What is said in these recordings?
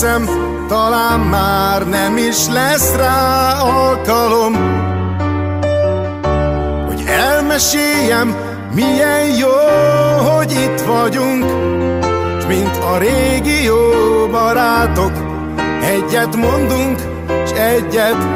Teszem, talán már nem is lesz rá alkalom Hogy elmeséljem, milyen jó, hogy itt vagyunk. S mint a régi jó barátok Egyet mondunk, s egyet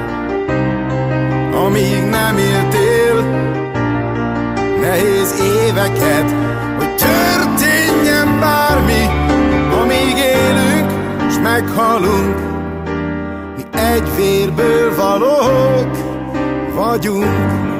amíg nem éltél nehéz éveket, hogy történjen bármi, amíg élünk, s meghalunk. Mi egy vérből valók vagyunk.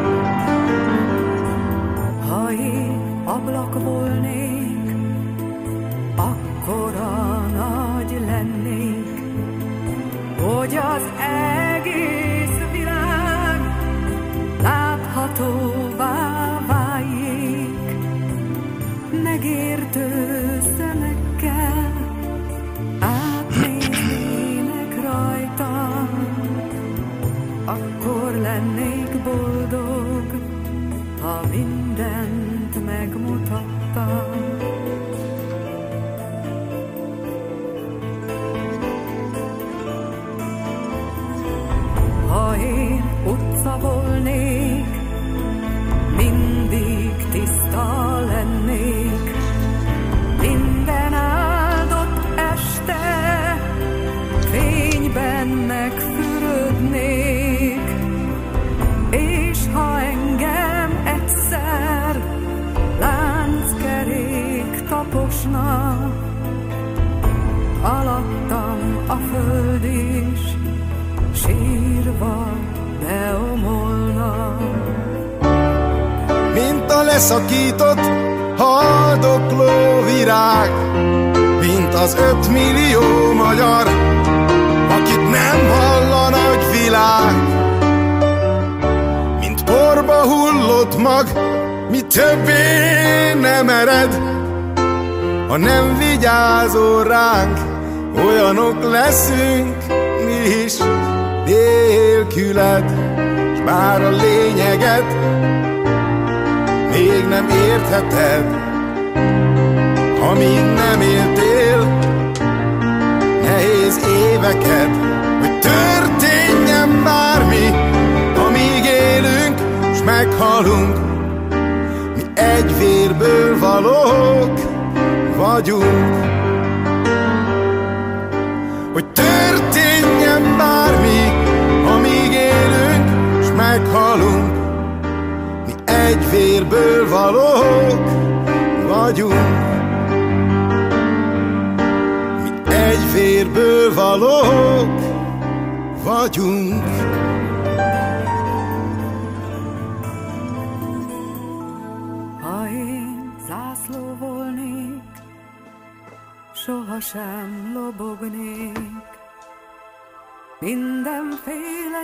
吧 leszünk mi is. Nélküled, s bár a lényeget még nem értheted, amíg nem éltél nehéz éveket, hogy történjen bármi, amíg élünk, s meghalunk, mi egy vérből valók vagyunk. S meghalunk, mi egy vérből valók vagyunk. Mi egy vérből valók vagyunk. Ha én zászló volnék, sohasem lobognék. Mindenféle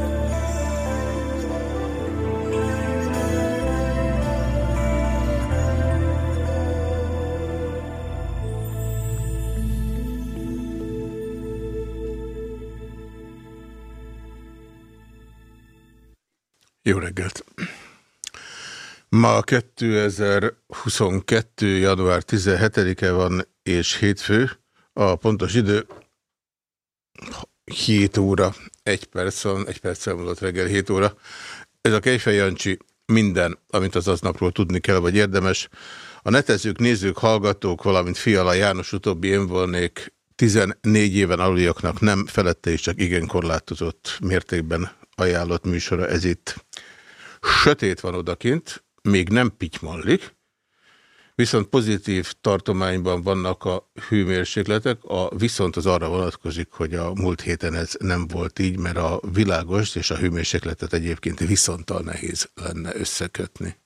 Jó reggelt! Ma 2022. január 17-e van, és hétfő. A pontos idő 7 óra, 1 perc van, 1 perc elmúlott reggel 7 óra. Ez a Kejfej Jancsi minden, amit az aznapról tudni kell, vagy érdemes. A netezők, nézők, hallgatók, valamint Fiala János utóbbi én volnék 14 éven aluliaknak nem felette és csak igen korlátozott mértékben ajánlott műsora ez itt. Sötét van odakint, még nem pitymollik, viszont pozitív tartományban vannak a hőmérsékletek, a viszont az arra vonatkozik, hogy a múlt héten ez nem volt így, mert a világos és a hőmérsékletet egyébként viszonttal nehéz lenne összekötni.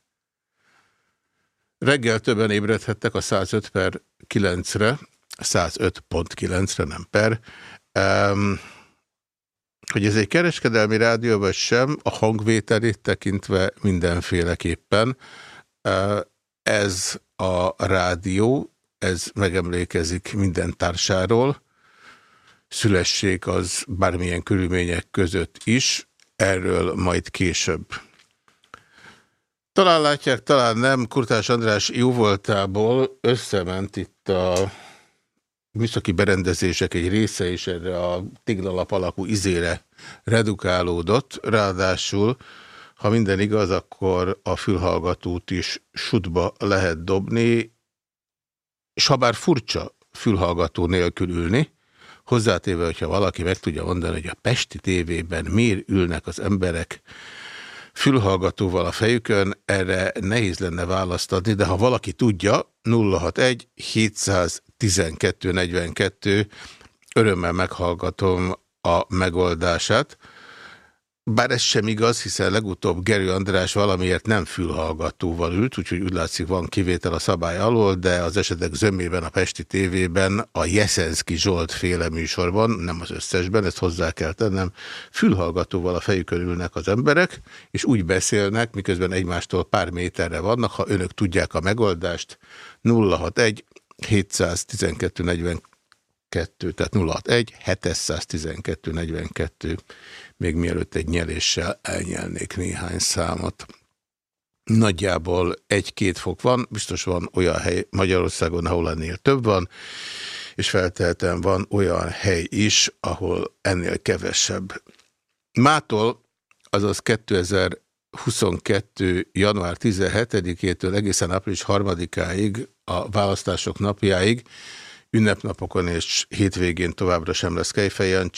Reggel többen ébredhettek a 105 per 9-re, 105.9-re, nem per, um, hogy ez egy kereskedelmi rádió vagy sem, a hangvételét tekintve mindenféleképpen. Ez a rádió, ez megemlékezik minden társáról, szülessék az bármilyen körülmények között is, erről majd később. Talán látják, talán nem, Kurtás András jóvoltából összement itt a műszaki berendezések egy része is erre a tiglalap alakú izére redukálódott, ráadásul, ha minden igaz, akkor a fülhallgatót is sutba lehet dobni, és ha bár furcsa fülhallgató nélkül ülni, hozzátéve, hogyha valaki meg tudja mondani, hogy a Pesti tévében miért ülnek az emberek fülhallgatóval a fejükön, erre nehéz lenne választ adni, de ha valaki tudja, 061 700 1242. Örömmel meghallgatom a megoldását. Bár ez sem igaz, hiszen legutóbb Gerő András valamiért nem fülhallgatóval ült, úgyhogy úgy látszik van kivétel a szabály alól, de az esetek zömében a Pesti tévében a Jeszenszki Zsolt féle műsorban, nem az összesben, ezt hozzá kell tennem, fülhallgatóval a fejükön ülnek az emberek, és úgy beszélnek, miközben egymástól pár méterre vannak, ha önök tudják a megoldást, 061 712 42, tehát 061 712 42, még mielőtt egy nyeléssel elnyelnék néhány számot. Nagyjából egy-két fok van, biztos van olyan hely Magyarországon, ahol ennél több van, és feltehetem van olyan hely is, ahol ennél kevesebb. Mától, azaz 2022. január 17-től egészen április 3-áig a választások napjáig ünnepnapokon és hétvégén továbbra sem lesz Kejfej.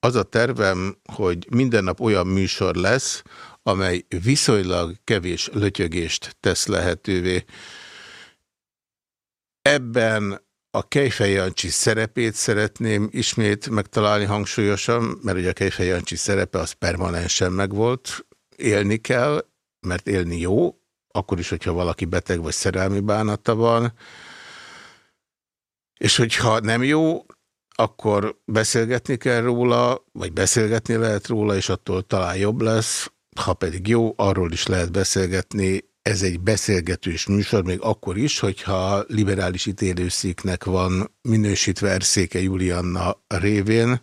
Az a tervem, hogy minden nap olyan műsor lesz, amely viszonylag kevés lötyögést tesz lehetővé. Ebben a Kejfej szerepét szeretném ismét megtalálni hangsúlyosan, mert ugye a Kejfej szerepe az permanensen megvolt, élni kell, mert élni jó, akkor is, hogyha valaki beteg vagy szerelmi bánata van, és hogyha nem jó, akkor beszélgetni kell róla, vagy beszélgetni lehet róla, és attól talán jobb lesz, ha pedig jó, arról is lehet beszélgetni, ez egy beszélgetős műsor, még akkor is, hogyha liberális ítélőszéknek van minősítve Erszéke Julianna révén,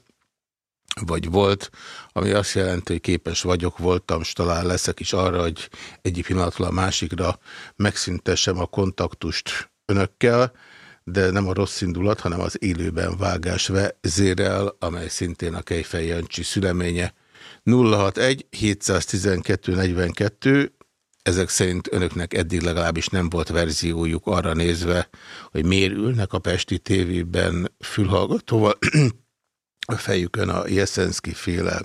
vagy volt, ami azt jelenti, hogy képes vagyok, voltam, és talán leszek is arra, hogy egyik pillanatról a másikra megszüntessem a kontaktust önökkel, de nem a rossz indulat, hanem az élőben vágás vezérel, amely szintén a Kejfej Jancsi szüleménye. 061 712 42 ezek szerint önöknek eddig legalábbis nem volt verziójuk arra nézve, hogy miért ülnek a Pesti tévében fülhallgatóval a fejükön a Jeszenszki féle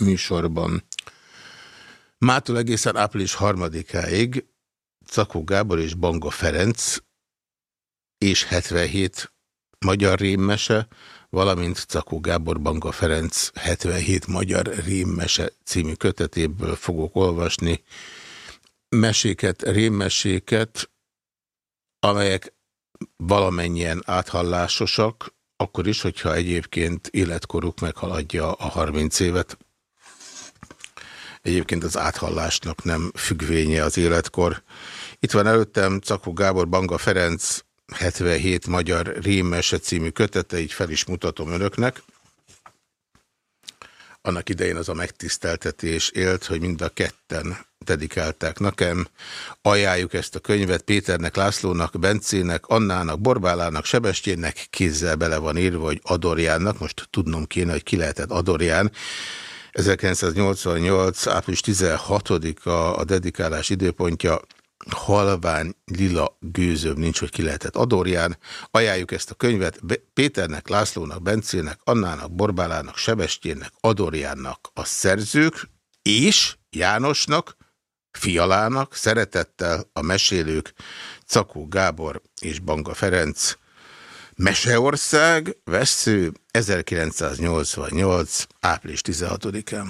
műsorban. Mától egészen április harmadikáig Cakó Gábor és Banga Ferenc és 77 magyar rémmese, valamint Cakó Gábor Banga Ferenc 77 magyar rémmese című kötetéből fogok olvasni meséket, rémmeséket, amelyek valamennyien áthallásosak, akkor is, hogyha egyébként életkoruk meghaladja a 30 évet. Egyébként az áthallásnak nem függvénye az életkor. Itt van előttem Cakó Gábor Banga Ferenc 77 magyar rémese című kötete, így fel is mutatom önöknek. Annak idején az a megtiszteltetés élt, hogy mind a ketten dedikálták nekem. Ajánljuk ezt a könyvet Péternek, Lászlónak, Bencének, Annának, Borbálának, Sebestyénnek, kézzel bele van írva, hogy Adorjánnak, most tudnom kéne, hogy ki lehetett Adorján. 1988. április 16-a a dedikálás időpontja, halvány lila gőzöm nincs, hogy ki lehetett Adorján. Ajánljuk ezt a könyvet Péternek, Lászlónak, Bencének, Annának, Borbálának, Sebestyénnek, Adorjánnak a szerzők, és Jánosnak, Fialának, szeretettel a mesélők Cakó Gábor és Banga Ferenc. Meseország, Vesző, 1988. április 16-án.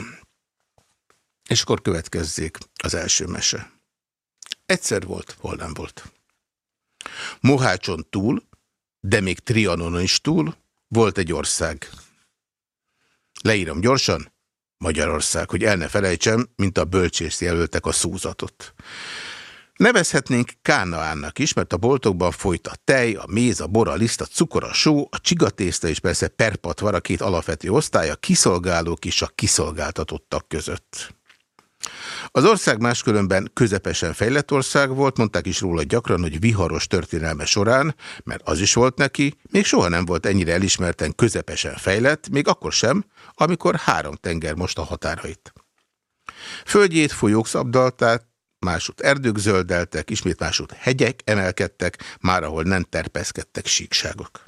És akkor következzék az első mese. Egyszer volt, hol nem volt. Mohácson túl, de még Trianonon is túl, volt egy ország. Leírom gyorsan, Magyarország, hogy el ne felejtsem, mint a bölcsész jelöltek a szúzatot. Nevezhetnénk Kánaánnak is, mert a boltokban folyt a tej, a méz, a bor, a liszt, a cukor, a só, a csigatészta és persze perpat van a két alapvető osztály, a kiszolgálók és a kiszolgáltatottak között. Az ország máskülönben közepesen fejlett ország volt, mondták is róla gyakran, hogy viharos történelme során, mert az is volt neki, még soha nem volt ennyire elismerten közepesen fejlett, még akkor sem, amikor három tenger most a határait. Földjét folyók szabdalták, másút erdők zöldeltek, ismét másút hegyek emelkedtek, már ahol nem terpeszkedtek síkságok.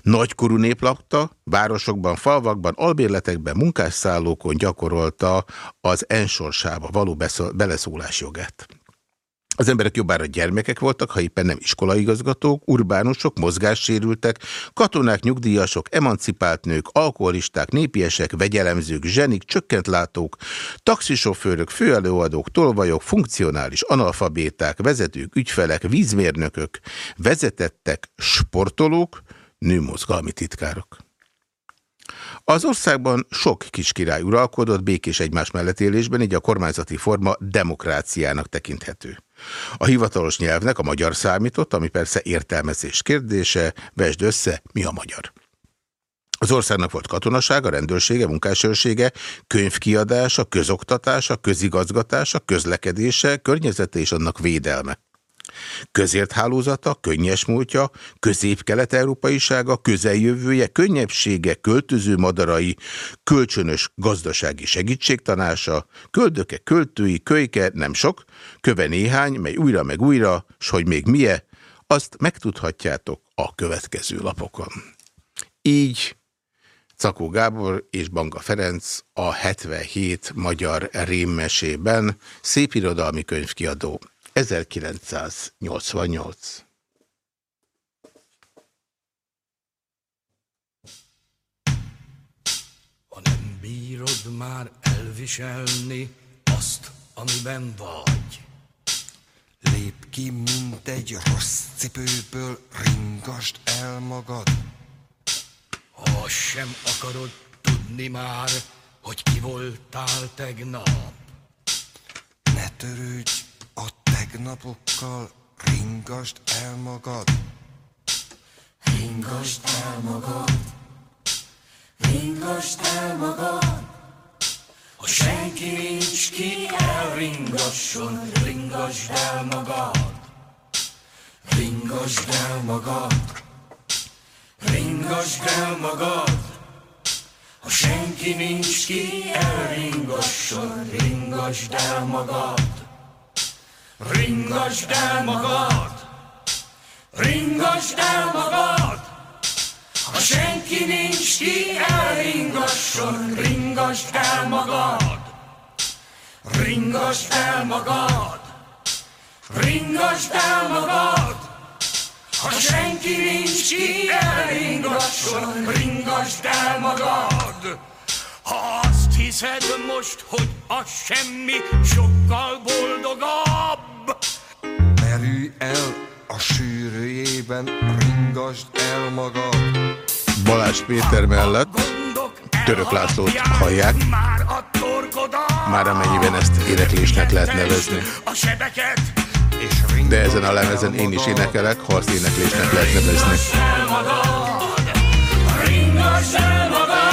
Nagykorú nép lakta, városokban, falvakban, albérletekben, munkásszállókon gyakorolta az ensorsába való beleszólás jogát. Az emberek jobbára gyermekek voltak, ha éppen nem iskolaigazgatók, urbánusok, mozgássérültek, katonák, nyugdíjasok, emancipált nők, alkoholisták, népiesek, vegyelemzők, zsenik, csökkentlátók, taxisofőrök, főelőadók, tolvajok, funkcionális analfabéták, vezetők, ügyfelek, vízmérnökök, vezetettek, sportolók, nőmozgalmi titkárok. Az országban sok kiskirály uralkodott békés egymás mellett élésben, így a kormányzati forma demokráciának tekinthető. A hivatalos nyelvnek a magyar számított, ami persze értelmezés kérdése, vesd össze, mi a magyar. Az országnak volt katonasága, rendőrsége, munkásőrsége, könyvkiadása, közoktatása, közigazgatása, közlekedése, környezete és annak védelme. Közért hálózata, könnyes múltja, közép-kelet-európaisága, közeljövője, könnyebbsége, költöző madarai, kölcsönös gazdasági segítségtanása, köldöke, költői, kölyke, nem sok, köve néhány, mely újra meg újra, s hogy még milyen, azt megtudhatjátok a következő lapokon. Így Cakó Gábor és Banga Ferenc a 77 magyar rémmesében szép irodalmi könyvkiadó 1988. Ha nem bírod már elviselni azt, amiben vagy, Lép ki, mint egy rossz cipőből, ringasd el magad. ha sem akarod tudni már, hogy ki voltál tegnap. Ne törődj tegnapokkal, ringasd el magad. Ringasd el magad, ringasd el magad. Ha senki nincs ki, elringasson, ringasd el magad. Ringasd el magad, ringasd el magad. Ha senki nincs ki, elringasson, ringasd el magad. Ringasd el magad, ringasd el magad. Ha senki nincs ki, elringasson, ringasd el magad. Ringasd el magad, ringasd el magad. Ha senki nincs ki, elringasson, ringasd el magad. Ha azt hiszed most, hogy a semmi sokkal boldogabb, Merülj el a sűrűjében, ringasd el magad. Balázs Péter mellett gondok Török Lászlót hallják. Már amennyiben ezt éneklésnek lehet nevezni. a sebeket, És ringasd De ezen a lemezen én is énekelek, ha azt éneklésnek lehet nevezni. ringass el magad.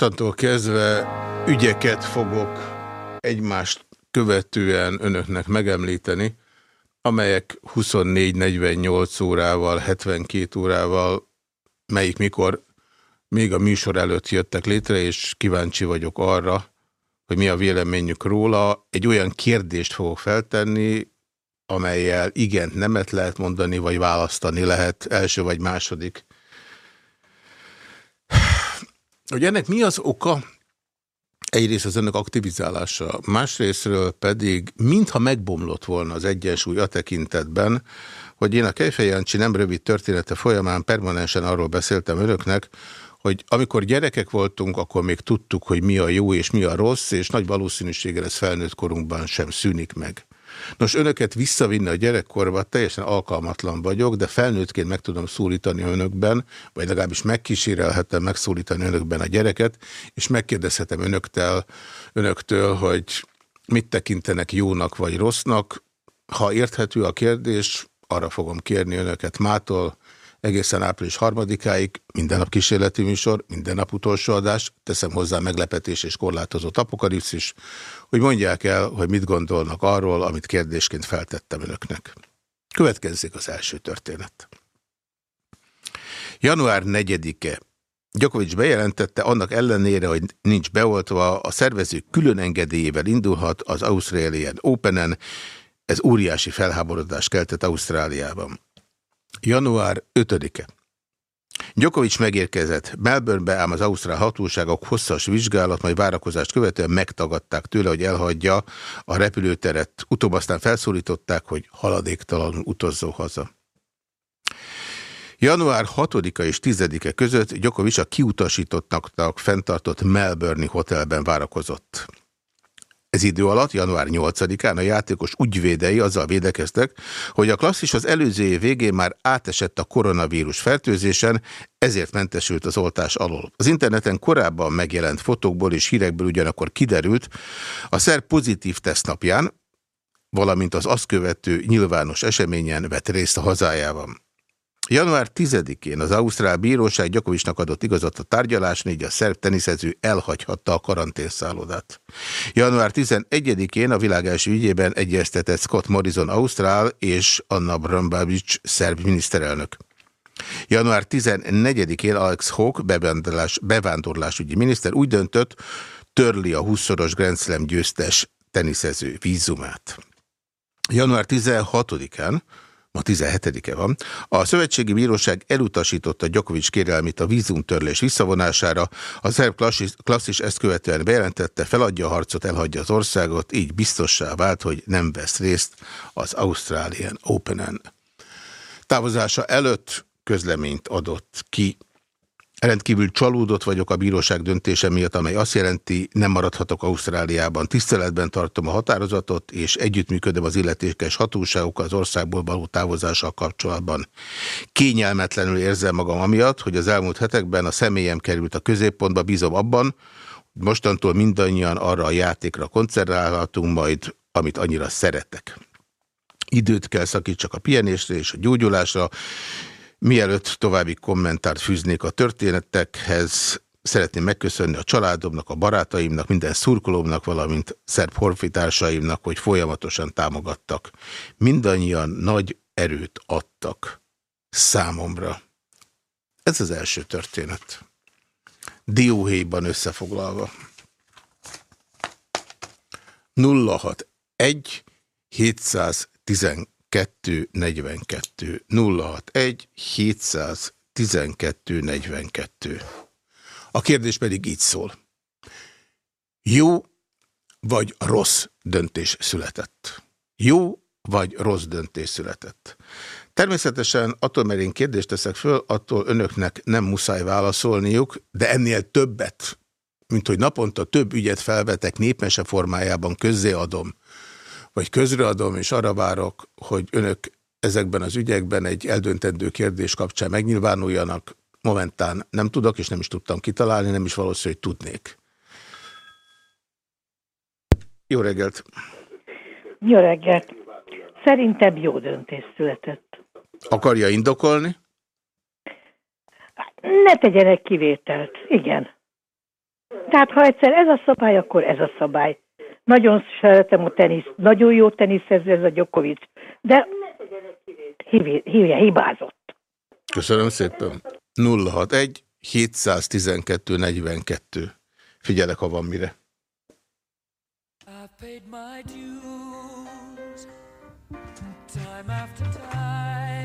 Mostantól kezdve ügyeket fogok egymást követően önöknek megemlíteni, amelyek 24-48 órával, 72 órával, melyik mikor még a műsor előtt jöttek létre, és kíváncsi vagyok arra, hogy mi a véleményük róla. Egy olyan kérdést fogok feltenni, amelyel igent nemet lehet mondani, vagy választani lehet, első vagy második. Hogy ennek mi az oka? Egyrészt az önök aktivizálása, másrésztről pedig mintha megbomlott volna az egyensúly a tekintetben, hogy én a Kejfej Jancsi nem rövid története folyamán permanensen arról beszéltem önöknek, hogy amikor gyerekek voltunk, akkor még tudtuk, hogy mi a jó és mi a rossz, és nagy valószínűséggel ez felnőtt korunkban sem szűnik meg. Nos, önöket visszavinni a gyerekkorba teljesen alkalmatlan vagyok, de felnőttként meg tudom szólítani önökben, vagy legalábbis megkísérelhetem megszólítani önökben a gyereket, és megkérdezhetem önöktől, önöktől, hogy mit tekintenek jónak vagy rossznak. Ha érthető a kérdés, arra fogom kérni önöket mától, egészen április harmadikáig, minden nap kísérleti műsor, minden nap utolsó adás, teszem hozzá meglepetés és korlátozott apokalipszis, hogy mondják el, hogy mit gondolnak arról, amit kérdésként feltettem önöknek. Következzék az első történet. Január 4-e. Gyokovics bejelentette, annak ellenére, hogy nincs beoltva, a szervező külön engedélyével indulhat az Australian Openen, ez óriási felháborodás keltett Ausztráliában. Január 5-e. Gyokovics megérkezett Melbournebe, ám az ausztrál hatóságok hosszas vizsgálat, majd várakozást követően megtagadták tőle, hogy elhagyja a repülőteret. Utóbb aztán felszólították, hogy haladéktalanul utazzó haza. Január 6-a és 10-e között Gyokovics a kiutasítottnak fenntartott Melbourne hotelben várakozott. Ez idő alatt, január 8-án a játékos ügyvédei azzal védekeztek, hogy a klasszis az előző év végén már átesett a koronavírus fertőzésen, ezért mentesült az oltás alól. Az interneten korábban megjelent fotókból és hírekből ugyanakkor kiderült, a szer pozitív tesztnapján, valamint az azt követő nyilvános eseményen vett részt a hazájában. Január 10-én az Ausztrál Bíróság Gyakovicsnak adott igazat a tárgyalás, így a szerb teniszező elhagyhatta a karanténszállodát. Január 11-én a világ első ügyében egyeztetett Scott Morrison Ausztrál és Anna Brambavich szerb miniszterelnök. Január 14-én Alex bevándorlás, bevándorlásügyi miniszter úgy döntött, törli a 20-szoros Grand Slam győztes teniszező vízumát. Január 16-án ma 17-e van, a Szövetségi Bíróság elutasította Gyokovics kérelmét a vízumtörlés visszavonására, a szerb klasszis, klasszis ezt követően bejelentette, feladja a harcot, elhagyja az országot, így biztossá vált, hogy nem vesz részt az Australian Open-en. Távozása előtt közleményt adott ki Rendkívül csalódott vagyok a bíróság döntése miatt, amely azt jelenti, nem maradhatok Ausztráliában. Tiszteletben tartom a határozatot, és együttműködöm az illetékes hatóságokkal az országból való távozással kapcsolatban. Kényelmetlenül érzem magam amiatt, hogy az elmúlt hetekben a személyem került a középpontba, bízom abban, hogy mostantól mindannyian arra a játékra koncentrálhatunk majd, amit annyira szeretek. Időt kell szakítsak a pihenésre és a gyógyulásra, Mielőtt további kommentárt fűznék a történetekhez, szeretném megköszönni a családomnak, a barátaimnak, minden szurkolómnak, valamint szerb horfitársaimnak, hogy folyamatosan támogattak. Mindannyian nagy erőt adtak számomra. Ez az első történet. Dióhéjban összefoglalva. 061 712 242 061 712 42. A kérdés pedig így szól. Jó vagy rossz döntés született? Jó vagy rossz döntés született? Természetesen attól, mert én kérdést teszek föl, attól önöknek nem muszáj válaszolniuk, de ennél többet, mint hogy naponta több ügyet felvetek népmese formájában közzéadom, vagy közreadom, és arra várok, hogy önök ezekben az ügyekben egy eldöntendő kérdés kapcsán megnyilvánuljanak. Momentán nem tudok, és nem is tudtam kitalálni, nem is valószínű, hogy tudnék. Jó reggelt! Jó reggelt! Szerintem jó döntés született. Akarja indokolni? Ne tegyenek kivételt. Igen. Tehát ha egyszer ez a szabály, akkor ez a szabály. Nagyon szeretem a tenisz, nagyon jó teniszező ez a Gyokovics, de hívja, hibázott. Köszönöm szépen. 061 712 42. Figyelek, ha van mire. Dues, time after time.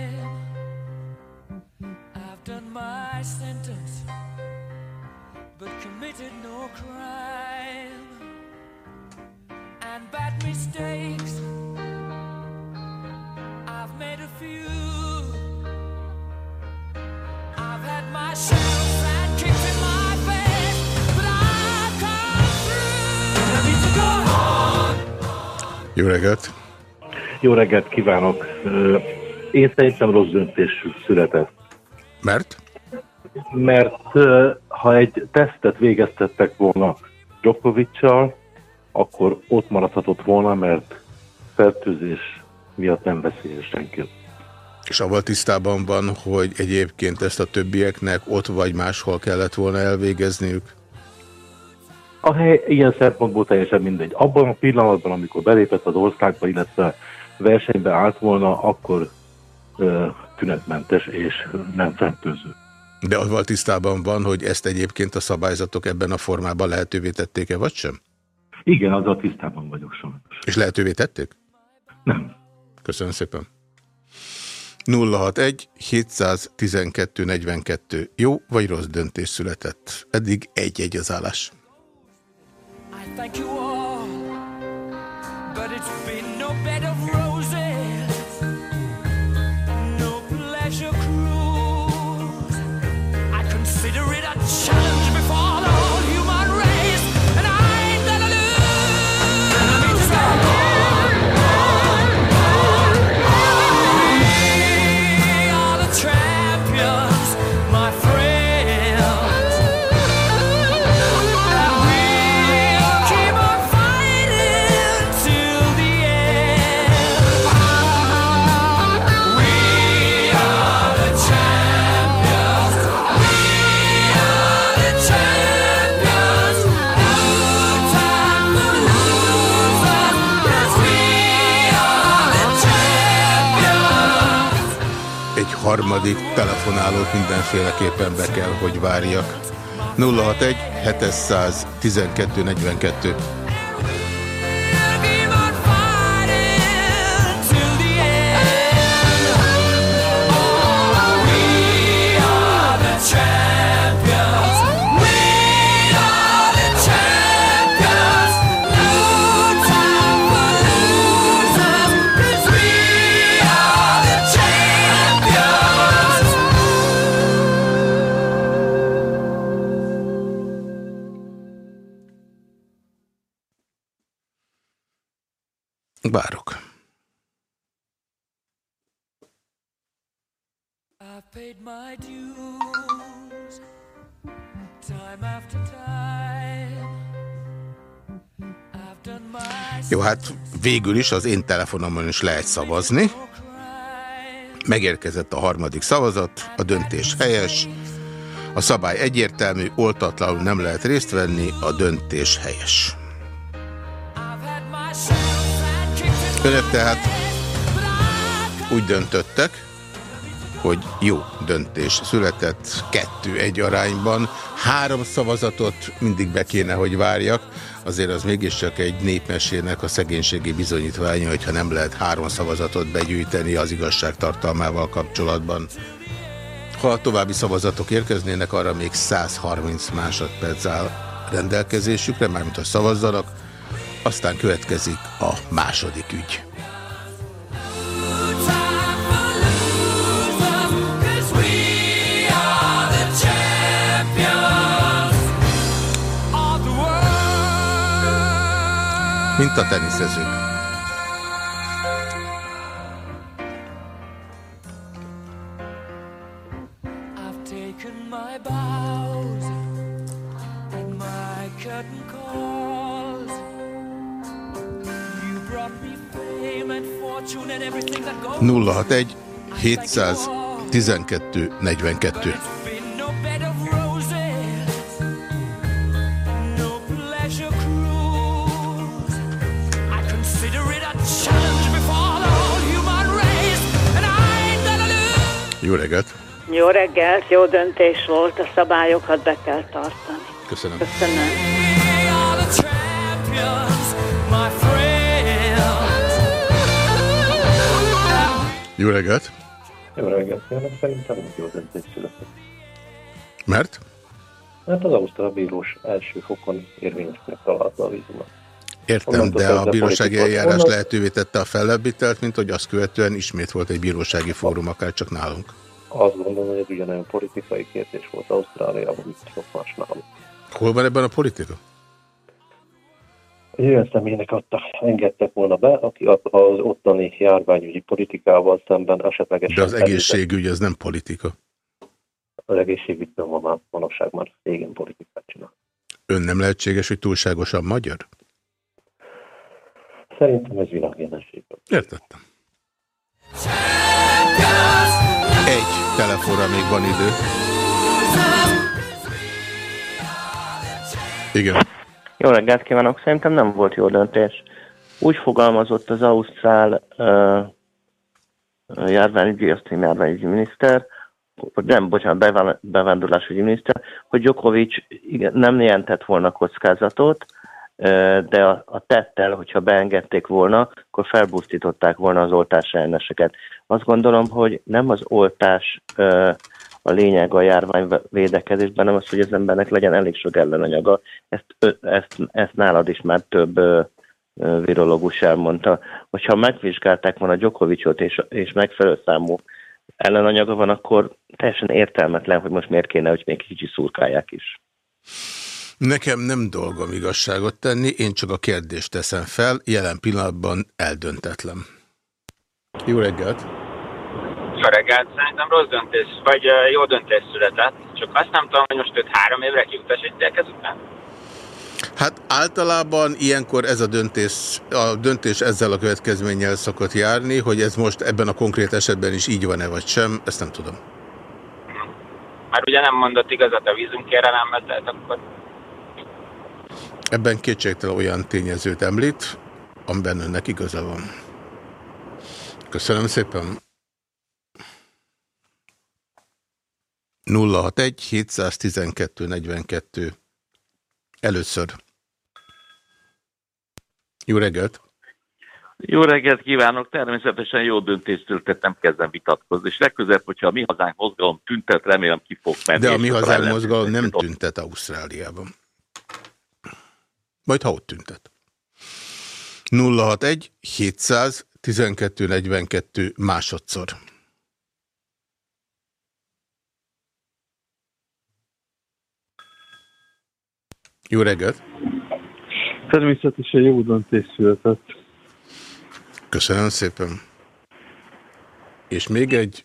I've done my sentence, but committed no crime. And bad mistakes. I've made a few. I've had my shadows and kicks in my face, but I've come through. I need to go on. Jó reggelt! Jó reggelt kívánok! Én szerintem rossz döntés született. Mert? Mert ha egy tesztet végeztettek volna Djokovic-sal, akkor ott maradhatott volna, mert fertőzés miatt nem beszél senki. És avval tisztában van, hogy egyébként ezt a többieknek ott vagy máshol kellett volna elvégezniük? A hely ilyen szempontból teljesen mindegy. Abban a pillanatban, amikor belépett az országba, illetve versenybe állt volna, akkor ö, tünetmentes és nem fertőző. De avval tisztában van, hogy ezt egyébként a szabályzatok ebben a formában lehetővé tették-e, vagy sem? Igen, azzal tisztában vagyok sajnos. És lehetővé tették? Nem. Köszönöm szépen. 061 712 42. Jó vagy rossz döntés született? Eddig egy-egy az állás. Consider it a challenge harmadik telefonálót mindenféleképpen be kell, hogy várjak. 061 712 42. my dues time after time. Jó, hát végül is az én telefonomon is lehet szavazni. Megérkezett a harmadik szavazat, a döntés helyes. A szabály egyértelmű, oltatlanul nem lehet részt venni, a döntés helyes. Önök tehát úgy döntöttek, hogy jó döntés született kettő-egy arányban. Három szavazatot mindig be kéne, hogy várjak. Azért az mégiscsak egy népmesének a szegénységi bizonyítványa, hogyha nem lehet három szavazatot begyűjteni az igazság tartalmával kapcsolatban. Ha további szavazatok érkeznének, arra még 130 másodperc áll rendelkezésükre, mármint ha szavazzanak, aztán következik a második ügy. Fortune and everything that goes. 061 712 42. Jó reggelt! Jó reggelt, jó döntés volt, a szabályokat be kell tartani. Köszönöm. Köszönöm. Jó reggelt! Jó reggelt, kívánok. Szerintem jó döntés született. Mert? Mert az Ausztrál bírós első fokon érvényesnek találta a vízumot. Értem, de a bírósági eljárás Onnan- lehetővé tette a fellebbítelt, mint hogy azt követően ismét volt egy bírósági fórum, akár csak nálunk. Azt gondolom, hogy ez ugyanolyan politikai kérdés volt Ausztráliában, mint sok más nálunk. Hol van ebben a politika? Egy olyan személynek adta, engedtek volna be, aki az ottani járványügyi politikával szemben esetlegesen... De az egészségügy az nem politika. Az egészségügyben van már manapság már régen politikát csinál. Ön nem lehetséges, hogy túlságosan magyar? Szerintem ez világjelenség. Értettem. Egy telefonra még van idő. Igen. Jó reggelt kívánok, szerintem nem volt jó döntés. Úgy fogalmazott az Ausztrál uh, járványügyi, azt én járványügyi miniszter, nem, bocsánat, bevá- bevándorlásügyi miniszter, hogy Djokovic igen, nem jelentett volna kockázatot, de a, a tettel, hogyha beengedték volna, akkor felbusztították volna az oltás elleneseket. Azt gondolom, hogy nem az oltás a lényeg a járványvédekezésben, hanem az, hogy az embernek legyen elég sok ellenanyaga. Ezt, ezt, ezt nálad is már több virológus elmondta. Hogyha megvizsgálták volna Djokovicot, és, és megfelelő számú ellenanyaga van, akkor teljesen értelmetlen, hogy most miért kéne, hogy még kicsi szurkálják is. Nekem nem dolgom igazságot tenni, én csak a kérdést teszem fel, jelen pillanatban eldöntetlen. Jó reggelt! Jó reggelt, szerintem rossz döntés, vagy jó döntés született. Csak azt nem tudom, hogy most őt három évre kiutasítják ezután. Hát általában ilyenkor ez a döntés, a döntés ezzel a következménnyel szokott járni, hogy ez most ebben a konkrét esetben is így van-e vagy sem, ezt nem tudom. Már ugye nem mondott igazat a vízumkérelemmel, tehát akkor Ebben kétségtelen olyan tényezőt említ, amiben önnek igaza van. Köszönöm szépen. 061 712 42 Először. Jó reggelt! Jó reggelt kívánok! Természetesen jó döntést született, nem kezdem vitatkozni. És legközelebb, hogyha a mi hazánk mozgalom tüntet, remélem ki fog menni. De a mi hazánk mozgalom nem tüntet Ausztráliában. Majd ha ott tüntet. 061 712 42 másodszor. Jó reggelt! Természetesen jó döntés született. Köszönöm szépen. És még egy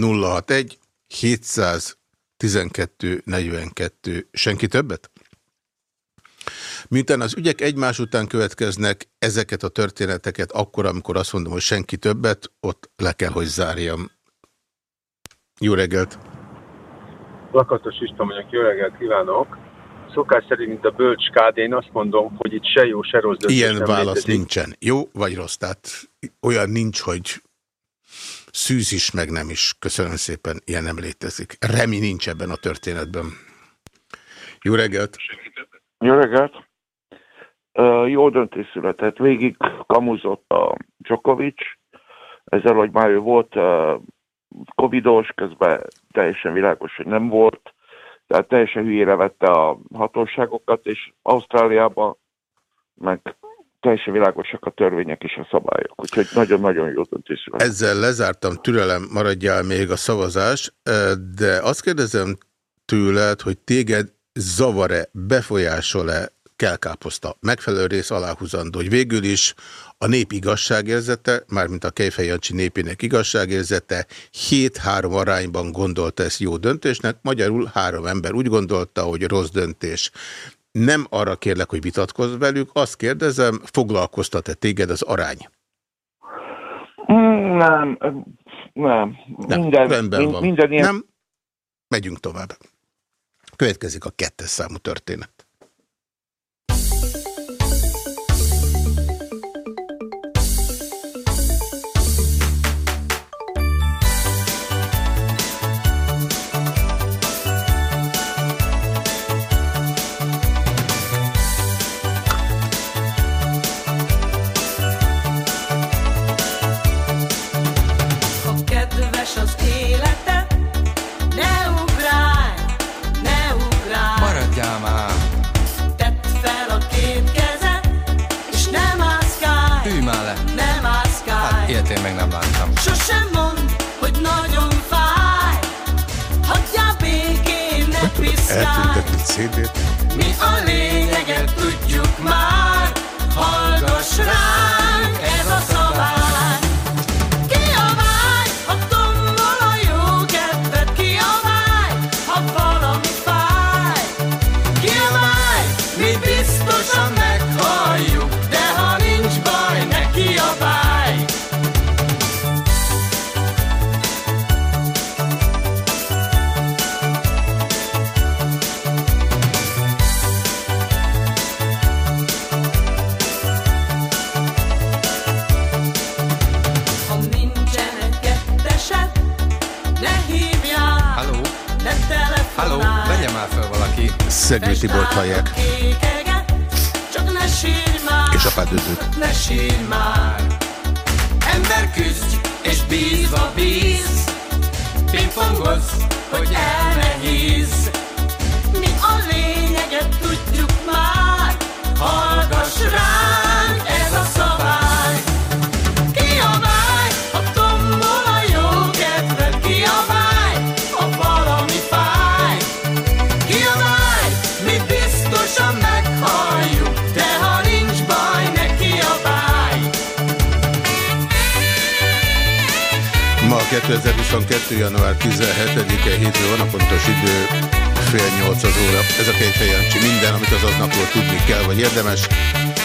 061 712 42. Senki többet? Miután az ügyek egymás után következnek, ezeket a történeteket akkor, amikor azt mondom, hogy senki többet, ott le kell, hogy zárjam. Jó reggelt! Lakatos István vagyok, jó reggelt kívánok! Szokás szerint, mint a bölcs kád, én azt mondom, hogy itt se jó, se rossz döntés Ilyen nem válasz létezik. nincsen. Jó vagy rossz? Tehát olyan nincs, hogy szűz is, meg nem is. Köszönöm szépen, ilyen nem létezik. Remi nincs ebben a történetben. Jó reggelt! Jó reggelt! Jó döntés született. Végig kamuzott a Djokovic, ezzel, hogy már ő volt covidos, közben teljesen világos, hogy nem volt, tehát teljesen hülyére vette a hatóságokat, és Ausztráliában meg teljesen világosak a törvények és a szabályok. Úgyhogy nagyon-nagyon jó döntés született. Ezzel lezártam, türelem, maradjál még a szavazás, de azt kérdezem tőled, hogy téged zavar-e, befolyásol-e kelkáposzta, megfelelő rész aláhúzandó, hogy végül is a nép igazságérzete, mármint a Kejfej Jancsi népének igazságérzete 7-3 arányban gondolta ezt jó döntésnek, magyarul három ember úgy gondolta, hogy rossz döntés. Nem arra kérlek, hogy vitatkozz velük, azt kérdezem, foglalkoztat-e téged az arány? Mm, Nem, nem. Nem, minden, rendben van. minden ilyen Nem, megyünk tovább. Következik a kettes számú történet. CD-t. Mi a lényeget tudjuk már, hallgass ránk, Szegő Tibort hallják. És apád özőt. ne sírj már. Ember küzdj, és bízva bíz, pingpongoz, hogy el. Mi a lényeget tudjuk már, hallgass ránk, 2022. január 17-e hétfő van a pontos idő fél nyolc az óra. Ez a Kejfej Jancsi. Minden, amit az aznapról tudni kell, vagy érdemes.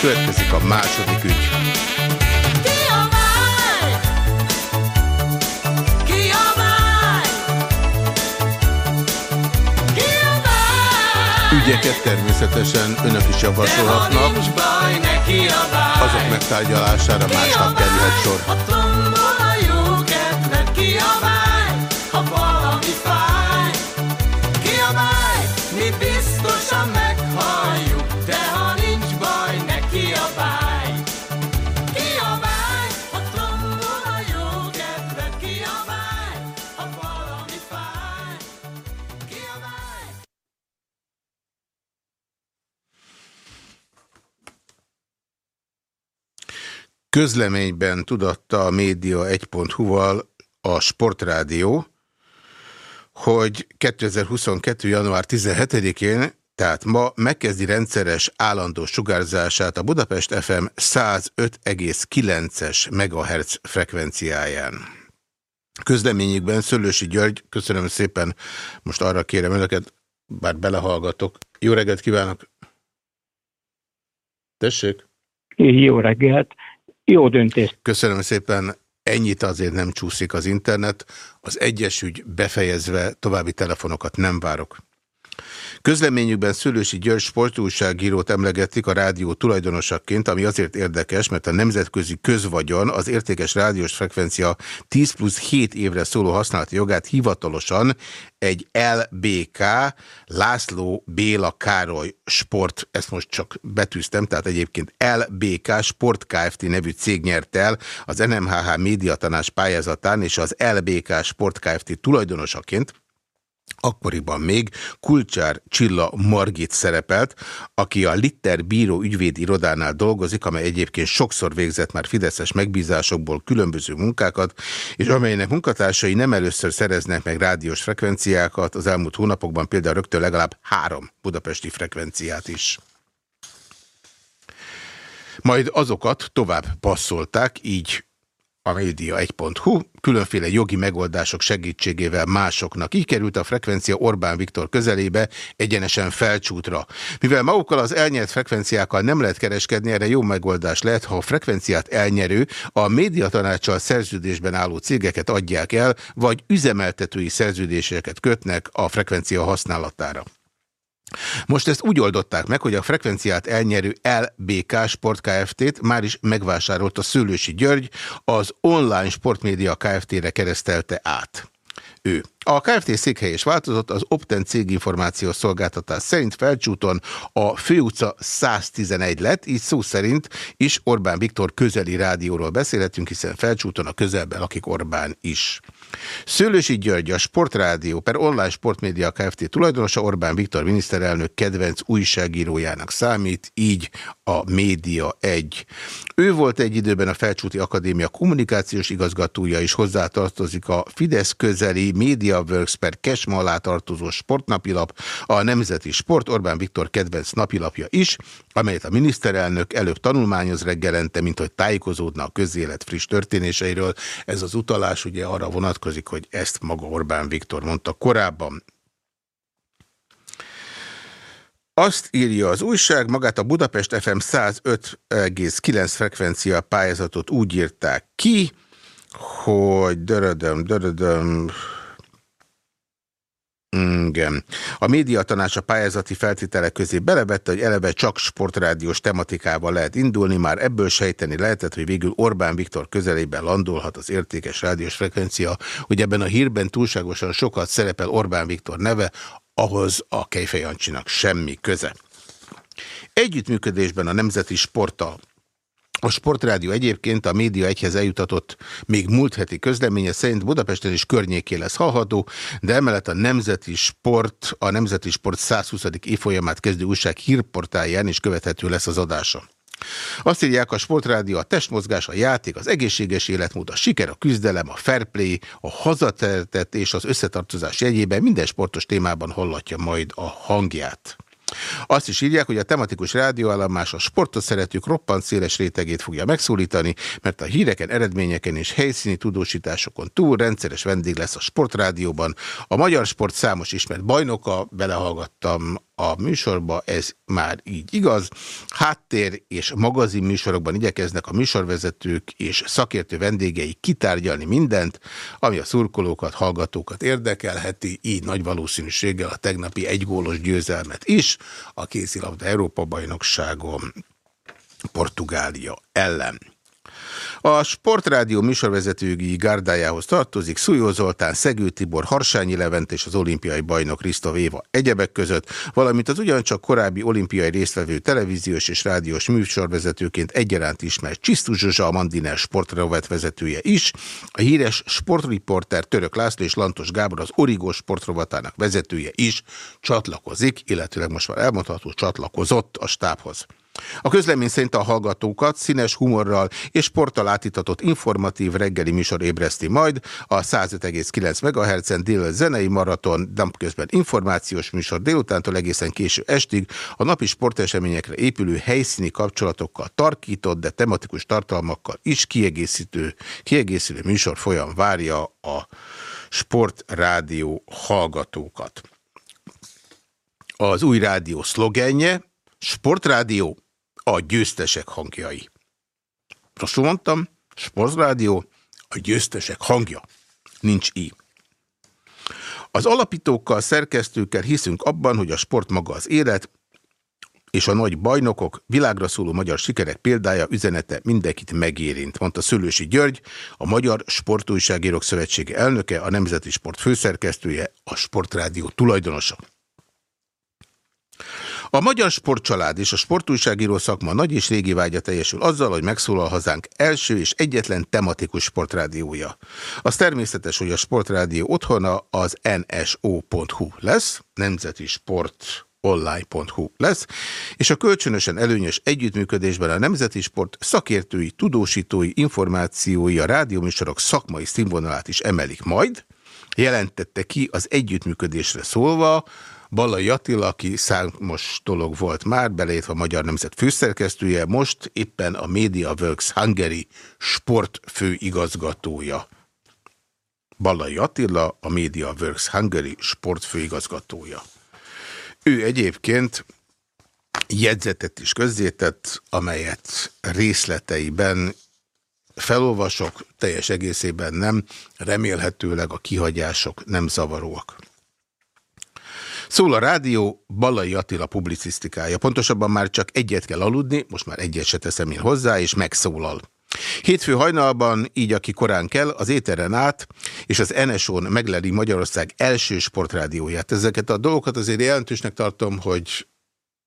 Következik a második ügy. Ügyeket természetesen önök is javasolhatnak. Azok megtárgyalására másnap kerülhet sor. Közleményben tudatta a média 1.hu-val a Sportrádió, hogy 2022. január 17-én, tehát ma megkezdi rendszeres állandó sugárzását a Budapest FM 105,9-es MHz frekvenciáján. Közleményükben Szőlősi György, köszönöm szépen, most arra kérem önöket, bár belehallgatok. Jó reggelt kívánok! Tessék! Jó reggelt! Jó döntést! Köszönöm szépen. Ennyit azért nem csúszik az internet. Az egyes ügy befejezve további telefonokat nem várok. Közleményükben Szülősi György sportújságírót emlegetik a rádió tulajdonosaként, ami azért érdekes, mert a nemzetközi közvagyon az értékes rádiós frekvencia 10 plusz 7 évre szóló használati jogát hivatalosan egy LBK, László Béla Károly Sport, ezt most csak betűztem, tehát egyébként LBK Sport Kft. nevű cég nyert el az NMHH médiatanás pályázatán, és az LBK Sport Kft. tulajdonosaként Akkoriban még Kulcsár Csilla Margit szerepelt, aki a Litter Bíró ügyvédi irodánál dolgozik, amely egyébként sokszor végzett már fideszes megbízásokból különböző munkákat, és amelynek munkatársai nem először szereznek meg rádiós frekvenciákat, az elmúlt hónapokban például rögtön legalább három budapesti frekvenciát is. Majd azokat tovább passzolták, így a média 1.hu, különféle jogi megoldások segítségével másoknak. Így került a frekvencia Orbán Viktor közelébe, egyenesen felcsútra. Mivel magukkal az elnyert frekvenciákkal nem lehet kereskedni, erre jó megoldás lehet, ha a frekvenciát elnyerő, a médiatanácssal szerződésben álló cégeket adják el, vagy üzemeltetői szerződéseket kötnek a frekvencia használatára. Most ezt úgy oldották meg, hogy a frekvenciát elnyerő LBK Sport Kft-t már is megvásárolta Szőlősi György, az online sportmédia Kft-re keresztelte át. Ő. A Kft. székhely is változott, az Opten céginformációs szolgáltatás szerint felcsúton a főutca 111 lett, így szó szerint is Orbán Viktor közeli rádióról beszélhetünk, hiszen felcsúton a közelben lakik Orbán is. Szőlősi György, a Sportrádió per online sportmédia Kft. tulajdonosa Orbán Viktor miniszterelnök kedvenc újságírójának számít, így a Média 1. Ő volt egy időben a Felcsúti Akadémia kommunikációs igazgatója is hozzátartozik a Fidesz közeli MediaWorks per Kesma alá tartozó sportnapilap, a Nemzeti Sport Orbán Viktor kedvenc napilapja is, amelyet a miniszterelnök előbb tanulmányoz reggelente, mint hogy tájékozódna a közélet friss történéseiről. Ez az utalás ugye arra vonatkozik, hogy ezt maga Orbán Viktor mondta korábban. Azt írja az újság, magát a Budapest FM 105,9 frekvencia pályázatot úgy írták ki, hogy dörödöm, dörödöm, igen. A médiatanács a pályázati feltételek közé belevette, hogy eleve csak sportrádiós tematikával lehet indulni, már ebből sejteni lehetett, hogy végül Orbán Viktor közelében landolhat az értékes rádiós frekvencia, hogy ebben a hírben túlságosan sokat szerepel Orbán Viktor neve, ahhoz a Kejfej Jancsinak semmi köze. Együttműködésben a Nemzeti Sporttal a Sportrádió egyébként a Média Egyhez eljutatott még múlt heti közleménye szerint Budapesten is környékén lesz hallható, de emellett a Nemzeti Sport, a Nemzeti Sport 120. évfolyamát kezdő újság hírportáján is követhető lesz az adása. Azt írják a Sportrádió, a testmozgás, a játék, az egészséges életmód, a siker, a küzdelem, a fair play, a hazateretet és az összetartozás jegyében minden sportos témában hallatja majd a hangját. Azt is írják, hogy a tematikus rádióállomás a sportot szeretők roppant széles rétegét fogja megszólítani, mert a híreken, eredményeken és helyszíni tudósításokon túl rendszeres vendég lesz a sportrádióban. A magyar sport számos ismert bajnoka, belehallgattam a műsorba, ez már így igaz. Háttér és magazin műsorokban igyekeznek a műsorvezetők és szakértő vendégei kitárgyalni mindent, ami a szurkolókat, hallgatókat érdekelheti, így nagy valószínűséggel a tegnapi egygólos győzelmet is a kézilabda Európa-bajnokságon Portugália ellen. A Sportrádió műsorvezetőgi gárdájához tartozik Szújó Zoltán, Szegő Tibor, Harsányi Levent és az olimpiai bajnok Risztov Éva egyebek között, valamint az ugyancsak korábbi olimpiai résztvevő televíziós és rádiós műsorvezetőként egyaránt ismert Csisztu Zsuzsa, a Mandiner sportrovet vezetője is, a híres sportriporter Török László és Lantos Gábor az Origó sportrovatának vezetője is csatlakozik, illetőleg most már elmondható csatlakozott a stábhoz. A közlemény szerint a hallgatókat színes humorral és sporttal átítatott informatív reggeli műsor ébreszti majd, a 105,9 MHz-en dél zenei maraton, napközben információs műsor délutántól egészen késő estig, a napi sporteseményekre épülő helyszíni kapcsolatokkal tarkított, de tematikus tartalmakkal is kiegészítő, kiegészülő műsor folyam várja a sportrádió hallgatókat. Az új rádió szlogenje, Sportrádió, a győztesek hangjai. Rosszul mondtam, Sportrádió, a győztesek hangja. Nincs így. Az alapítókkal, szerkesztőkkel hiszünk abban, hogy a sport maga az élet, és a nagy bajnokok, világra szóló magyar sikerek példája, üzenete mindenkit megérint, mondta Szülősi György, a Magyar Sportújságírók Szövetsége elnöke, a Nemzeti Sport főszerkesztője, a Sportrádió tulajdonosa. A magyar sportcsalád és a sportújságíró szakma nagy és régi vágya teljesül azzal, hogy megszólal hazánk első és egyetlen tematikus sportrádiója. Az természetes, hogy a sportrádió otthona az nso.hu lesz, Nemzeti Sport online.hu lesz, és a kölcsönösen előnyös együttműködésben a Nemzeti Sport szakértői, tudósítói, információi a rádióműsorok szakmai színvonalát is emelik majd, jelentette ki az együttműködésre szólva, Ballai Attila, aki számos dolog volt már, beleértve a Magyar Nemzet főszerkesztője, most éppen a Media Works Hungary sport főigazgatója. Ballai Attila, a Media Works Hungary sport főigazgatója. Ő egyébként jegyzetet is közzétett, amelyet részleteiben felolvasok, teljes egészében nem, remélhetőleg a kihagyások nem zavaróak. Szól a rádió Balai Attila publicisztikája. Pontosabban már csak egyet kell aludni, most már egyet se teszem én hozzá, és megszólal. Hétfő hajnalban, így aki korán kell, az éteren át, és az NSO-n megleli Magyarország első sportrádióját. Ezeket a dolgokat azért jelentősnek tartom, hogy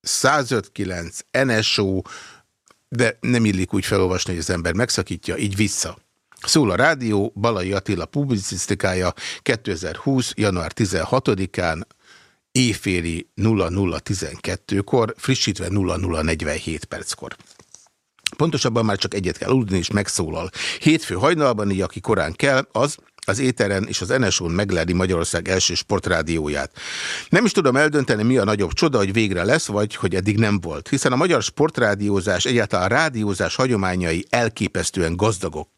159 NSO, de nem illik úgy felolvasni, hogy az ember megszakítja, így vissza. Szól a rádió, Balai Attila publicisztikája 2020. január 16-án éjféli 0012-kor, frissítve 0047 perckor. Pontosabban már csak egyet kell aludni, és megszólal. Hétfő hajnalban, így aki korán kell, az az éteren és az NSO-n megleli Magyarország első sportrádióját. Nem is tudom eldönteni, mi a nagyobb csoda, hogy végre lesz, vagy hogy eddig nem volt. Hiszen a magyar sportrádiózás, egyáltalán a rádiózás hagyományai elképesztően gazdagok.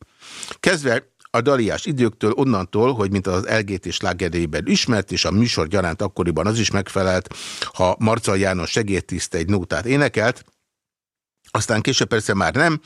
Kezdve a daliás időktől onnantól, hogy mint az LGT slágerében ismert, és a műsor gyaránt akkoriban az is megfelelt, ha Marcal János segédtiszt egy nótát énekelt, aztán később persze már nem,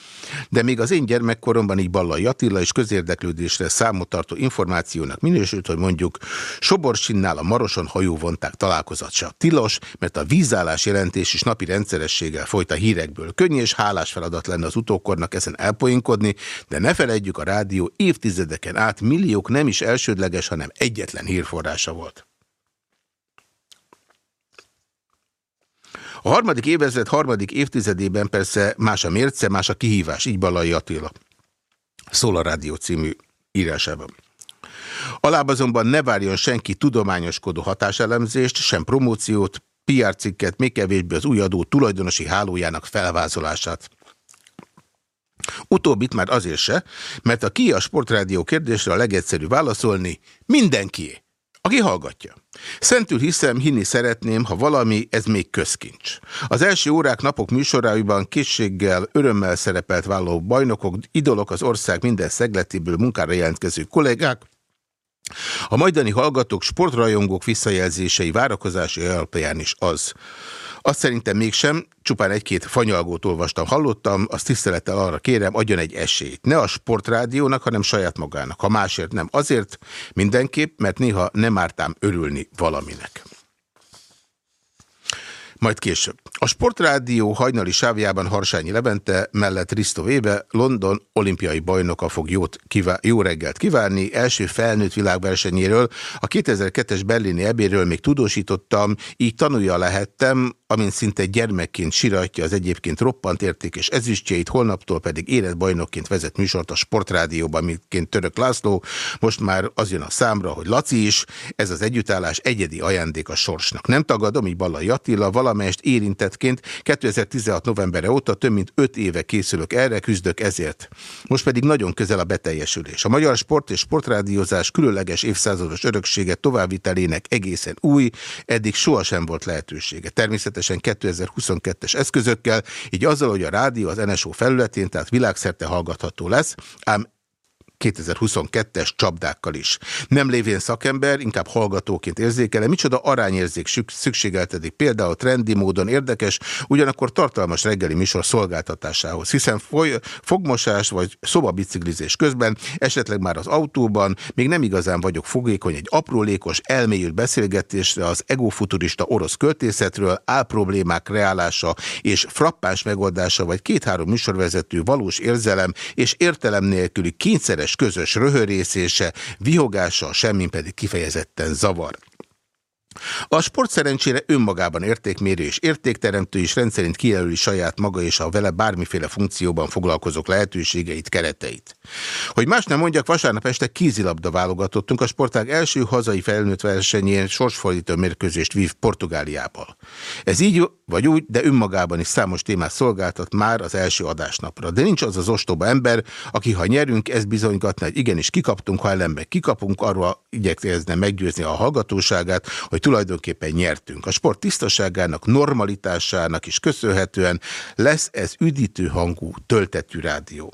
de még az én gyermekkoromban így Ballai Attila és közérdeklődésre számot tartó információnak minősült, hogy mondjuk Soborsinnál a Maroson hajóvonták találkozat se tilos, mert a vízállás jelentés is napi rendszerességgel folyt a hírekből. Könnyű és hálás feladat lenne az utókornak ezen elpoinkodni, de ne feledjük, a rádió évtizedeken át milliók nem is elsődleges, hanem egyetlen hírforrása volt. A harmadik évezred harmadik évtizedében persze más a mérce, más a kihívás, így Balai Attila. Szól a Rádió című írásában. Alább azonban ne várjon senki tudományoskodó hatáselemzést, sem promóciót, PR cikket, még kevésbé az új adó tulajdonosi hálójának felvázolását. Utóbbit már azért se, mert a ki a sportrádió kérdésre a legegyszerűbb válaszolni mindenkié, aki hallgatja. Szentül hiszem, hinni szeretném, ha valami, ez még közkincs. Az első órák, napok műsoráiban készséggel, örömmel szerepelt vállaló bajnokok, idolok az ország minden szegletéből munkára jelentkező kollégák, a majdani hallgatók sportrajongók visszajelzései várakozási alapján is az. Azt szerintem mégsem, csupán egy-két fanyalgót olvastam, hallottam, azt tisztelettel arra kérem, adjon egy esélyt. Ne a sportrádiónak, hanem saját magának. Ha másért nem, azért mindenképp, mert néha nem ártám örülni valaminek. Majd később. A Sportrádió hajnali sávjában Harsányi Levente mellett Risto Vébe London olimpiai bajnoka fog jót kivá jó reggelt kívánni. Első felnőtt világversenyéről, a 2002-es berlini ebéről még tudósítottam, így tanulja lehettem, amint szinte gyermekként siratja az egyébként roppant értékes ezüstjeit, holnaptól pedig érett bajnokként vezet műsort a Sportrádióban, mintként Török László. Most már az jön a számra, hogy Laci is, ez az együttállás egyedi ajándék a sorsnak. Nem tagadom, így Ballai Attila, valamelyest érintettként 2016 novembere óta több mint öt éve készülök erre, küzdök ezért. Most pedig nagyon közel a beteljesülés. A magyar sport és sportrádiózás különleges évszázados öröksége továbbvitelének egészen új, eddig sohasem volt lehetősége. Természetesen 2022-es eszközökkel, így azzal, hogy a rádió az NSO felületén, tehát világszerte hallgatható lesz, ám 2022-es csapdákkal is. Nem lévén szakember, inkább hallgatóként érzékelem, micsoda arányérzék szükségeltedik például trendi módon érdekes, ugyanakkor tartalmas reggeli műsor szolgáltatásához, hiszen foly, fogmosás vagy szobabiciklizés közben, esetleg már az autóban, még nem igazán vagyok fogékony egy aprólékos, elmélyült beszélgetésre az egofuturista orosz költészetről, álproblémák reálása és frappáns megoldása, vagy két-három műsorvezető valós érzelem és értelem nélküli kényszeres közös röhörészése, vihogása, semmi pedig kifejezetten zavar. A sport szerencsére önmagában értékmérő és értékteremtő is rendszerint kijelöli saját maga és a vele bármiféle funkcióban foglalkozók lehetőségeit, kereteit. Hogy más nem mondjak, vasárnap este kézilabda válogatottunk a sportág első hazai felnőtt versenyén sorsfordító mérkőzést vív Portugáliából. Ez így vagy úgy, de önmagában is számos témát szolgáltat már az első adásnapra. De nincs az az ostoba ember, aki ha nyerünk, ez bizonygatna, hogy igenis kikaptunk, ha ellenben kikapunk, arról igyekezne meggyőzni a hallgatóságát, hogy tulajdonképpen nyertünk. A sport tisztaságának, normalitásának is köszönhetően lesz ez üdítő hangú, töltetű rádió.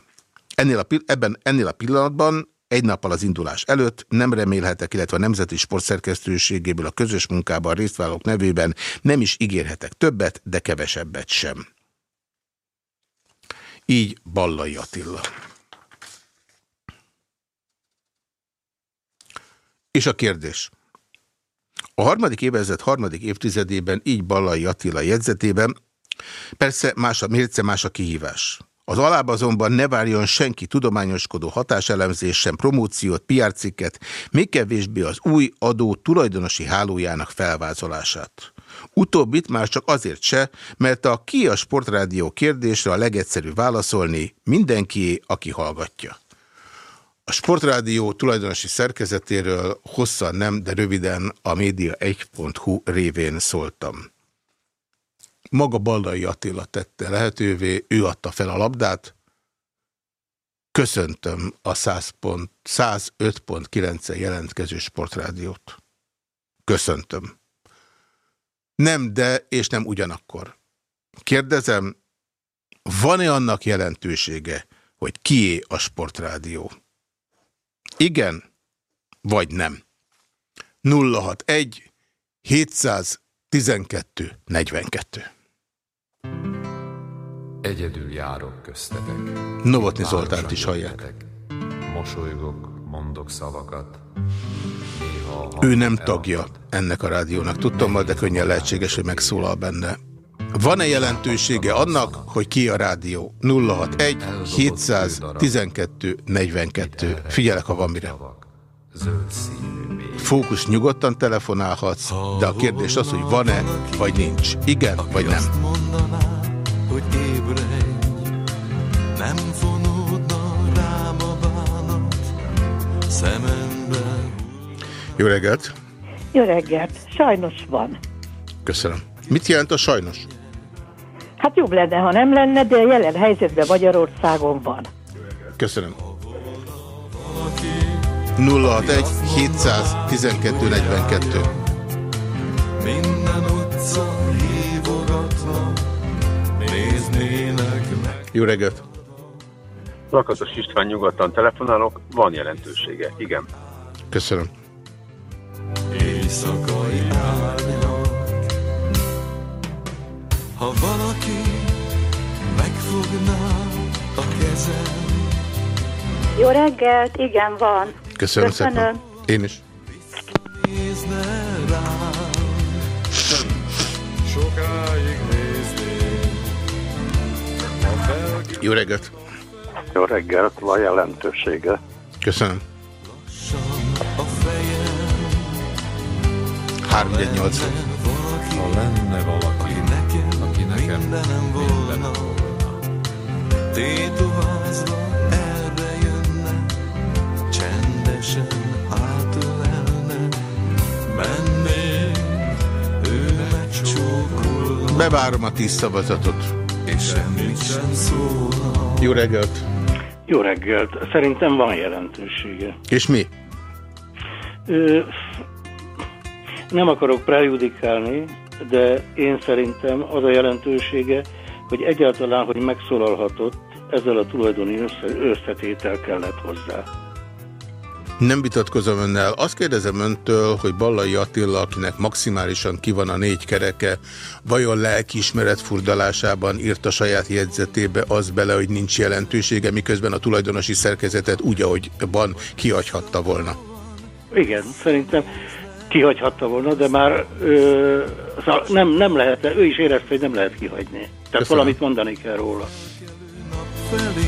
Ennél a, ebben, ennél a pillanatban egy nappal az indulás előtt nem remélhetek, illetve a Nemzeti Sportszerkesztőségéből a közös munkában résztvállalók nevében nem is ígérhetek többet, de kevesebbet sem. Így Ballai Attila. És a kérdés. A harmadik évezet harmadik évtizedében, így Ballai Attila jegyzetében, persze más a mérce, más a kihívás. Az alább azonban ne várjon senki tudományoskodó hatáselemzés sem promóciót, PR cikket, még kevésbé az új adó tulajdonosi hálójának felvázolását. Utóbbit már csak azért se, mert a ki a sportrádió kérdésre a legegyszerűbb válaszolni mindenki, aki hallgatja. A Sportrádió tulajdonosi szerkezetéről hosszan nem, de röviden a média1.hu révén szóltam. Maga Baldai Attila tette lehetővé, ő adta fel a labdát. Köszöntöm a 105.9-en jelentkező sportrádiót. Köszöntöm. Nem de, és nem ugyanakkor. Kérdezem, van-e annak jelentősége, hogy kié a sportrádió? Igen, vagy nem. 061 712 42 Egyedül járok köztetek. Novotni Zoltánt is hallják. Mosolygok, mondok szavakat. Néha ő nem tagja ennek a rádiónak. Tudtam, de könnyen lehetséges, hogy megszólal benne. Van-e jelentősége annak, hogy ki a rádió? 061 712 42. Figyelek, ha van mire. Fókusz nyugodtan telefonálhatsz, de a kérdés az, hogy van-e, vagy nincs. Igen, vagy nem. hogy ébredj, nem fonódna rám a bánat. Jó reggelt! Jó reggelt. Sajnos van. Köszönöm. Mit jelent a sajnos? Hát jobb lenne, ha nem lenne, de jelen helyzetben Magyarországon van. Köszönöm. 061 712 42 Minden utca hívogatva néznének meg. Jó reggelt! Lakatos István nyugodtan telefonálok, van jelentősége, igen. Köszönöm. Éjszakai árnyak Ha valaki megfogná a kezem Jó reggelt, igen, van. Köszönöm, Köszönöm. szépen. Én is. Jó reggelt! Jó reggelt, van jelentősége. Köszönöm. a fejem 380. Ha lenne valaki, mindenem volna Tétovázva erre jönne Csendesen átölelne Mennék, ő megcsókolna Bevárom a tíz szavazatot. És semmit sem szólna Jó reggelt! Jó reggelt. Szerintem van jelentősége. És mi? Ö, nem akarok prejudikálni, de én szerintem az a jelentősége, hogy egyáltalán, hogy megszólalhatott, ezzel a tulajdoni össze, összetétel kellett hozzá. Nem vitatkozom önnel. Azt kérdezem öntől, hogy Ballai Attila, akinek maximálisan ki van a négy kereke, vajon lelkiismeret furdalásában írt a saját jegyzetébe az bele, hogy nincs jelentősége, miközben a tulajdonosi szerkezetet úgy, ahogy van, kihagyhatta volna. Igen, szerintem kihagyhatta volna, de már ö, szóval nem, nem lehet, ő is érezte, hogy nem lehet kihagyni. Tehát Köszönöm. valamit mondani kell róla. felé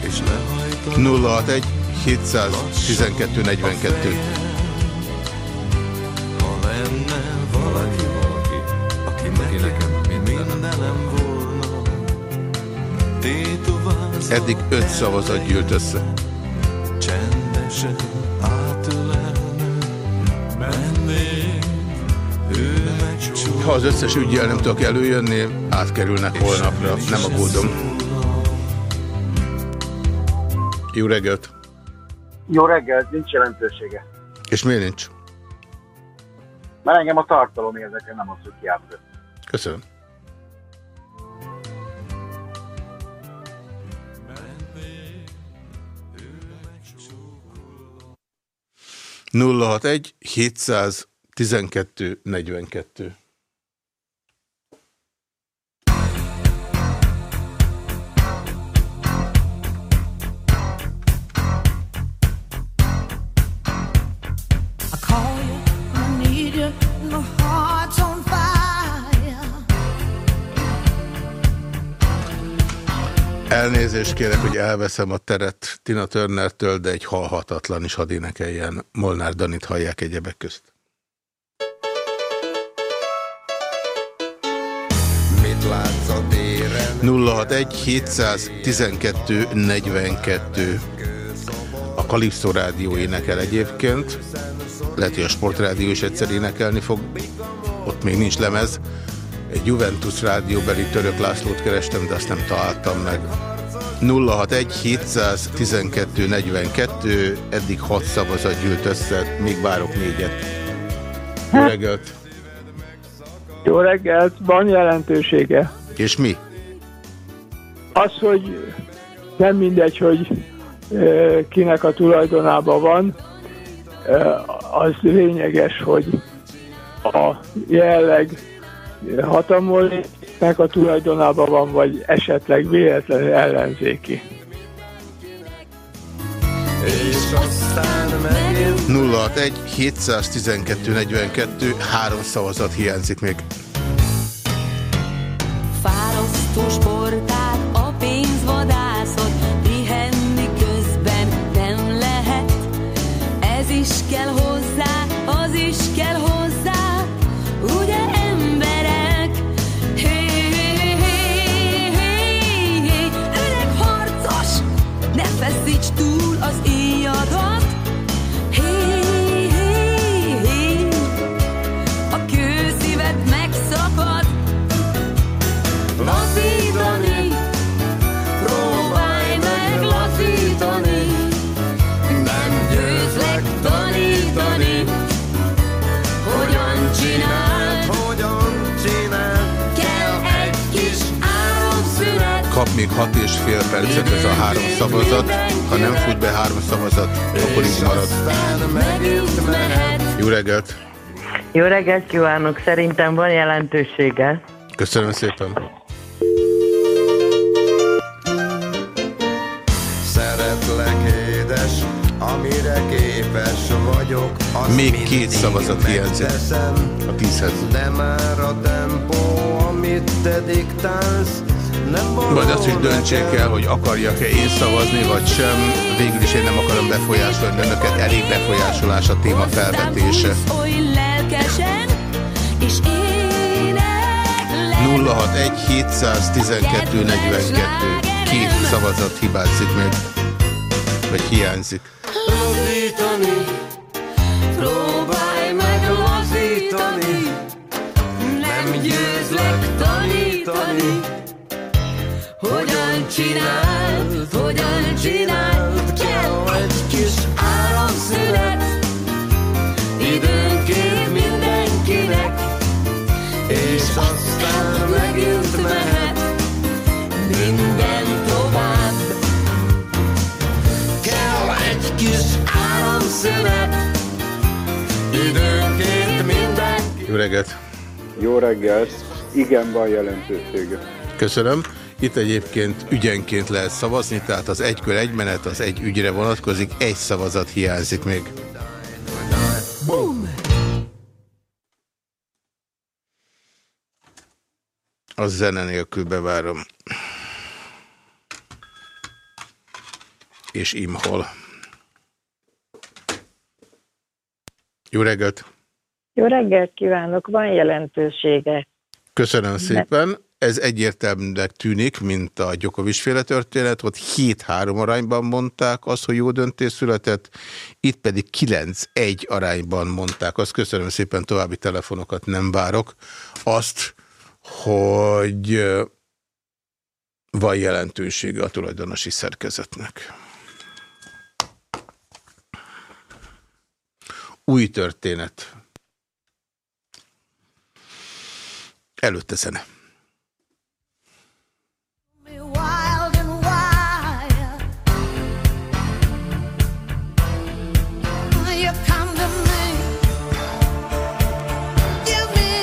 És lehajtani 061 712 42 Ha lenne valaki, valaki aki, aki nekem mindenem volna Eddig öt szavazat gyűlt össze. Csendesen Ha az összes ügyjel nem tudok előjönni, átkerülnek holnapra. Nem aggódom. Jó reggelt! Jó reggelt, nincs jelentősége. És miért nincs? Mert engem a tartalom érdekel, nem az, hogy kiállít. Köszönöm. Nulla hat egy 712 42 Elnézést kérek, hogy elveszem a teret Tina Turnertől, de egy halhatatlan is hadd énekeljen. Molnár Danit hallják egyebek közt. Mit látsz a téren? 061 712 42 A Kalipszó Rádió énekel egyébként. Lehet, hogy a Sportrádió is egyszer énekelni fog. Ott még nincs lemez. Egy Juventus rádióbeli török Lászlót kerestem, de azt nem találtam meg. 061 712 42 Eddig 6 szavazat gyűlt össze, még várok négyet. Jó reggelt! Jó reggelt, van jelentősége. És mi? Az, hogy nem mindegy, hogy kinek a tulajdonában van, az lényeges, hogy a jelleg hatalmolésnek a tulajdonában van, vagy esetleg véletlenül ellenzéki. És aztán megint 061 712 42 három szavazat hiányzik még. Fárasztó sportát, még hat és fél percet ez a három szavazat. Ha nem fut be három szavazat, akkor így marad. Jó reggelt! Jó reggelt kívánok, szerintem van jelentősége. Köszönöm szépen! Szeretlek édes, amire képes vagyok. azt Még két szavazat hiányzik a tízhez. De már a tempó, amit te diktálsz, Majd azt is döntsék el, hogy akarjak-e én szavazni, vagy sem. Végül is én nem akarom befolyásolni önöket, elég befolyásolás a téma felvetése. Hozzábújsz oly lelkesen, és éneklek. 061 712 42 Két szavazat hibázik még. Vagy hiányzik. Csináld, hogyan csináld, kell egy kis áramszünet, időnként mindenkinek, és aztán megint mehet minden tovább. Kell egy kis áramszünet, időnként minden Jó reggelt! Jó reggelt. Igen, van jelentősége. Köszönöm. Itt egyébként ügyenként lehet szavazni, tehát az egy kör egy menet az egy ügyre vonatkozik, egy szavazat hiányzik még. Boom! A zene nélkül bevárom. És imhol. Jó reggelt! Jó reggelt kívánok, van jelentősége. Köszönöm szépen. Ez egyértelműnek tűnik, mint a Gyokovics féle történet. Ott 7-3 arányban mondták azt, hogy jó döntés született, itt pedig 9-1 arányban mondták azt. Köszönöm szépen, további telefonokat nem várok. Azt, hogy van jelentősége a tulajdonosi szerkezetnek. Új történet. Előtte zene.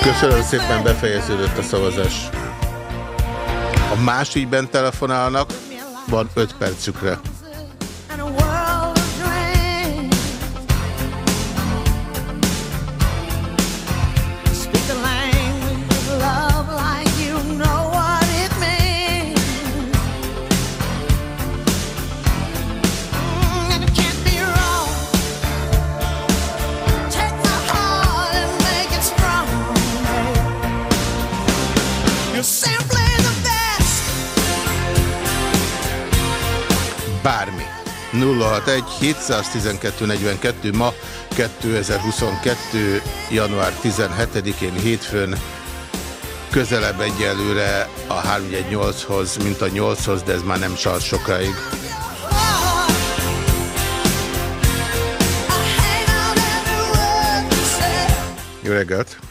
Köszönöm szépen, befejeződött a szavazás. Ha más telefonálnak, van 5 percükre. 061 712 42 ma 2022. január 17-én hétfőn közelebb egyelőre a 318-hoz, mint a 8-hoz, de ez már nem sar sokáig. Jó reggelt!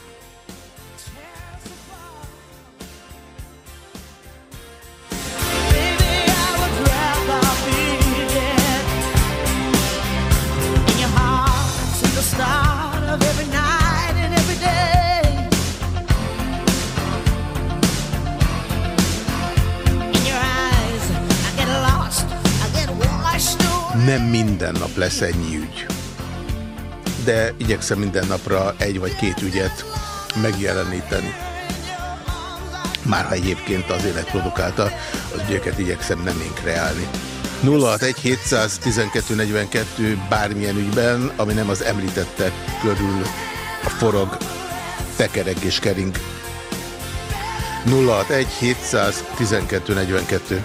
Nem minden nap lesz ennyi ügy. De igyekszem minden napra egy vagy két ügyet megjeleníteni. Már ha egyébként az élet produkálta, az ügyeket igyekszem nem én kreálni. 061 712 42 bármilyen ügyben, ami nem az említettek körül a forog, tekereg és kering. 061 712 42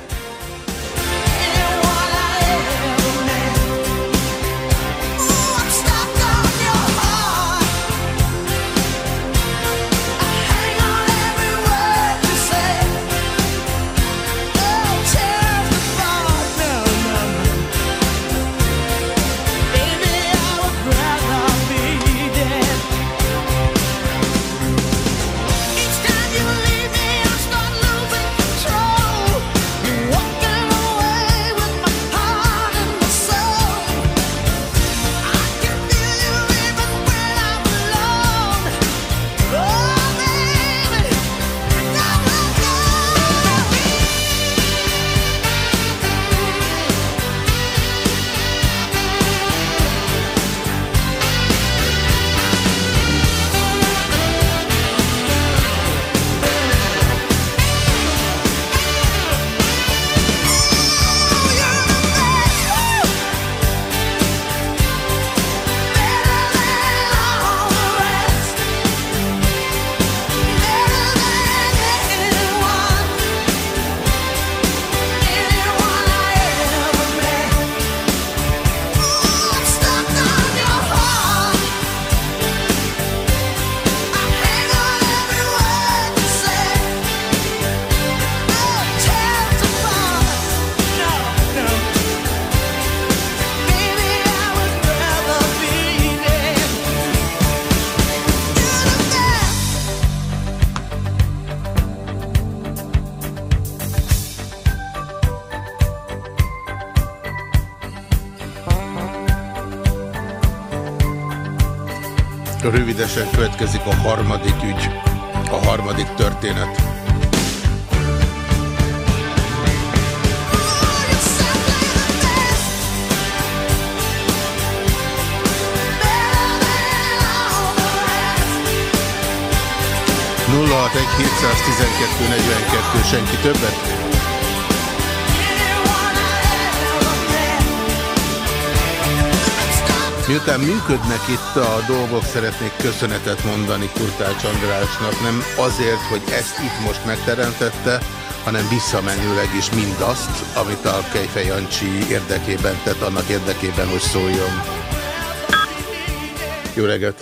Rövidesen következik a harmadik ügy, a harmadik történet. Nulla 712 42, senki többet? Miután működnek itt a dolgok, szeretnék köszönetet mondani Kurtács Andrásnak, nem azért, hogy ezt itt most megteremtette, hanem visszamenőleg is mindazt, amit a Kejfej Jancsi érdekében tett, annak érdekében, hogy szóljon. Jó reggelt!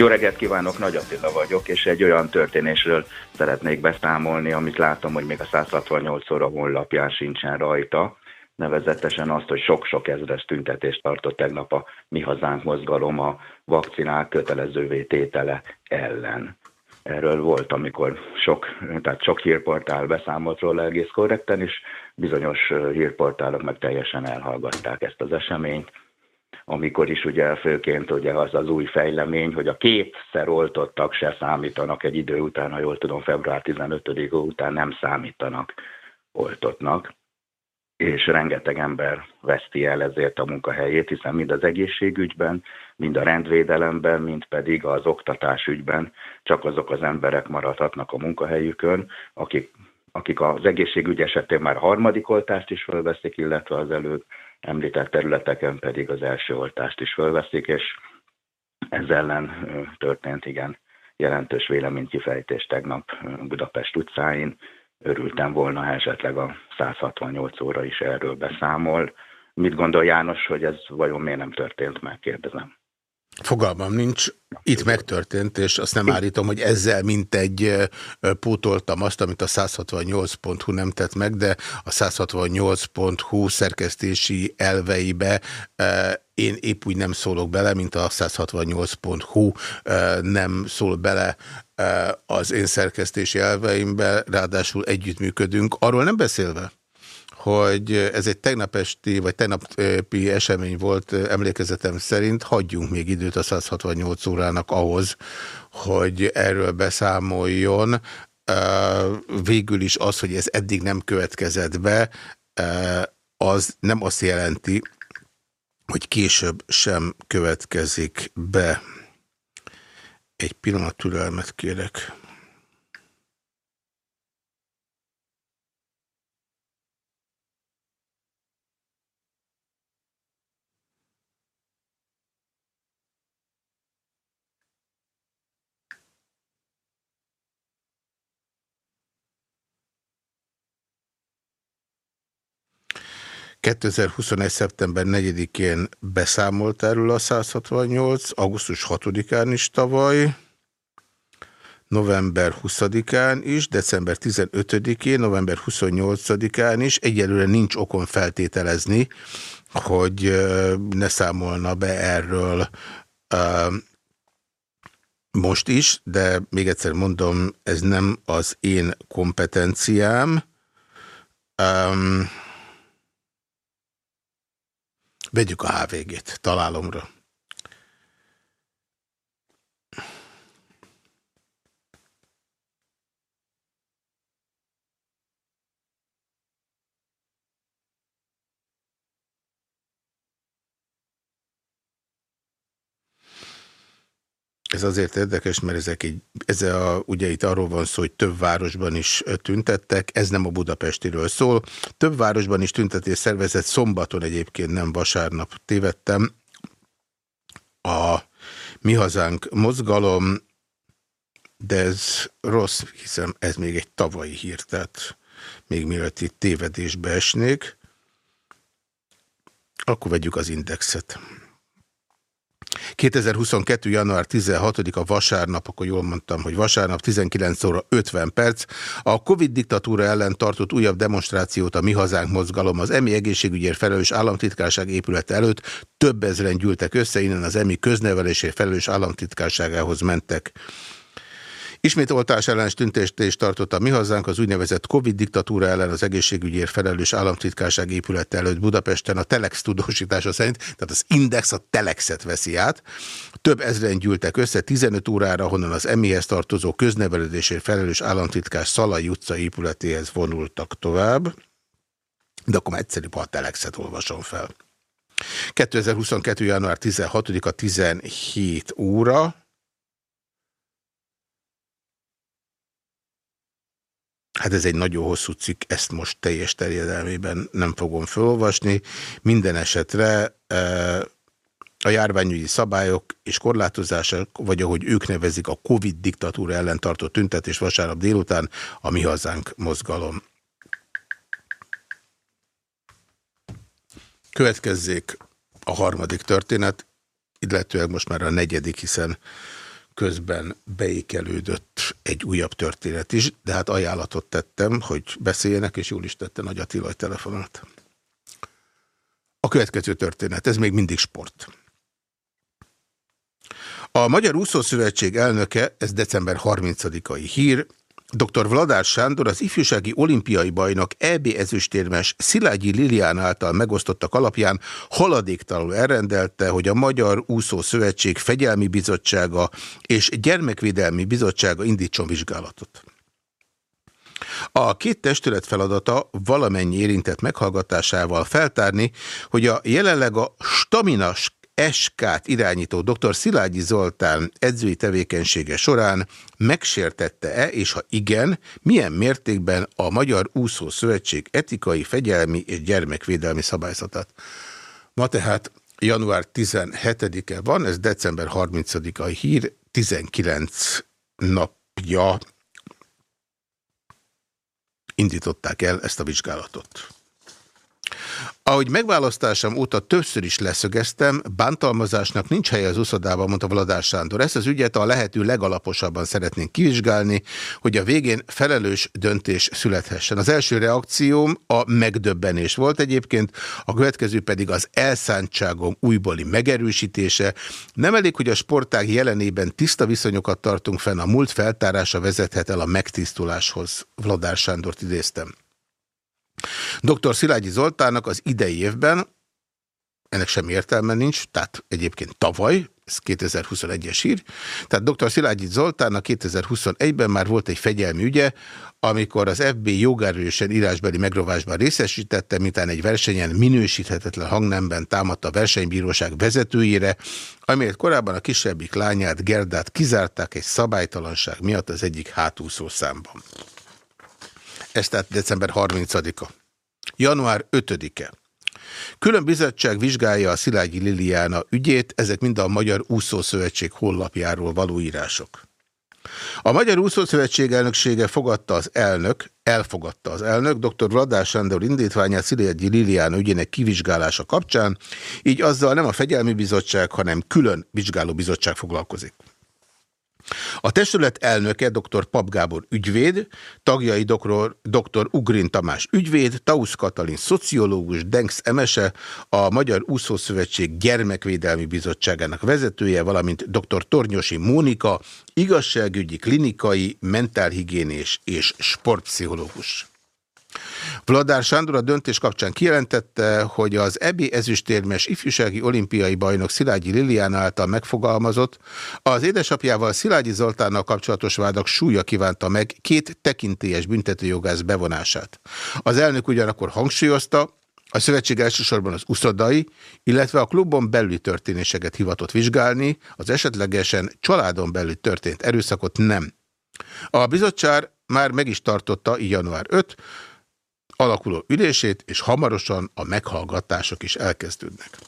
Jó reggelt kívánok, Nagy Attila vagyok, és egy olyan történésről szeretnék beszámolni, amit látom, hogy még a 168 óra honlapján sincsen rajta nevezetesen azt, hogy sok-sok ezres tüntetést tartott tegnap a Mi Hazánk mozgalom a vakcinák kötelezővé tétele ellen. Erről volt, amikor sok, tehát sok hírportál beszámolt róla egész korrekten, és bizonyos hírportálok meg teljesen elhallgatták ezt az eseményt amikor is ugye főként ugye az az új fejlemény, hogy a kétszer oltottak se számítanak egy idő után, ha jól tudom, február 15 után nem számítanak oltottnak és rengeteg ember veszti el ezért a munkahelyét, hiszen mind az egészségügyben, mind a rendvédelemben, mind pedig az oktatásügyben csak azok az emberek maradhatnak a munkahelyükön, akik, akik az egészségügy esetén már harmadik oltást is fölveszik, illetve az előbb említett területeken pedig az első oltást is fölveszik, és ez ellen történt igen jelentős véleménykifejtés tegnap Budapest utcáin, örültem volna, ha esetleg a 168 óra is erről beszámol. Mit gondol János, hogy ez vajon miért nem történt meg, kérdezem. Fogalmam nincs, itt megtörtént, és azt nem állítom, hogy ezzel mint egy pótoltam azt, amit a 168.hu nem tett meg, de a 168.hu szerkesztési elveibe én épp úgy nem szólok bele, mint a 168.hu nem szól bele az én szerkesztési elveimbe, ráadásul együttműködünk. Arról nem beszélve, hogy ez egy tegnap esti, vagy tegnapi esemény volt emlékezetem szerint, hagyjunk még időt a 168 órának ahhoz, hogy erről beszámoljon. Végül is az, hogy ez eddig nem következett be, az nem azt jelenti, hogy később sem következik be. Egy pillanat türelmet kérek. 2021. szeptember 4-én beszámolt erről a 168, augusztus 6-án is tavaly, november 20-án is, december 15-én, november 28-án is. Egyelőre nincs okon feltételezni, hogy ne számolna be erről most is, de még egyszer mondom, ez nem az én kompetenciám. Um, Vegyük a HVG-t találomra. Ez azért érdekes, mert ezek egy, ez a, ugye itt arról van szó, hogy több városban is tüntettek, ez nem a budapestiről szól. Több városban is tüntetés szervezett, szombaton egyébként nem vasárnap tévedtem. A Mi Hazánk mozgalom, de ez rossz, hiszem ez még egy tavalyi hír, tehát még mielőtt itt tévedésbe esnék. Akkor vegyük az indexet. 2022. január 16-a vasárnap, akkor jól mondtam, hogy vasárnap 19 óra 50 perc. A Covid diktatúra ellen tartott újabb demonstrációt a Mi Hazánk mozgalom az EMI egészségügyért felelős államtitkárság épülete előtt több ezeren gyűltek össze, innen az EMI köznevelésért felelős államtitkárságához mentek. Ismét oltás ellenes tüntetést tartott a mi hazánk az úgynevezett Covid diktatúra ellen az egészségügyért felelős államtitkárság épület előtt Budapesten a Telex tudósítása szerint, tehát az Index a Telexet veszi át. Több ezren gyűltek össze 15 órára, honnan az emihez tartozó köznevelődésért felelős államtitkár Szalai utca épületéhez vonultak tovább. De akkor már egyszerűbb, ha a Telexet olvasom fel. 2022. január 16-a 17 óra. Hát ez egy nagyon hosszú cikk, ezt most teljes terjedelmében nem fogom felolvasni. Minden esetre e, a járványügyi szabályok és korlátozások, vagy ahogy ők nevezik a Covid diktatúra ellen tartott tüntetés vasárnap délután a Mi Hazánk mozgalom. Következzék a harmadik történet, illetőleg most már a negyedik, hiszen közben beékelődött egy újabb történet is, de hát ajánlatot tettem, hogy beszéljenek, és jól is tette Nagy Attila telefonát. A következő történet, ez még mindig sport. A Magyar Úszószövetség elnöke, ez december 30-ai hír, Dr. Vladár Sándor az ifjúsági olimpiai bajnok EB ezüstérmes Szilágyi Lilián által megosztottak alapján haladéktalanul elrendelte, hogy a Magyar Úszó Szövetség Fegyelmi Bizottsága és Gyermekvédelmi Bizottsága indítson vizsgálatot. A két testület feladata valamennyi érintett meghallgatásával feltárni, hogy a jelenleg a staminas SK-t irányító dr. Szilágyi Zoltán edzői tevékenysége során megsértette-e, és ha igen, milyen mértékben a Magyar Úszó Szövetség etikai, fegyelmi és gyermekvédelmi szabályzatát. Ma tehát január 17-e van, ez december 30-a hír, 19 napja indították el ezt a vizsgálatot. Ahogy megválasztásom óta többször is leszögeztem, bántalmazásnak nincs helye az uszodában, mondta Vladár Sándor. Ezt az ügyet a lehető legalaposabban szeretnénk kivizsgálni, hogy a végén felelős döntés születhessen. Az első reakcióm a megdöbbenés volt egyébként, a következő pedig az elszántságom újbóli megerősítése. Nem elég, hogy a sportág jelenében tiszta viszonyokat tartunk fenn, a múlt feltárása vezethet el a megtisztuláshoz. Vladár Sándort idéztem. Dr. Szilágyi Zoltánnak az idei évben, ennek semmi értelme nincs, tehát egyébként tavaly, ez 2021-es hír, tehát dr. Szilágyi Zoltánnak 2021-ben már volt egy fegyelmi ügye, amikor az FB jogerősen írásbeli megrovásban részesítette, miután egy versenyen minősíthetetlen hangnemben támadta a versenybíróság vezetőjére, amiért korábban a kisebbik lányát, Gerdát kizárták egy szabálytalanság miatt az egyik hátúszó számban. Ez tehát december 30-a. Január 5-e. Külön bizottság vizsgálja a Szilágyi Liliana ügyét, ezek mind a Magyar Úszószövetség honlapjáról való írások. A Magyar Úszószövetség elnöksége fogadta az elnök, elfogadta az elnök dr. Vladár Sándor indítványát Szilágyi Liliana ügyének kivizsgálása kapcsán, így azzal nem a Fegyelmi Bizottság, hanem külön vizsgálóbizottság foglalkozik. A testület elnöke dr. Pap Gábor ügyvéd, tagjai dr. dr. Ugrin Tamás ügyvéd, Tausz Katalin szociológus, Denks Emese, a Magyar Úszószövetség Gyermekvédelmi Bizottságának vezetője, valamint dr. Tornyosi Mónika, igazságügyi, klinikai, mentálhigiénés és sportpszichológus. Vladár Sándor a döntés kapcsán kijelentette, hogy az EB ezüstérmes ifjúsági olimpiai bajnok Szilágyi Lilián által megfogalmazott, az édesapjával Szilágyi Zoltánnal kapcsolatos vádak súlya kívánta meg két tekintélyes büntetőjogász bevonását. Az elnök ugyanakkor hangsúlyozta, a szövetség elsősorban az uszodai, illetve a klubon belüli történéseket hivatott vizsgálni, az esetlegesen családon belül történt erőszakot nem. A bizottság már meg is tartotta január 5, alakuló ülését, és hamarosan a meghallgatások is elkezdődnek.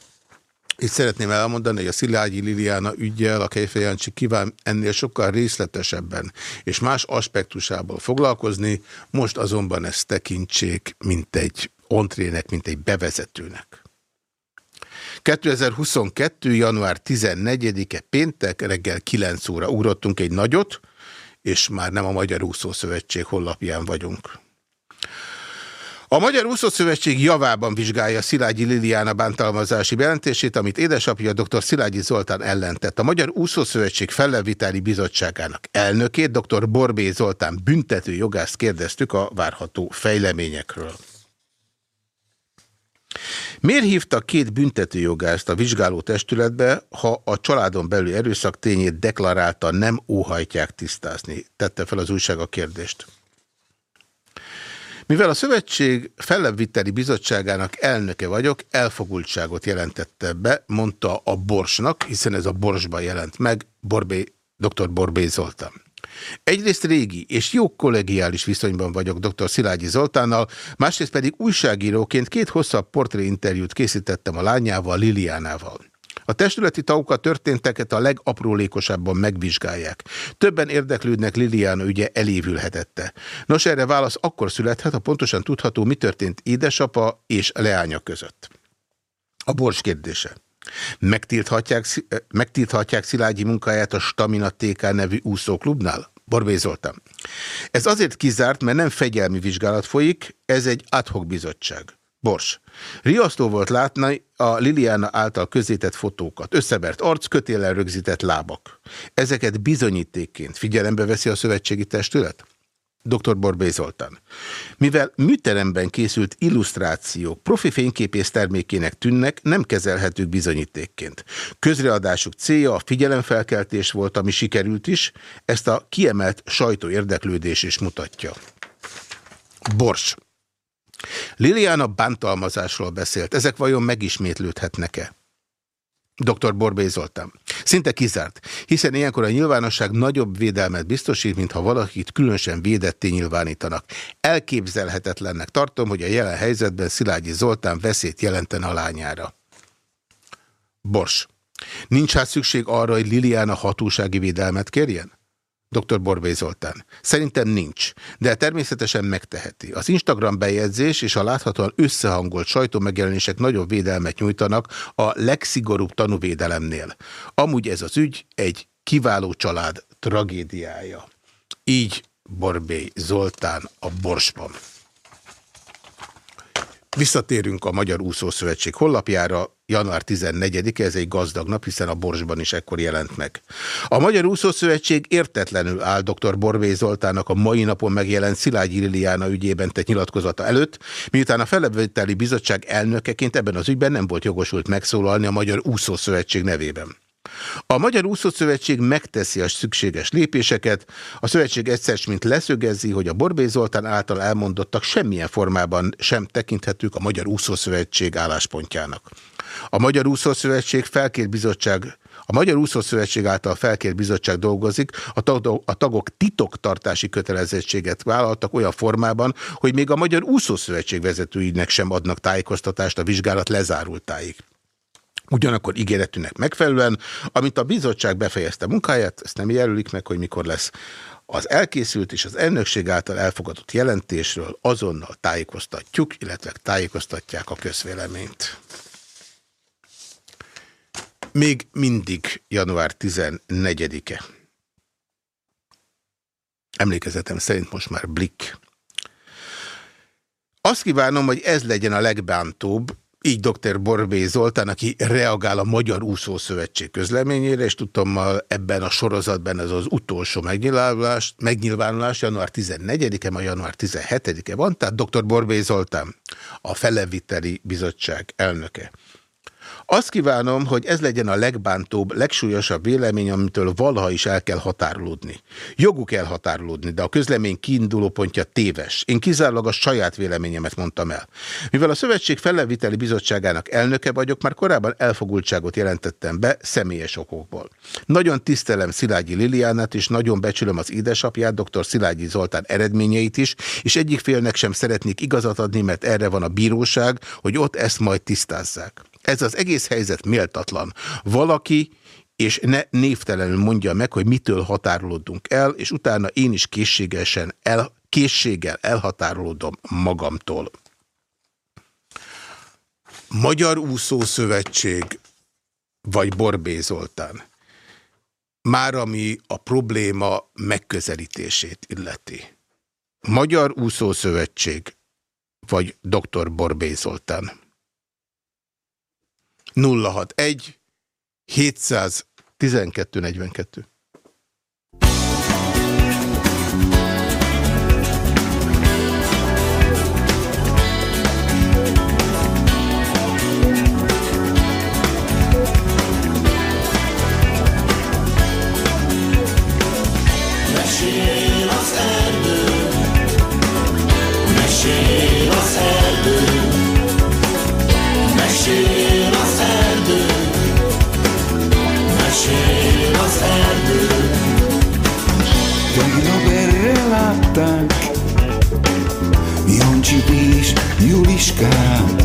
Itt szeretném elmondani, hogy a Szilágyi Liliana ügyjel a Kejfejancsi kíván ennél sokkal részletesebben és más aspektusából foglalkozni, most azonban ezt tekintsék, mint egy ontrének, mint egy bevezetőnek. 2022. január 14-e péntek reggel 9 óra ugrottunk egy nagyot, és már nem a Magyar Úszó Szövetség honlapján vagyunk. A Magyar Úszószövetség javában vizsgálja Szilágyi Liliana bántalmazási jelentését, amit édesapja dr. Szilágyi Zoltán ellentett. A Magyar Úszószövetség Felleviteli Bizottságának elnökét, dr. Borbé Zoltán büntető jogászt kérdeztük a várható fejleményekről. Miért hívta két büntetőjogást a vizsgáló testületbe, ha a családon belül erőszak tényét deklarálta nem óhajtják tisztázni? Tette fel az újság a kérdést. Mivel a szövetség fellebbviteli bizottságának elnöke vagyok, elfogultságot jelentette be, mondta a Borsnak, hiszen ez a Borsban jelent meg, Borbé, dr. Borbé Zoltán. Egyrészt régi és jó kollegiális viszonyban vagyok dr. Szilágyi Zoltánnal, másrészt pedig újságíróként két hosszabb portréinterjút készítettem a lányával, Liliánával. A testületi tagokat történteket a legaprólékosabban megvizsgálják. Többen érdeklődnek Liliana ügye elévülhetette. Nos, erre válasz akkor születhet, ha pontosan tudható, mi történt édesapa és leánya között. A bors kérdése. Megtilthatják, megtilthatják Szilágyi munkáját a Stamina TK nevű úszóklubnál? Borbé Zoltán. Ez azért kizárt, mert nem fegyelmi vizsgálat folyik, ez egy adhok bizottság. Bors. Riasztó volt látni a Liliana által közétett fotókat. Összevert arc, kötéllel rögzített lábak. Ezeket bizonyítékként figyelembe veszi a szövetségi testület? Dr. Borbé Zoltán. Mivel műteremben készült illusztrációk profi fényképész termékének tűnnek, nem kezelhetők bizonyítékként. Közreadásuk célja a figyelemfelkeltés volt, ami sikerült is, ezt a kiemelt sajtó érdeklődés is mutatja. Bors. Liliana bántalmazásról beszélt. Ezek vajon megismétlődhetnek-e? Dr. Borbé Zoltán. Szinte kizárt, hiszen ilyenkor a nyilvánosság nagyobb védelmet biztosít, mintha valakit különösen védetté nyilvánítanak. Elképzelhetetlennek tartom, hogy a jelen helyzetben Szilágyi Zoltán veszélyt jelenten a lányára. Bors. Nincs hát szükség arra, hogy Liliana hatósági védelmet kérjen? Dr. Borbé Zoltán. Szerintem nincs, de természetesen megteheti. Az Instagram bejegyzés és a láthatóan összehangolt sajtómegjelenések nagyobb védelmet nyújtanak a legszigorúbb tanúvédelemnél. Amúgy ez az ügy egy kiváló család tragédiája. Így Borbé Zoltán a Borsban. Visszatérünk a Magyar Úszószövetség honlapjára, január 14-e, ez egy gazdag nap, hiszen a Borsban is ekkor jelent meg. A Magyar Úszószövetség értetlenül áll dr. Borbé Zoltának a mai napon megjelent Szilágyi Liliana ügyében tett nyilatkozata előtt, miután a Felebbviteli Bizottság elnökeként ebben az ügyben nem volt jogosult megszólalni a Magyar Úszószövetség nevében. A Magyar Úszószövetség megteszi a szükséges lépéseket, a szövetség egyszer mint leszögezi, hogy a Borbé Zoltán által elmondottak semmilyen formában sem tekinthetők a Magyar Úszószövetség álláspontjának. A Magyar Úszószövetség felkért bizottság a Magyar Úszószövetség által felkért bizottság dolgozik, a, tagok, titoktartási kötelezettséget vállaltak olyan formában, hogy még a Magyar Úszószövetség vezetőinek sem adnak tájékoztatást a vizsgálat lezárultáig. Ugyanakkor ígéretűnek megfelelően, amint a bizottság befejezte munkáját, ezt nem jelölik meg, hogy mikor lesz, az elkészült és az elnökség által elfogadott jelentésről azonnal tájékoztatjuk, illetve tájékoztatják a közvéleményt. Még mindig január 14-e. Emlékezetem szerint most már Blick. Azt kívánom, hogy ez legyen a legbántóbb, így dr. Borbé Zoltán, aki reagál a Magyar Úszó Szövetség közleményére, és tudom, ebben a sorozatban ez az utolsó megnyilvánulás, megnyilvánulás január 14-e, ma január 17-e van, tehát dr. Borbé Zoltán, a Feleviteli Bizottság elnöke. Azt kívánom, hogy ez legyen a legbántóbb, legsúlyosabb vélemény, amitől valaha is el kell határolódni. Joguk elhatárolódni, de a közlemény kiinduló pontja téves. Én kizárólag a saját véleményemet mondtam el. Mivel a Szövetség Felleviteli Bizottságának elnöke vagyok, már korábban elfogultságot jelentettem be személyes okokból. Nagyon tisztelem Szilágyi Liliánát, és nagyon becsülöm az édesapját, dr. Szilágyi Zoltán eredményeit is, és egyik félnek sem szeretnék igazat adni, mert erre van a bíróság, hogy ott ezt majd tisztázzák. Ez az egész helyzet méltatlan. Valaki és ne névtelenül mondja meg, hogy mitől határolódunk el, és utána én is készségesen el, készséggel elhatárolódom magamtól. Magyar Úszó Szövetség vagy Borbé Zoltán. Már ami a probléma megközelítését illeti. Magyar Úszó Szövetség vagy dr. Borbély Zoltán. 061 712 42. Juliskát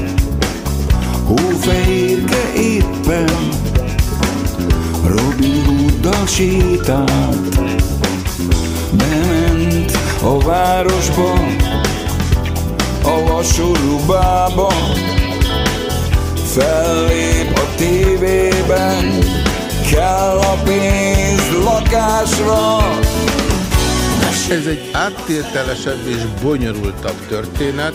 Hófehérke éppen Robin Hooddal sétált. Bement a városba A vasorubába Fellép a tévében Kell a pénz lakásra Ez egy áttételesebb és bonyolultabb történet,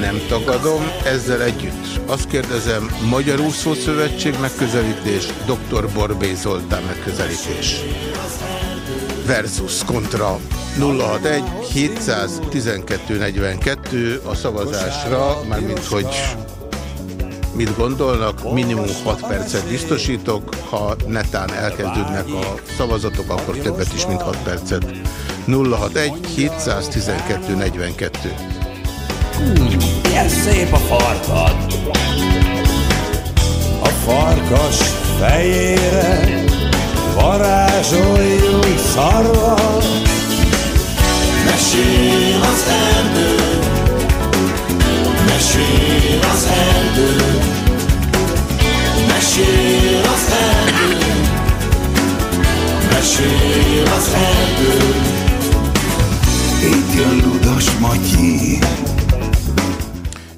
nem tagadom, ezzel együtt. Azt kérdezem, Magyar Úszó Szövetség megközelítés, dr. Borbély Zoltán megközelítés. Versus kontra 061 712 42 a szavazásra, mármint hogy mit gondolnak, minimum 6 percet biztosítok, ha netán elkezdődnek a szavazatok, akkor többet is, mint 6 percet. 061 712 42. Milyen szép a farkad. A farkas fejére Varázsoljunk szarva. Mesél az erdő Mesél az erdő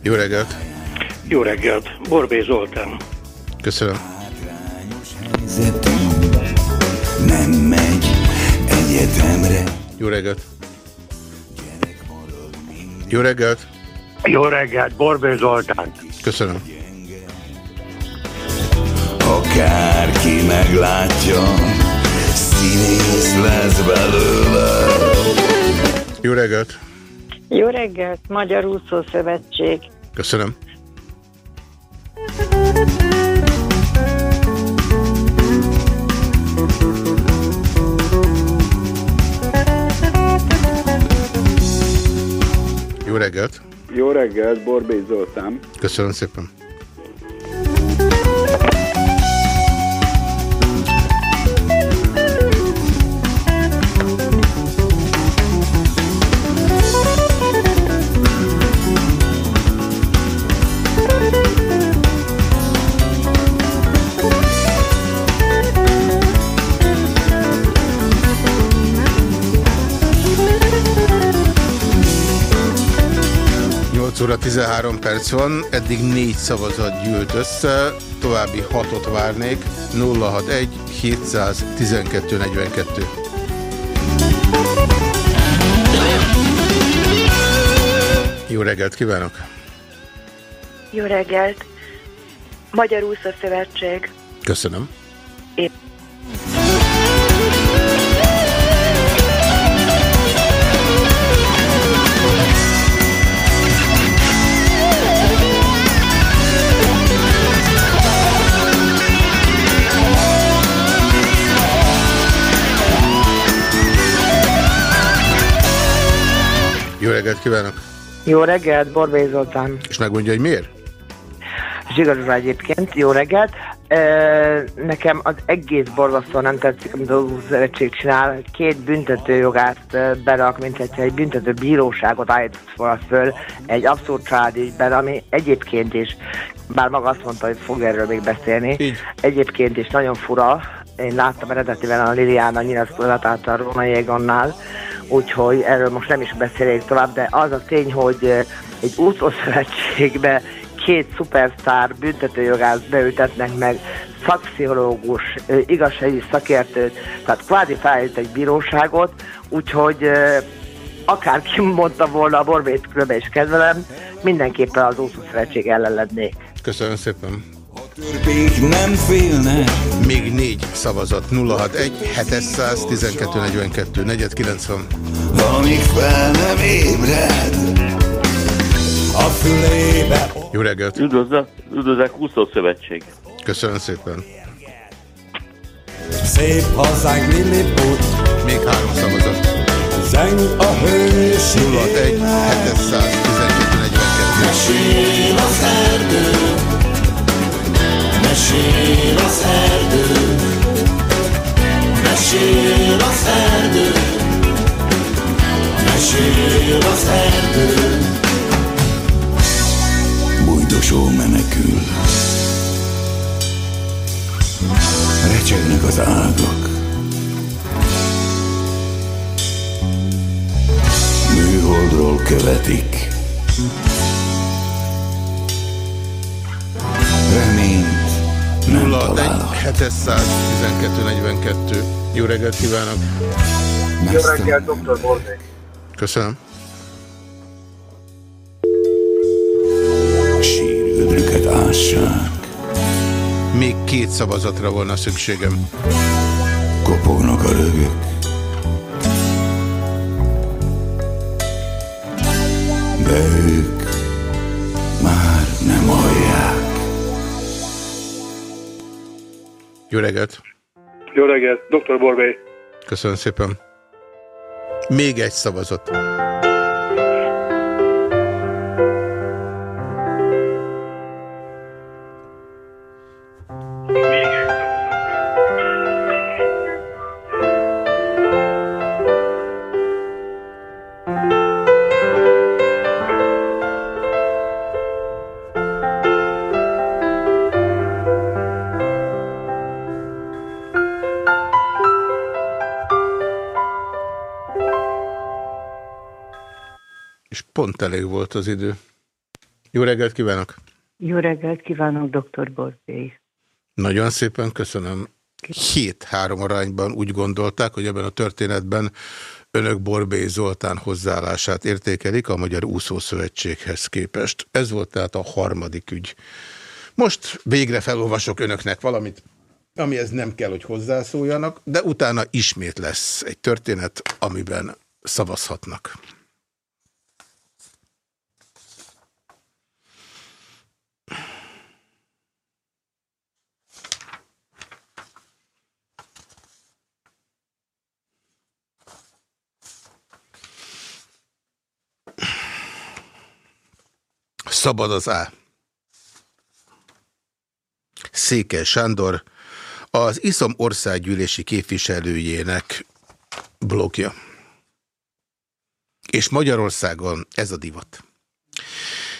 Jó reggelt! Jó reggelt, Borbé Zoltán. Köszönöm. Nem megy egyetemre Jó reggelt! Jó reggelt! Jó reggelt, Borbé Zoltán. Köszönöm. Akárki meglátja Színész lesz belőle Jó reggelt! Jó reggelt, Magyar Úszó Szövetség. Köszönöm. Jó reggelt! Jó reggelt, Borbély Zoltán. Köszönöm szépen. Óra 13 perc van, eddig négy szavazat gyűlt össze, további hatot várnék, 061 712 42. Jó reggelt kívánok! Jó reggelt! Magyar Úszó Szövetség. Köszönöm. Én Jó reggelt kívánok! Jó reggelt, Borbély Zoltán. És megmondja, hogy miért? Zsigarúra egyébként, jó reggelt. Nekem az egész borzasztóan nem tetszik, amit az Szövetség csinál. Két büntetőjogást berak, mint hogyha egy büntető bíróságot állított volna föl egy abszurd családügyben, ami egyébként is, bár maga azt mondta, hogy fog erről még beszélni, Így. egyébként is nagyon fura. Én láttam eredetiben a Liliana nyilatkozatát a Római Egonnál, úgyhogy erről most nem is beszélek tovább, de az a tény, hogy egy úszószövetségbe két szupersztár büntetőjogást beültetnek meg, szakpszichológus, igazságügyi szakértőt, tehát kvázi felállít egy bíróságot, úgyhogy akárki mondta volna a Borbét különben is kedvelem, mindenképpen az Úszó Szövetség ellen lennék. Köszönöm szépen. Törpék nem félnek. Még négy szavazat. 061 712 42 negyed 90. Amíg fel nem ébred. A fülébe. Jó reggelt. Üdvözlök, üdvözlök Úszó Szövetség. Köszönöm szépen. Szép hazánk Lilliput, Még három szavazat. zeng a hősi 061 712 42. Mesél az erdő, mesél az erdő, mesél az erdő, mesél az erdő. Bujdosó menekül. Recsegnek az ágak. Műholdról követik. Remény 061-712-42. Jó reggelt kívánok! Jó reggelt, Dr. Borzék! Köszönöm. Sírvödrüket ássák. Még két szavazatra volna szükségem. Kopognak a rögök. Jó reggelt. Jó reggelt, dr. Borbély. Köszönöm szépen. Még egy szavazat. Pont elég volt az idő. Jó reggelt kívánok! Jó reggelt kívánok, dr. Borbély. Nagyon szépen köszönöm. 7-3 arányban úgy gondolták, hogy ebben a történetben önök Borbély Zoltán hozzáállását értékelik a Magyar Úszószövetséghez képest. Ez volt tehát a harmadik ügy. Most végre felolvasok önöknek valamit, amihez nem kell, hogy hozzászóljanak, de utána ismét lesz egy történet, amiben szavazhatnak. Szabad az A. Székely Sándor, az ISZOM országgyűlési képviselőjének blogja. És Magyarországon ez a divat.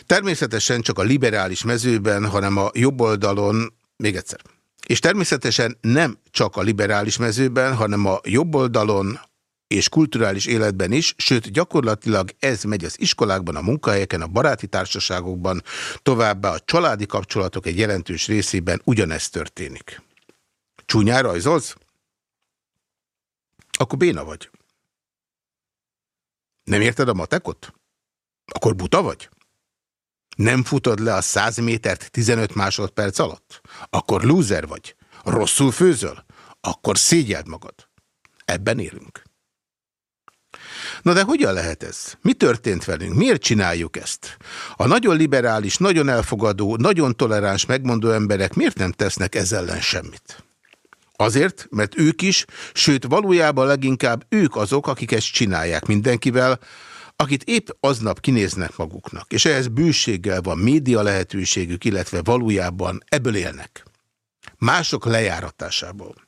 Természetesen csak a liberális mezőben, hanem a jobb oldalon, még egyszer, és természetesen nem csak a liberális mezőben, hanem a jobb oldalon, és kulturális életben is, sőt gyakorlatilag ez megy az iskolákban, a munkahelyeken, a baráti társaságokban, továbbá a családi kapcsolatok egy jelentős részében ugyanezt történik. Csúnyán rajzolsz? Akkor béna vagy. Nem érted a matekot? Akkor buta vagy? Nem futod le a 100 métert 15 másodperc alatt? Akkor lúzer vagy. Rosszul főzöl? Akkor szégyeld magad. Ebben élünk. Na de hogyan lehet ez? Mi történt velünk? Miért csináljuk ezt? A nagyon liberális, nagyon elfogadó, nagyon toleráns, megmondó emberek miért nem tesznek ezzel ellen semmit? Azért, mert ők is, sőt valójában leginkább ők azok, akik ezt csinálják mindenkivel, akit épp aznap kinéznek maguknak, és ehhez bőséggel van média lehetőségük, illetve valójában ebből élnek. Mások lejáratásából.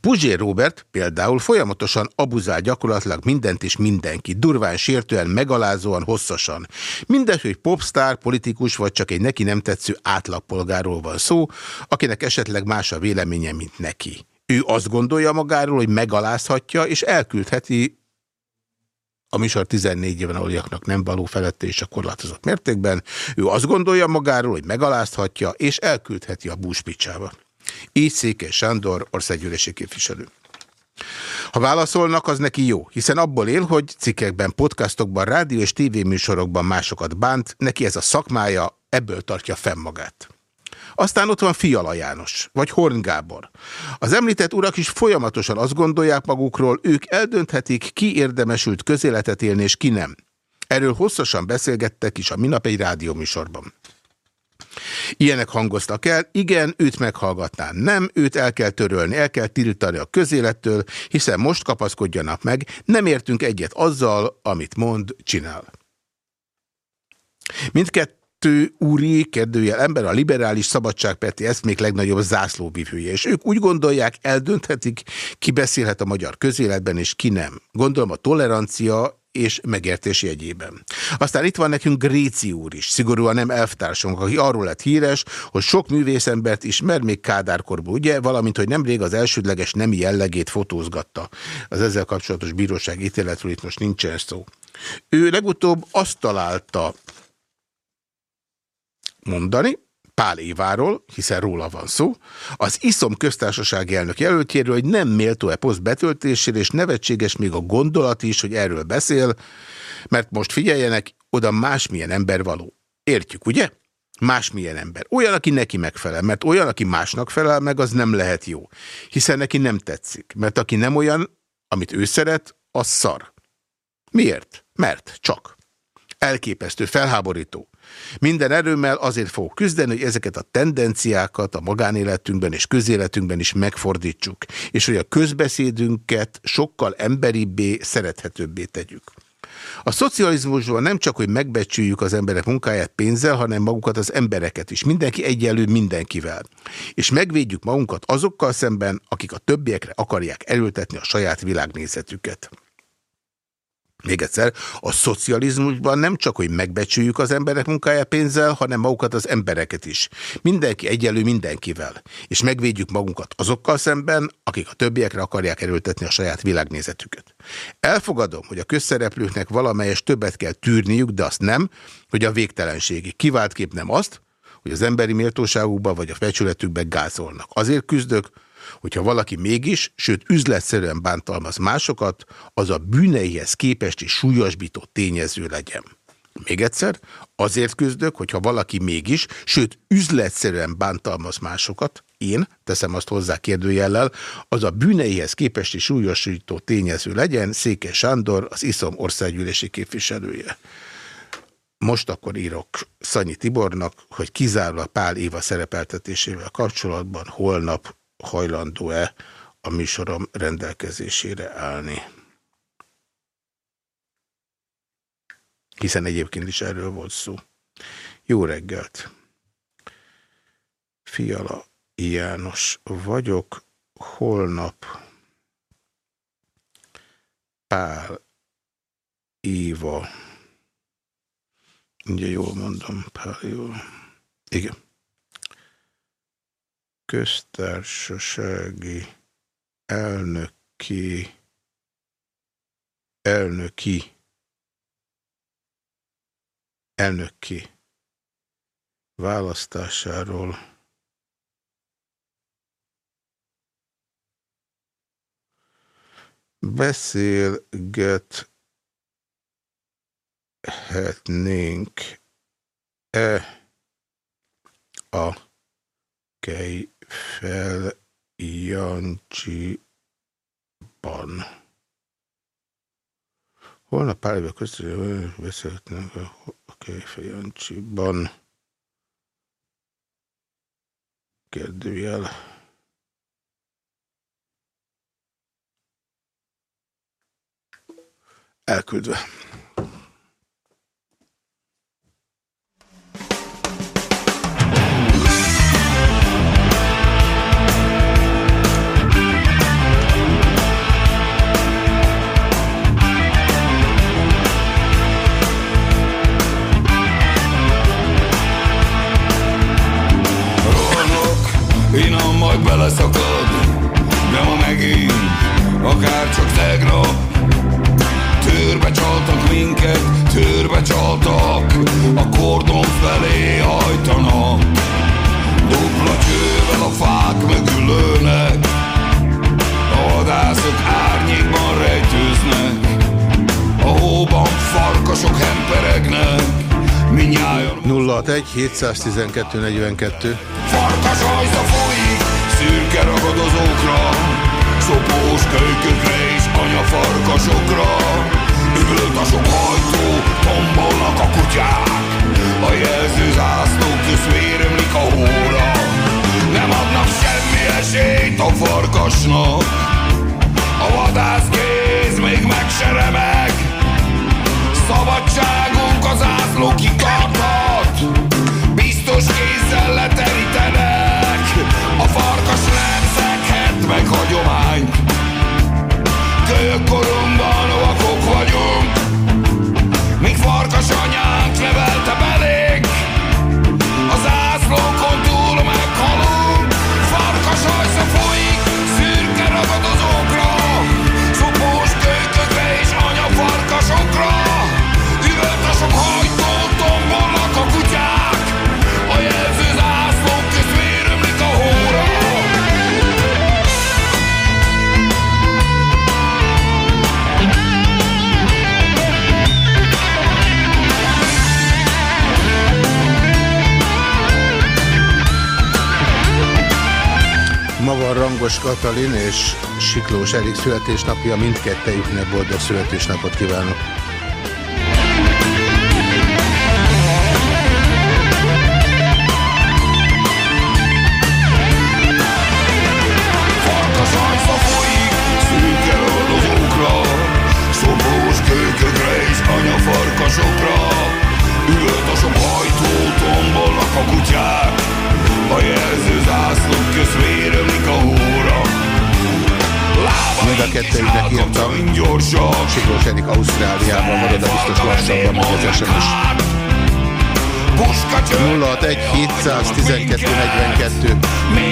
Puzsér Robert például folyamatosan abuzál gyakorlatilag mindent és mindenki, durván sértően, megalázóan, hosszasan. Mindegy, hogy popstar, politikus vagy csak egy neki nem tetsző átlagpolgáról van szó, akinek esetleg más a véleménye, mint neki. Ő azt gondolja magáról, hogy megalázhatja és elküldheti a műsor 14 éven aluljaknak nem való felette és a korlátozott mértékben. Ő azt gondolja magáról, hogy megalázhatja és elküldheti a búspicsába. Így Székely Sándor országgyűlési képviselő. Ha válaszolnak, az neki jó, hiszen abból él, hogy cikkekben, podcastokban, rádió és tévéműsorokban másokat bánt, neki ez a szakmája, ebből tartja fenn magát. Aztán ott van Fiala János, vagy Horn Gábor. Az említett urak is folyamatosan azt gondolják magukról, ők eldönthetik, ki érdemesült közéletet élni, és ki nem. Erről hosszasan beszélgettek is a minap egy rádióműsorban. Ilyenek hangoztak el, igen, őt meghallgatná, nem, őt el kell törölni, el kell tiltani a közélettől, hiszen most kapaszkodjanak meg, nem értünk egyet azzal, amit mond, csinál. Mindkettő úri kérdőjel ember a liberális szabadságperti eszmék legnagyobb zászlóvivője, és ők úgy gondolják, eldönthetik, ki beszélhet a magyar közéletben, és ki nem. Gondolom a tolerancia és megértés jegyében. Aztán itt van nekünk Gréci úr is, szigorúan nem elvtársunk, aki arról lett híres, hogy sok művészembert ismer még Kádárkorból, ugye, valamint, hogy nemrég az elsődleges nemi jellegét fotózgatta. Az ezzel kapcsolatos bíróság ítéletről itt most nincsen szó. Ő legutóbb azt találta mondani, Pál Éváról, hiszen róla van szó, az ISZOM köztársasági elnök jelöltjéről, hogy nem méltó-e poszt betöltésére, és nevetséges még a gondolat is, hogy erről beszél, mert most figyeljenek, oda másmilyen ember való. Értjük, ugye? Másmilyen ember. Olyan, aki neki megfelel, mert olyan, aki másnak felel meg, az nem lehet jó. Hiszen neki nem tetszik. Mert aki nem olyan, amit ő szeret, az szar. Miért? Mert csak. Elképesztő, felháborító. Minden erőmmel azért fogok küzdeni, hogy ezeket a tendenciákat a magánéletünkben és közéletünkben is megfordítsuk, és hogy a közbeszédünket sokkal emberibbé, szerethetőbbé tegyük. A szocializmusban nem csak, hogy megbecsüljük az emberek munkáját pénzzel, hanem magukat az embereket is. Mindenki egyenlő mindenkivel. És megvédjük magunkat azokkal szemben, akik a többiekre akarják erőltetni a saját világnézetüket. Még egyszer, a szocializmusban nem csak, hogy megbecsüljük az emberek munkáját pénzzel, hanem magukat az embereket is. Mindenki egyelő mindenkivel. És megvédjük magunkat azokkal szemben, akik a többiekre akarják erőltetni a saját világnézetüket. Elfogadom, hogy a közszereplőknek valamelyes többet kell tűrniük, de azt nem, hogy a végtelenségig. Kiváltképp nem azt, hogy az emberi méltóságukban vagy a fecsületükben gázolnak. Azért küzdök, hogyha valaki mégis, sőt üzletszerűen bántalmaz másokat, az a bűneihez képest is súlyosbító tényező legyen. Még egyszer, azért küzdök, hogyha valaki mégis, sőt üzletszerűen bántalmaz másokat, én, teszem azt hozzá kérdőjellel, az a bűneihez képest is súlyosító tényező legyen, Széke Sándor, az ISZOM országgyűlési képviselője. Most akkor írok Szanyi Tibornak, hogy kizárólag Pál Éva szerepeltetésével kapcsolatban holnap hajlandó-e a műsorom rendelkezésére állni. Hiszen egyébként is erről volt szó. Jó reggelt! Fiala János vagyok, holnap Pál Éva. Ugye jól mondom, Pál Éva. Igen köztársasági elnöki elnöki elnöki választásáról. Beszélgethetnénk-e a Kej fel Jancsiban. Holnap pár évek közül beszélhetnek a Kejfej Jancsiban. Kérdőjel. Elküldve. szakad De ma megint, akár csak tegnap. Tőrbe csaltak minket, tőrbe csaltak A kordon felé hajtanak. Dupla csővel a fák mögül A vadászok árnyékban rejtőznek. A hóban farkasok hemperegnek Minnyáján 061 712 42 Farkas hajza folyik szürke ragadozókra, szopós kölykökre és anyafarkasokra. Üvölt a sok hajtó, tombolnak a kutyák, a jelző zászlók köz vérömlik a hóra. Nem adnak semmi esélyt a farkasnak, Rangos Katalin és Siklós Erik születésnapja, mindkettejüknek boldog születésnapot kívánok. 061 712 42.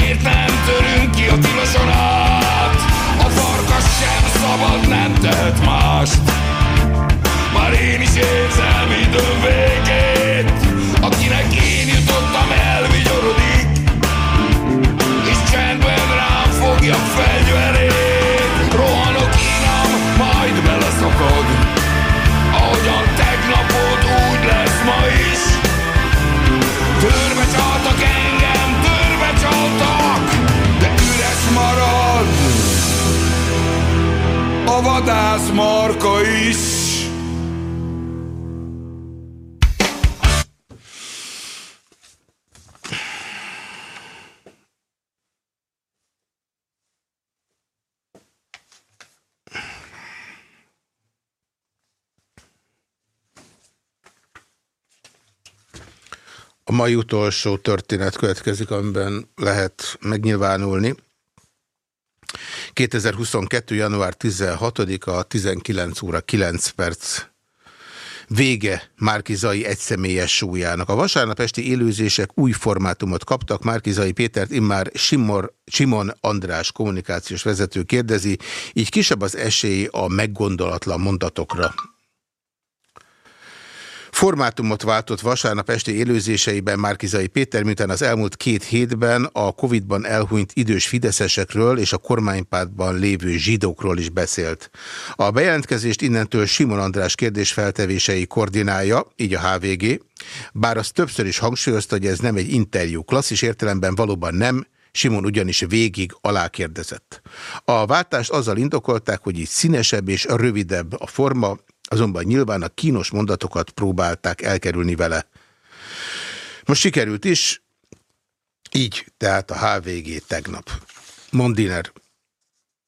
marka is. A mai utolsó történet következik, amiben lehet megnyilvánulni. 2022. január 16-a 19 óra 9 perc vége Márkizai egyszemélyes súlyának. A vasárnap esti élőzések új formátumot kaptak. Márkizai Pétert immár Simor, Simon András kommunikációs vezető kérdezi, így kisebb az esély a meggondolatlan mondatokra. Formátumot váltott vasárnap esti élőzéseiben Márkizai Péter, miután az elmúlt két hétben a Covid-ban elhunyt idős fideszesekről és a kormánypártban lévő zsidókról is beszélt. A bejelentkezést innentől Simon András kérdésfeltevései koordinálja, így a HVG, bár azt többször is hangsúlyozta, hogy ez nem egy interjú. Klasszis értelemben valóban nem, Simon ugyanis végig alákérdezett. A váltást azzal indokolták, hogy így színesebb és rövidebb a forma, azonban nyilván a kínos mondatokat próbálták elkerülni vele. Most sikerült is, így tehát a HVG tegnap. Mondiner.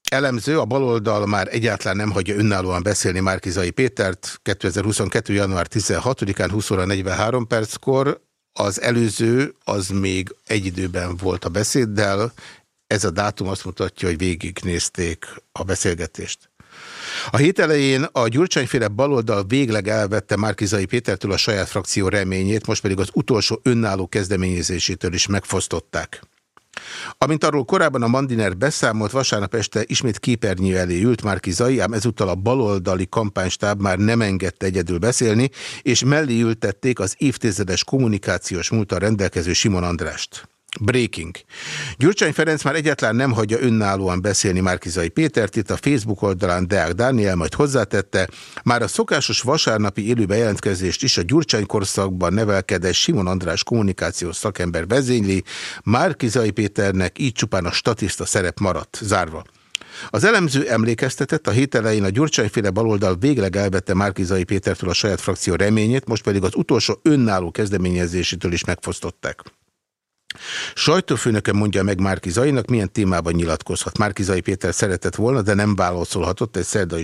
Elemző, a baloldal már egyáltalán nem hagyja önállóan beszélni Márkizai Pétert 2022. január 16-án 20 óra 43 perckor. Az előző az még egy időben volt a beszéddel. Ez a dátum azt mutatja, hogy végignézték a beszélgetést. A hét elején a Gyurcsányféle baloldal végleg elvette Márkizai Pétertől a saját frakció reményét, most pedig az utolsó önálló kezdeményezésétől is megfosztották. Amint arról korábban a Mandiner beszámolt, vasárnap este ismét képernyő elé ült Márkizai, ám ezúttal a baloldali kampánystáb már nem engedte egyedül beszélni, és mellé ültették az évtizedes kommunikációs múltal rendelkező Simon Andrást. Breaking. Gyurcsány Ferenc már egyáltalán nem hagyja önállóan beszélni Márkizai Pétert, itt a Facebook oldalán Deák Dániel majd hozzátette, már a szokásos vasárnapi élő bejelentkezést is a Gyurcsány korszakban nevelkedett Simon András kommunikációs szakember vezényli, Márkizai Péternek így csupán a statiszta szerep maradt, zárva. Az elemző emlékeztetett, a hét elején a Gyurcsányféle baloldal végleg elvette Márkizai Pétertől a saját frakció reményét, most pedig az utolsó önálló kezdeményezésétől is megfosztották. Sajtófőnöke mondja meg Márki Zainak, milyen témában nyilatkozhat. Márki Zai Péter szeretett volna, de nem válaszolhatott egy szerdai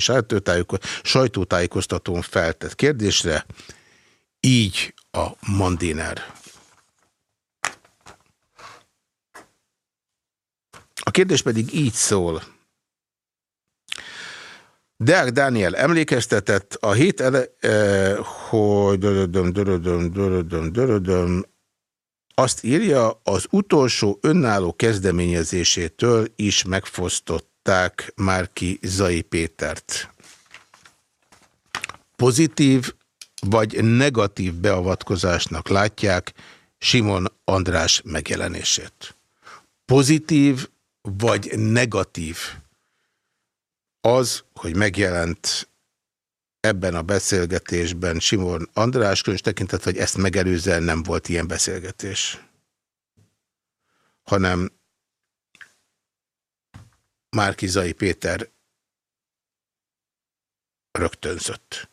sajtótájékoztatón feltett kérdésre. Így a Mandiner. A kérdés pedig így szól. Deák Dániel emlékeztetett a hét ele, eh, hogy dörödöm, dörödöm, dörödöm, dörödöm, azt írja, az utolsó önálló kezdeményezésétől is megfosztották Márki Zai Pétert. Pozitív vagy negatív beavatkozásnak látják Simon András megjelenését. Pozitív vagy negatív az, hogy megjelent ebben a beszélgetésben Simon András, különös tekintet, hogy ezt megelőzően nem volt ilyen beszélgetés. Hanem Márkizai Péter rögtönzött.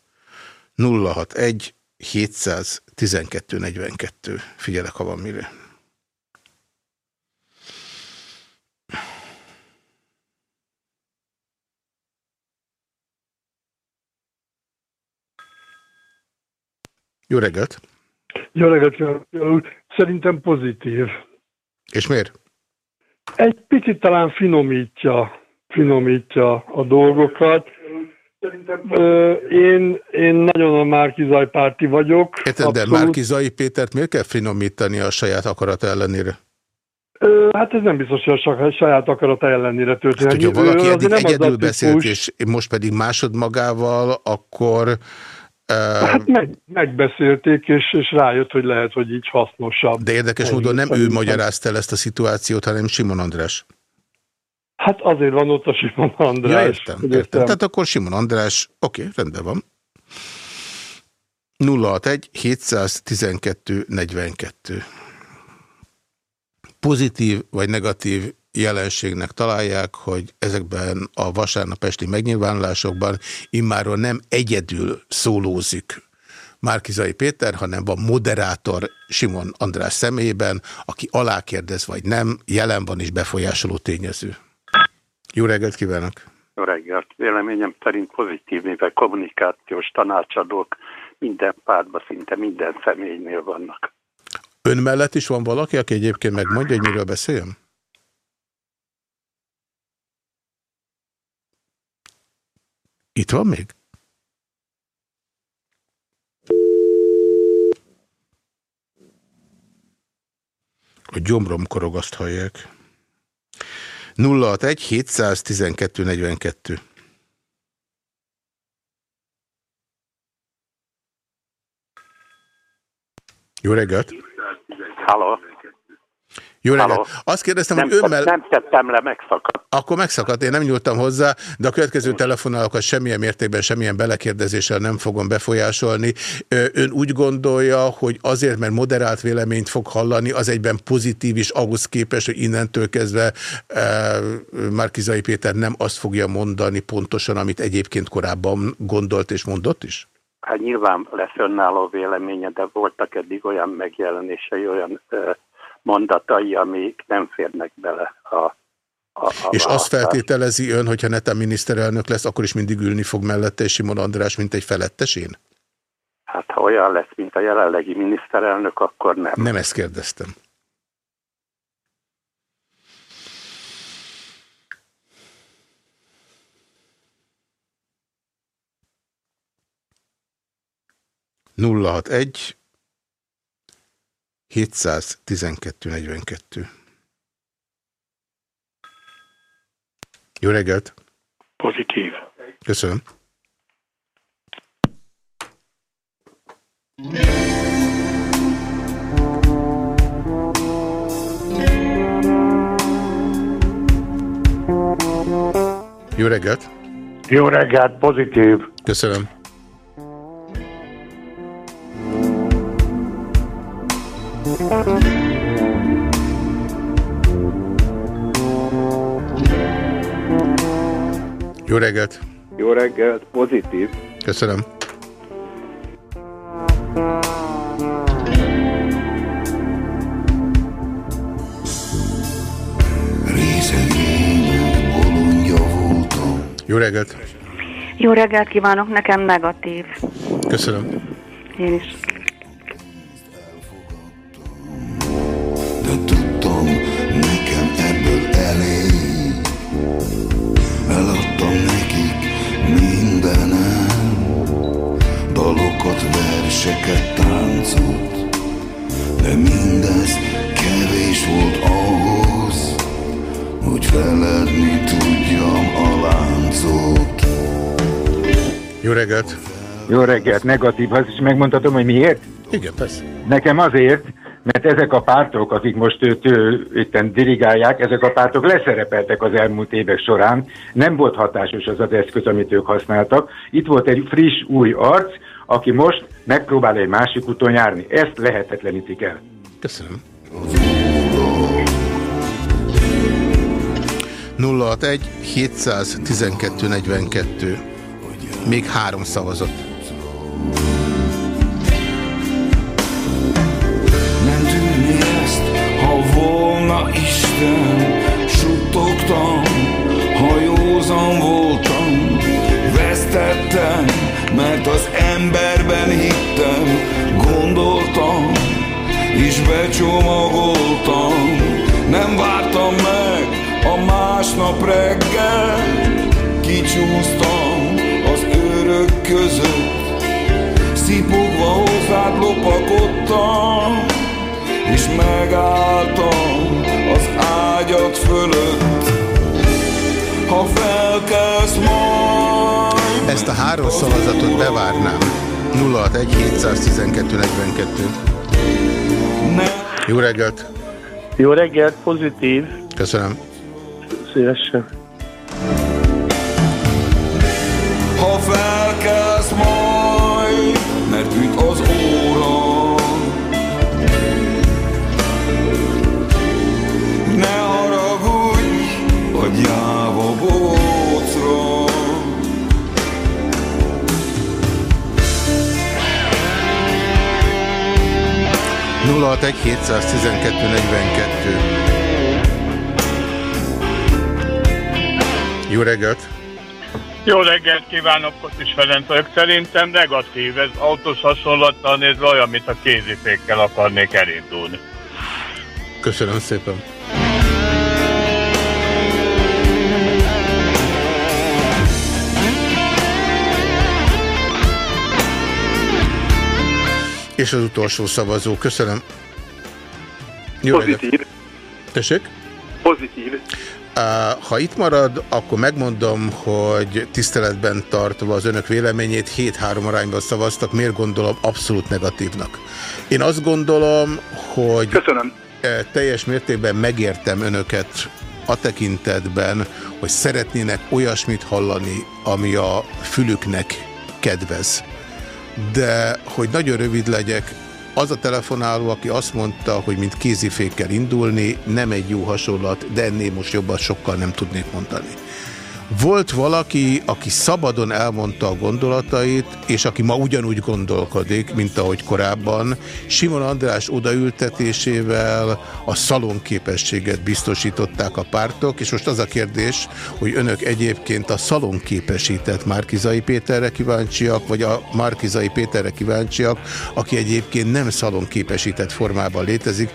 061 712 42. Figyelek, ha van mire. Jó reggelt! Jó reggelt, úr. Szerintem pozitív. És miért? Egy picit talán finomítja, finomítja a dolgokat. Ö, én, én nagyon a Márkizaj párti vagyok. Érted, de Márkizai Pétert miért kell finomítani a saját akarat ellenére? Hát ez nem biztos, hogy a saj- saját akarata ellenére történik. Hát, hogyha valaki eddig egyedül beszélt, és most pedig másodmagával, akkor... Hát meg, megbeszélték, és, és rájött, hogy lehet, hogy így hasznosabb. de érdekes módon nem ő magyarázta el ezt a szituációt, hanem Simon András. Hát azért van ott a Simon András. Ja, értem, értem. értem. Tehát akkor Simon András, oké, rendben van. 061 712 42. Pozitív vagy negatív jelenségnek találják, hogy ezekben a vasárnap esti megnyilvánulásokban immáron nem egyedül szólózik Márkizai Péter, hanem van moderátor Simon András személyében, aki alákérdez vagy nem, jelen van és befolyásoló tényező. Jó reggelt kívánok! Jó reggelt. Véleményem szerint pozitív, mivel kommunikációs tanácsadók minden pártban, szinte minden személynél vannak. Ön mellett is van valaki, aki egyébként megmondja, hogy miről beszéljem? Itt van még? A gyomrom korog, azt hallják. 061 712 42. Jó reggelt! Halló? Jó reggelt! Azt kérdeztem, Nem, hogy önmell... nem tettem le, megszakadt. Akkor megszakadt, én nem nyúltam hozzá, de a következő telefonálókat semmilyen mértékben, semmilyen belekérdezéssel nem fogom befolyásolni. Ön úgy gondolja, hogy azért, mert moderált véleményt fog hallani, az egyben pozitív is ahhoz képest, hogy innentől kezdve e, Márkizai Péter nem azt fogja mondani pontosan, amit egyébként korábban gondolt és mondott is? Hát nyilván lesz önálló véleménye, de voltak eddig olyan megjelenései, olyan ö, mondatai, amik nem férnek bele a, a, a És azt feltételezi ön, hogyha netán miniszterelnök lesz, akkor is mindig ülni fog mellette Simon András, mint egy felettesén? Hát ha olyan lesz, mint a jelenlegi miniszterelnök, akkor nem. Nem ezt kérdeztem. Nulla hat egy 712.42. Jó reggelt! Pozitív. Köszönöm. Jó reggelt! Jó reggelt, pozitív. Köszönöm. Jó reggelt! Jó reggelt, pozitív. Köszönöm. Jó reggelt! Jó reggelt kívánok, nekem negatív. Köszönöm. Én is. Verseket, táncot. De mindez kevés volt ahhoz, hogy feledni tudjam a láncot. Jó reggelt! Jó reggelt, negatív, azt is megmondhatom, hogy miért? Igen, persze. Nekem azért, mert ezek a pártok, akik most őt ő, itten dirigálják, ezek a pártok leszerepeltek az elmúlt évek során, nem volt hatásos az az eszköz, amit ők használtak. Itt volt egy friss, új arc, aki most megpróbál egy másik úton járni. Ezt lehetetlenítik el. Köszönöm. 061 712 42. Még három szavazott. Nem tűnni ezt, ha volna Isten Suttogtam, ha józan voltam Vesztettem, mert az emberben hittem Gondoltam, és becsomagoltam. Nem vártam meg a másnap reggel Kicsúsztam az őrök között. Szipogva hozzád lopakodtam És megálltam az ágyad fölött. Ha felkelsz majd Ezt a három szavazatot bevárnám. 061 712 42. Jó reggelt! Jó reggelt, pozitív. Köszönöm. Szívesen. Ha felkelsz majd, mert üt 061 712 42. Jó reggelt! Jó reggelt kívánok, Kotis Ferenc vagyok. Szerintem negatív, ez autós hasonlattal nézve olyan, mint a kézifékkel akarnék elindulni. Köszönöm szépen. És az utolsó szavazó. Köszönöm. Jó reggelt. Pozitív. Tessék? Pozitív. Ha itt marad, akkor megmondom, hogy tiszteletben tartva az önök véleményét 7-3 arányban szavaztak, miért gondolom abszolút negatívnak. Én azt gondolom, hogy Köszönöm. teljes mértékben megértem önöket a tekintetben, hogy szeretnének olyasmit hallani, ami a fülüknek kedvez. De hogy nagyon rövid legyek, az a telefonáló, aki azt mondta, hogy mint kézifékkel indulni, nem egy jó hasonlat, de ennél most jobban sokkal nem tudnék mondani. Volt valaki, aki szabadon elmondta a gondolatait, és aki ma ugyanúgy gondolkodik, mint ahogy korábban. Simon András odaültetésével a szalonképességet biztosították a pártok, és most az a kérdés, hogy önök egyébként a szalonképesített Márkizai Péterre kíváncsiak, vagy a Márkizai Péterre kíváncsiak, aki egyébként nem szalonképesített formában létezik,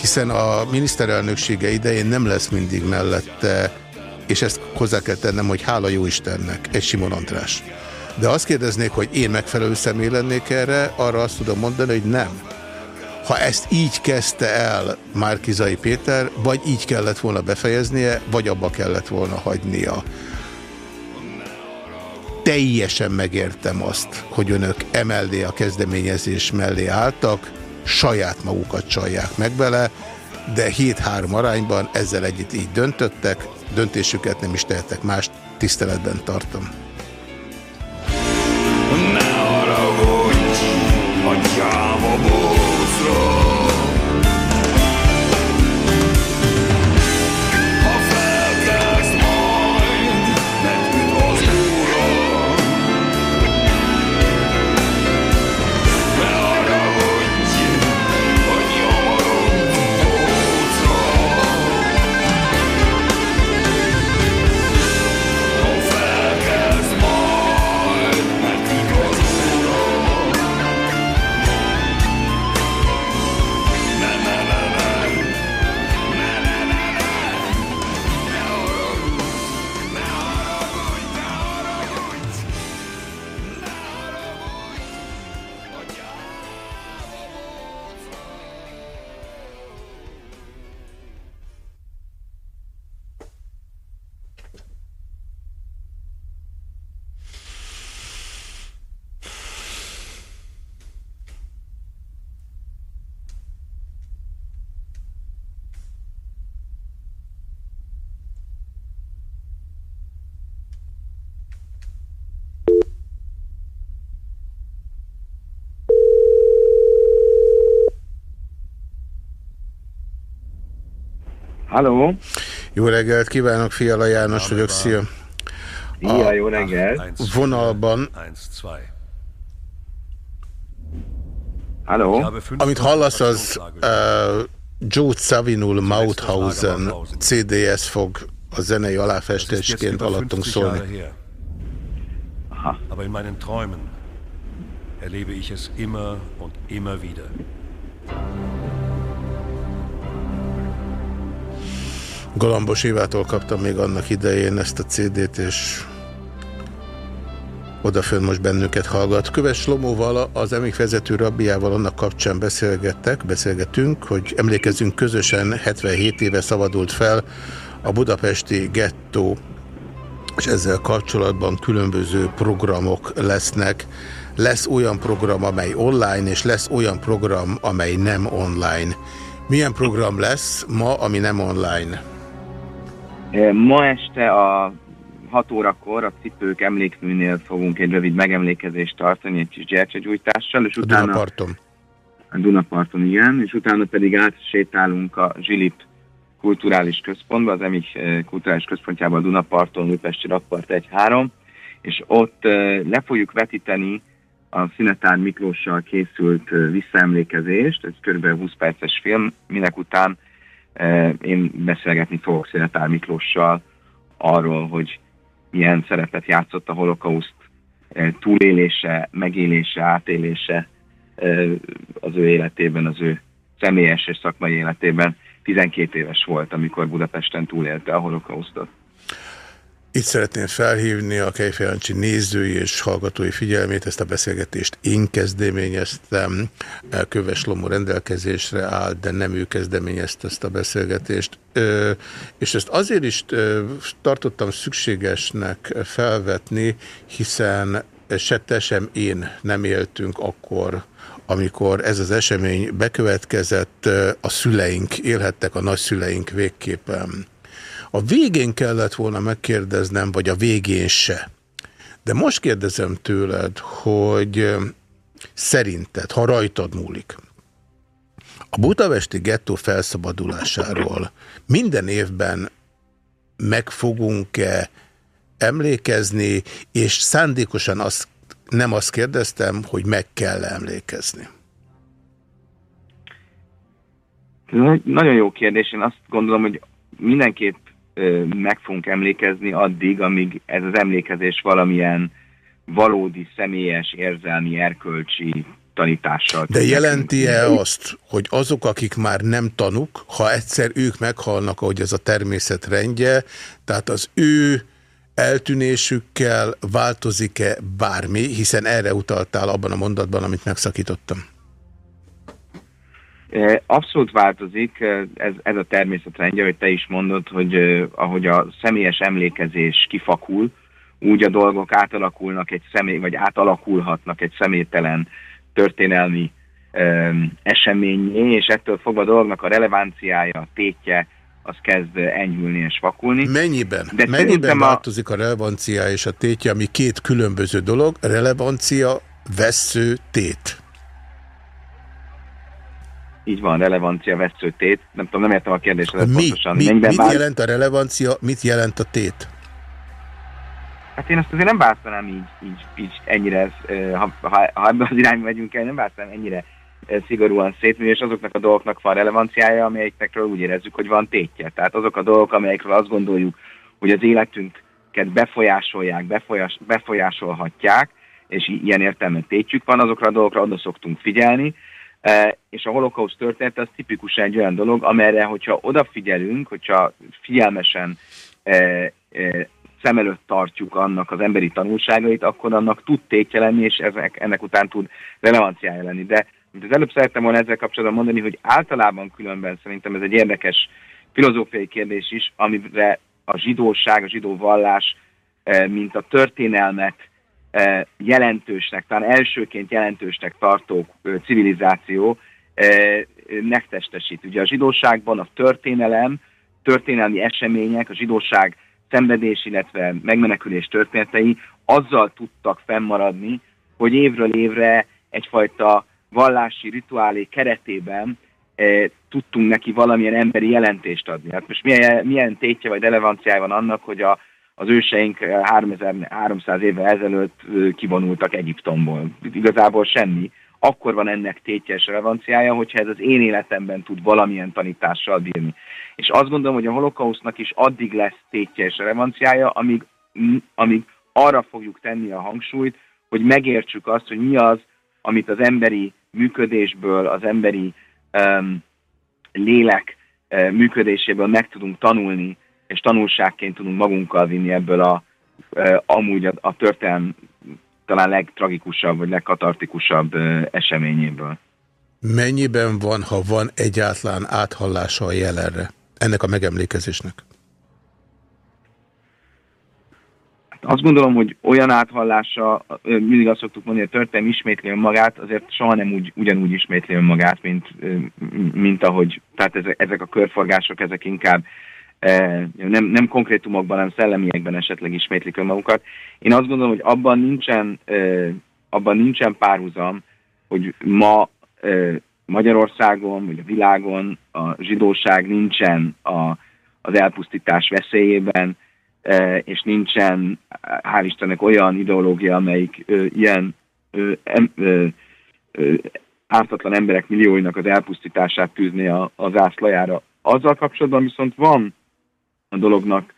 hiszen a miniszterelnöksége idején nem lesz mindig mellette és ezt hozzá kell tennem, hogy hála jó Istennek, egy Simon András. De azt kérdeznék, hogy én megfelelő személy lennék erre, arra azt tudom mondani, hogy nem. Ha ezt így kezdte el Márkizai Péter, vagy így kellett volna befejeznie, vagy abba kellett volna hagynia. Teljesen megértem azt, hogy önök emellé a kezdeményezés mellé álltak, saját magukat csalják meg bele, de 7-3 arányban ezzel együtt így döntöttek, döntésüket nem is tehetek más, tiszteletben tartom. Halló! Jó reggelt kívánok, Fiala János vagyok, szia! Szia, jó reggelt! vonalban, Halló! amit hallasz, az uh, Joe Savinul Mauthausen CDS fog a zenei aláfestésként alattunk szólni. Aber in meinen Träumen erlebe ich es immer und immer wieder. Galambos Évától kaptam még annak idején ezt a CD-t, és odafönn most bennünket hallgat. Köves Lomóval, az emik vezető rabbiával annak kapcsán beszélgettek, beszélgetünk, hogy emlékezzünk közösen, 77 éve szabadult fel a budapesti gettó, és ezzel kapcsolatban különböző programok lesznek. Lesz olyan program, amely online, és lesz olyan program, amely nem online. Milyen program lesz ma, ami nem online? Ma este a 6 órakor a Cipők emlékműnél fogunk egy rövid megemlékezést tartani, egy kis gyertyagyújtással, és A utána... Dunaparton. A Dunaparton, igen, és utána pedig átsétálunk a Zsilip kulturális központba, az EMIK kulturális központjában a Dunaparton, Újpesti Rakpart 1-3, és ott le fogjuk vetíteni a Színetár Miklóssal készült visszaemlékezést, ez kb. 20 perces film, minek után én beszélgetni fogok Színetár Miklóssal arról, hogy milyen szerepet játszott a holokauszt túlélése, megélése, átélése az ő életében, az ő személyes és szakmai életében. 12 éves volt, amikor Budapesten túlélte a holokausztot. Itt szeretném felhívni a Kejfejancsi nézői és hallgatói figyelmét, ezt a beszélgetést én kezdeményeztem, Köves Lomó rendelkezésre áll, de nem ő kezdeményezte ezt a beszélgetést. És ezt azért is tartottam szükségesnek felvetni, hiszen se te, sem én nem éltünk akkor, amikor ez az esemény bekövetkezett, a szüleink élhettek, a nagyszüleink végképpen. A végén kellett volna megkérdeznem, vagy a végén se. De most kérdezem tőled, hogy szerinted, ha rajtad múlik, a budapesti gettó felszabadulásáról minden évben meg fogunk-e emlékezni, és szándékosan azt, nem azt kérdeztem, hogy meg kell -e emlékezni. Ez egy nagyon jó kérdés. Én azt gondolom, hogy mindenképp meg fogunk emlékezni addig, amíg ez az emlékezés valamilyen valódi, személyes, érzelmi, erkölcsi tanítással. De jelenti-e azt, hogy azok, akik már nem tanuk, ha egyszer ők meghalnak, ahogy ez a természet rendje, tehát az ő eltűnésükkel változik-e bármi, hiszen erre utaltál abban a mondatban, amit megszakítottam. Eh, Abszolút változik, eh, ez, ez a természetrendje, hogy te is mondod, hogy eh, ahogy a személyes emlékezés kifakul, úgy a dolgok átalakulnak egy személy, vagy átalakulhatnak egy személytelen történelmi um, eseményé, és ettől fogva a dolognak a relevanciája, a tétje, az kezd enyhülni és vakulni. Mennyiben? De Mennyiben szerintem a- változik a relevancia és a tétje, ami két különböző dolog? Relevancia, vesző, tét. Így van, relevancia, veszőtét. Nem tudom, nem értem a kérdést Mi? pontosan. Mi, mit vál- jelent a relevancia, mit jelent a tét? Hát én azt azért nem választanám így, így, így ennyire, eh, ha, ha, ha ebben az irányba megyünk el, nem választanám ennyire eh, szigorúan szétműni, és azoknak a dolgoknak van relevanciája, amelyekről úgy érezzük, hogy van tétje. Tehát azok a dolgok, amelyekről azt gondoljuk, hogy az életünket befolyásolják, befolyás, befolyásolhatják, és ilyen értelmen tétjük van, azokra a dolgokra oda szoktunk figyelni, és a holokauszt történet az tipikusan egy olyan dolog, amelyre, hogyha odafigyelünk, hogyha figyelmesen eh, eh, szem előtt tartjuk annak az emberi tanulságait, akkor annak tud tétje lenni, és ezek, ennek után tud relevanciája lenni. De mint az előbb szerettem volna ezzel kapcsolatban mondani, hogy általában különben szerintem ez egy érdekes filozófiai kérdés is, amire a zsidóság, a zsidó vallás, mint a történelmet jelentősnek, talán elsőként jelentősnek tartó civilizáció megtestesít. Ugye a zsidóságban a történelem, történelmi események, a zsidóság szenvedés, illetve megmenekülés történetei azzal tudtak fennmaradni, hogy évről évre egyfajta vallási rituálé keretében eh, tudtunk neki valamilyen emberi jelentést adni. Hát most milyen, milyen tétje vagy relevanciája van annak, hogy a, az őseink eh, 3300 évvel ezelőtt eh, kivonultak Egyiptomból. Igazából semmi. Akkor van ennek tétje és relevanciája, hogyha ez az én életemben tud valamilyen tanítással bírni. És azt gondolom, hogy a holokausznak is addig lesz tétje és relevanciája, amíg, amíg arra fogjuk tenni a hangsúlyt, hogy megértsük azt, hogy mi az, amit az emberi működésből, az emberi um, lélek uh, működéséből meg tudunk tanulni, és tanulságként tudunk magunkkal vinni ebből a, amúgy a, a történelm talán legtragikusabb, vagy legkatartikusabb eseményéből. Mennyiben van, ha van egyáltalán áthallása a jelenre? Ennek a megemlékezésnek. Azt gondolom, hogy olyan áthallása, mindig azt szoktuk mondani, hogy a történelem ismétli önmagát, azért soha nem úgy, ugyanúgy ismétli önmagát, mint, mint ahogy, tehát ezek, ezek a körforgások, ezek inkább nem, nem konkrétumokban, hanem szellemiekben esetleg ismétlik önmagukat. Én azt gondolom, hogy abban nincsen, eh, abban nincsen párhuzam, hogy ma eh, Magyarországon, vagy a világon a zsidóság nincsen a, az elpusztítás veszélyében, és nincsen, hál' Istennek, olyan ideológia, amelyik ilyen ártatlan emberek millióinak az elpusztítását tűzni a, a zászlajára. Azzal kapcsolatban viszont van a dolognak,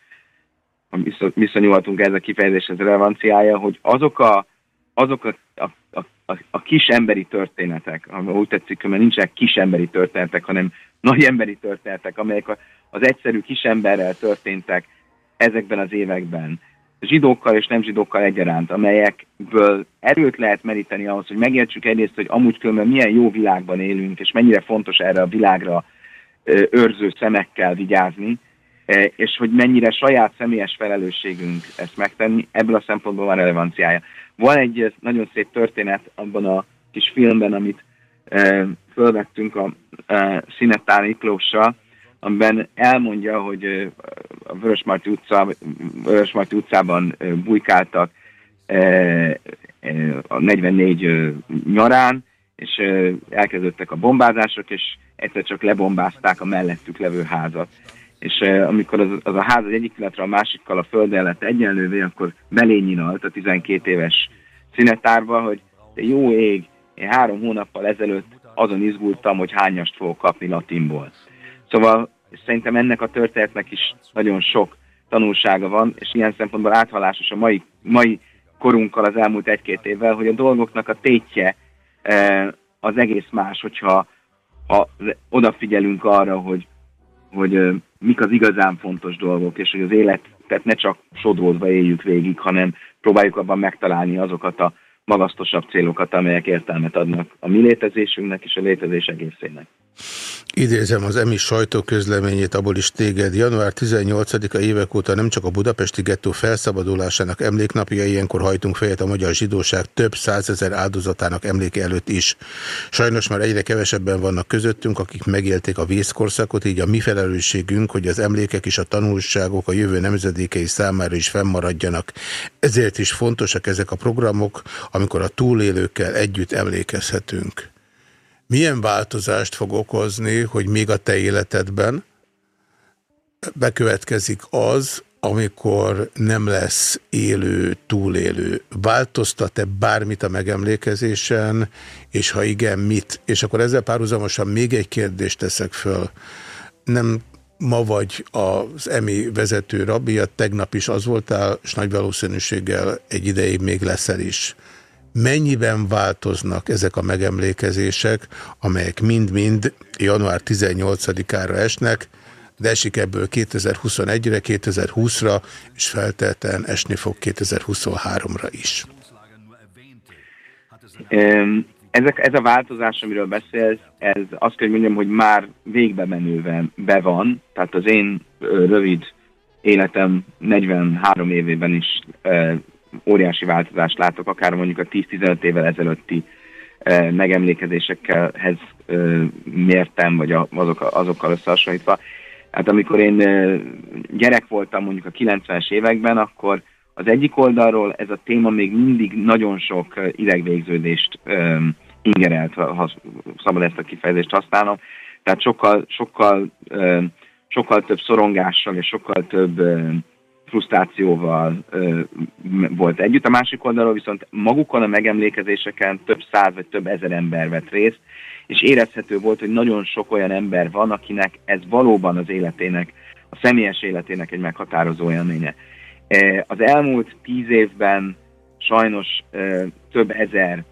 ha vissza- visszanyúlhatunk ez a kifejezéshez relevanciája, hogy azok a, azok a, a, a, a, kis emberi történetek, ha úgy tetszik, mert nincsenek kis emberi történetek, hanem nagy emberi történetek, amelyek az egyszerű kis emberrel történtek ezekben az években, zsidókkal és nem zsidókkal egyaránt, amelyekből erőt lehet meríteni ahhoz, hogy megértsük egyrészt, hogy amúgy különben milyen jó világban élünk, és mennyire fontos erre a világra őrző szemekkel vigyázni, és hogy mennyire saját személyes felelősségünk ezt megtenni, ebből a szempontból van relevanciája. Van egy nagyon szép történet abban a kis filmben, amit eh, fölvettünk a eh, Szinetán Miklóssal, amiben elmondja, hogy a Vörösmarty, utca, Vörösmarty utcában bujkáltak a 44 eh, nyarán, és elkezdődtek a bombázások, és egyszer csak lebombázták a mellettük levő házat. És eh, amikor az, az a ház az egyik pillanatra a másikkal a földön lett egyenlővé, akkor belényinalt a 12 éves színetárba, hogy de jó ég, én három hónappal ezelőtt azon izgultam, hogy hányast fogok kapni latinból. Szóval szerintem ennek a történetnek is nagyon sok tanulsága van, és ilyen szempontból áthallásos a mai, mai korunkkal az elmúlt egy-két évvel, hogy a dolgoknak a tétje eh, az egész más, hogyha ha odafigyelünk arra, hogy, hogy eh, mik az igazán fontos dolgok, és hogy az életet ne csak sodródva éljük végig, hanem próbáljuk abban megtalálni azokat a magasztosabb célokat, amelyek értelmet adnak a mi létezésünknek és a létezés egészének. Idézem az EMI sajtóközleményét, abból is téged. Január 18-a évek óta nem csak a budapesti gettó felszabadulásának emléknapja, ilyenkor hajtunk fejet a magyar zsidóság több százezer áldozatának emléke előtt is. Sajnos már egyre kevesebben vannak közöttünk, akik megélték a vészkorszakot, így a mi felelősségünk, hogy az emlékek és a tanulságok a jövő nemzedékei számára is fennmaradjanak. Ezért is fontosak ezek a programok, amikor a túlélőkkel együtt emlékezhetünk milyen változást fog okozni, hogy még a te életedben bekövetkezik az, amikor nem lesz élő, túlélő. Változtat-e bármit a megemlékezésen, és ha igen, mit? És akkor ezzel párhuzamosan még egy kérdést teszek föl. Nem ma vagy az EMI vezető rabia, tegnap is az voltál, és nagy valószínűséggel egy ideig még leszel is mennyiben változnak ezek a megemlékezések, amelyek mind-mind január 18-ára esnek, de esik ebből 2021-re, 2020-ra, és feltétlenül esni fog 2023-ra is. Ezek, ez a változás, amiről beszélsz, ez azt kell, hogy mondjam, hogy már végbe menőben be van, tehát az én rövid életem 43 évében is óriási változást látok, akár mondjuk a 10-15 évvel ezelőtti e, megemlékezésekhez e, mértem, vagy azok, azokkal összehasonlítva. Hát amikor én e, gyerek voltam mondjuk a 90-es években, akkor az egyik oldalról ez a téma még mindig nagyon sok idegvégződést ingerelt, ha szabad ezt a kifejezést használnom. Tehát sokkal, sokkal, sokkal több szorongással és sokkal több frusztrációval ö, volt együtt. A másik oldalról viszont magukon a megemlékezéseken több száz vagy több ezer ember vett részt, és érezhető volt, hogy nagyon sok olyan ember van, akinek ez valóban az életének, a személyes életének egy meghatározó élménye. Az elmúlt tíz évben sajnos több ezer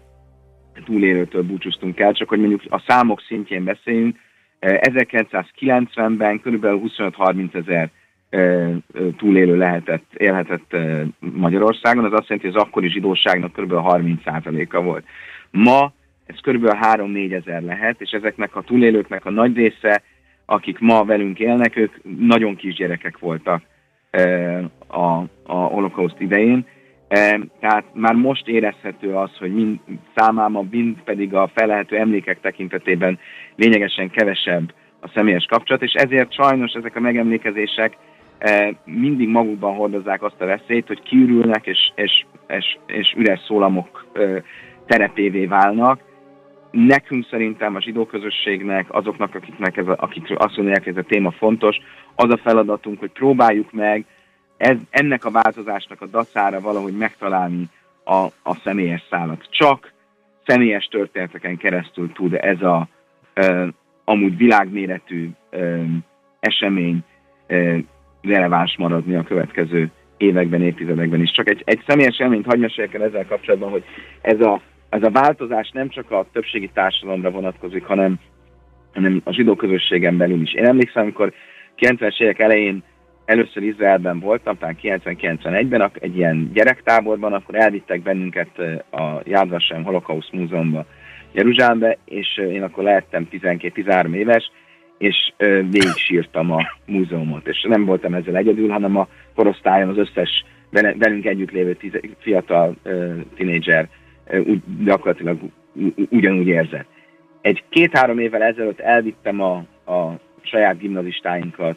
túlélőtől búcsúztunk el, csak hogy mondjuk a számok szintjén beszéljünk, 1990-ben kb. 25-30 ezer túlélő lehetett, élhetett Magyarországon, az azt jelenti, hogy az akkori zsidóságnak kb. 30%-a volt. Ma ez kb. 3-4 ezer lehet, és ezeknek a túlélőknek a nagy része, akik ma velünk élnek, ők nagyon kisgyerekek voltak a, a holokauszt idején. Tehát már most érezhető az, hogy mind számában, mind pedig a felelhető emlékek tekintetében lényegesen kevesebb a személyes kapcsolat, és ezért sajnos ezek a megemlékezések mindig magukban hordozzák azt a veszélyt, hogy kiürülnek és, és, és, és üres szólamok e, terepévé válnak. Nekünk szerintem a zsidó közösségnek, azoknak, akiknek ez a, akik azt mondják, ez a téma fontos, az a feladatunk, hogy próbáljuk meg ez, ennek a változásnak a dacára valahogy megtalálni a, a személyes szálat. Csak személyes történeteken keresztül tud ez a e, amúgy világméretű e, esemény e, releváns maradni a következő években, évtizedekben is. Csak egy, egy személyes élményt hagyj meséljek el ezzel kapcsolatban, hogy ez a, ez a változás nem csak a többségi társadalomra vonatkozik, hanem, hanem a zsidó közösségen belül is. Én emlékszem, amikor 90-es évek elején először Izraelben voltam, talán 90-91-ben, egy ilyen gyerektáborban, akkor elvittek bennünket a Yad Vashem Holocaust Múzeumba Jeruzsálembe, és én akkor lehettem 12-13 éves, és végig sírtam a múzeumot. És nem voltam ezzel egyedül, hanem a korosztályon az összes velünk együtt lévő tize, fiatal tinédzser úgy, gyakorlatilag ugyanúgy érzett. Egy két-három évvel ezelőtt elvittem a, a saját gimnazistáinkat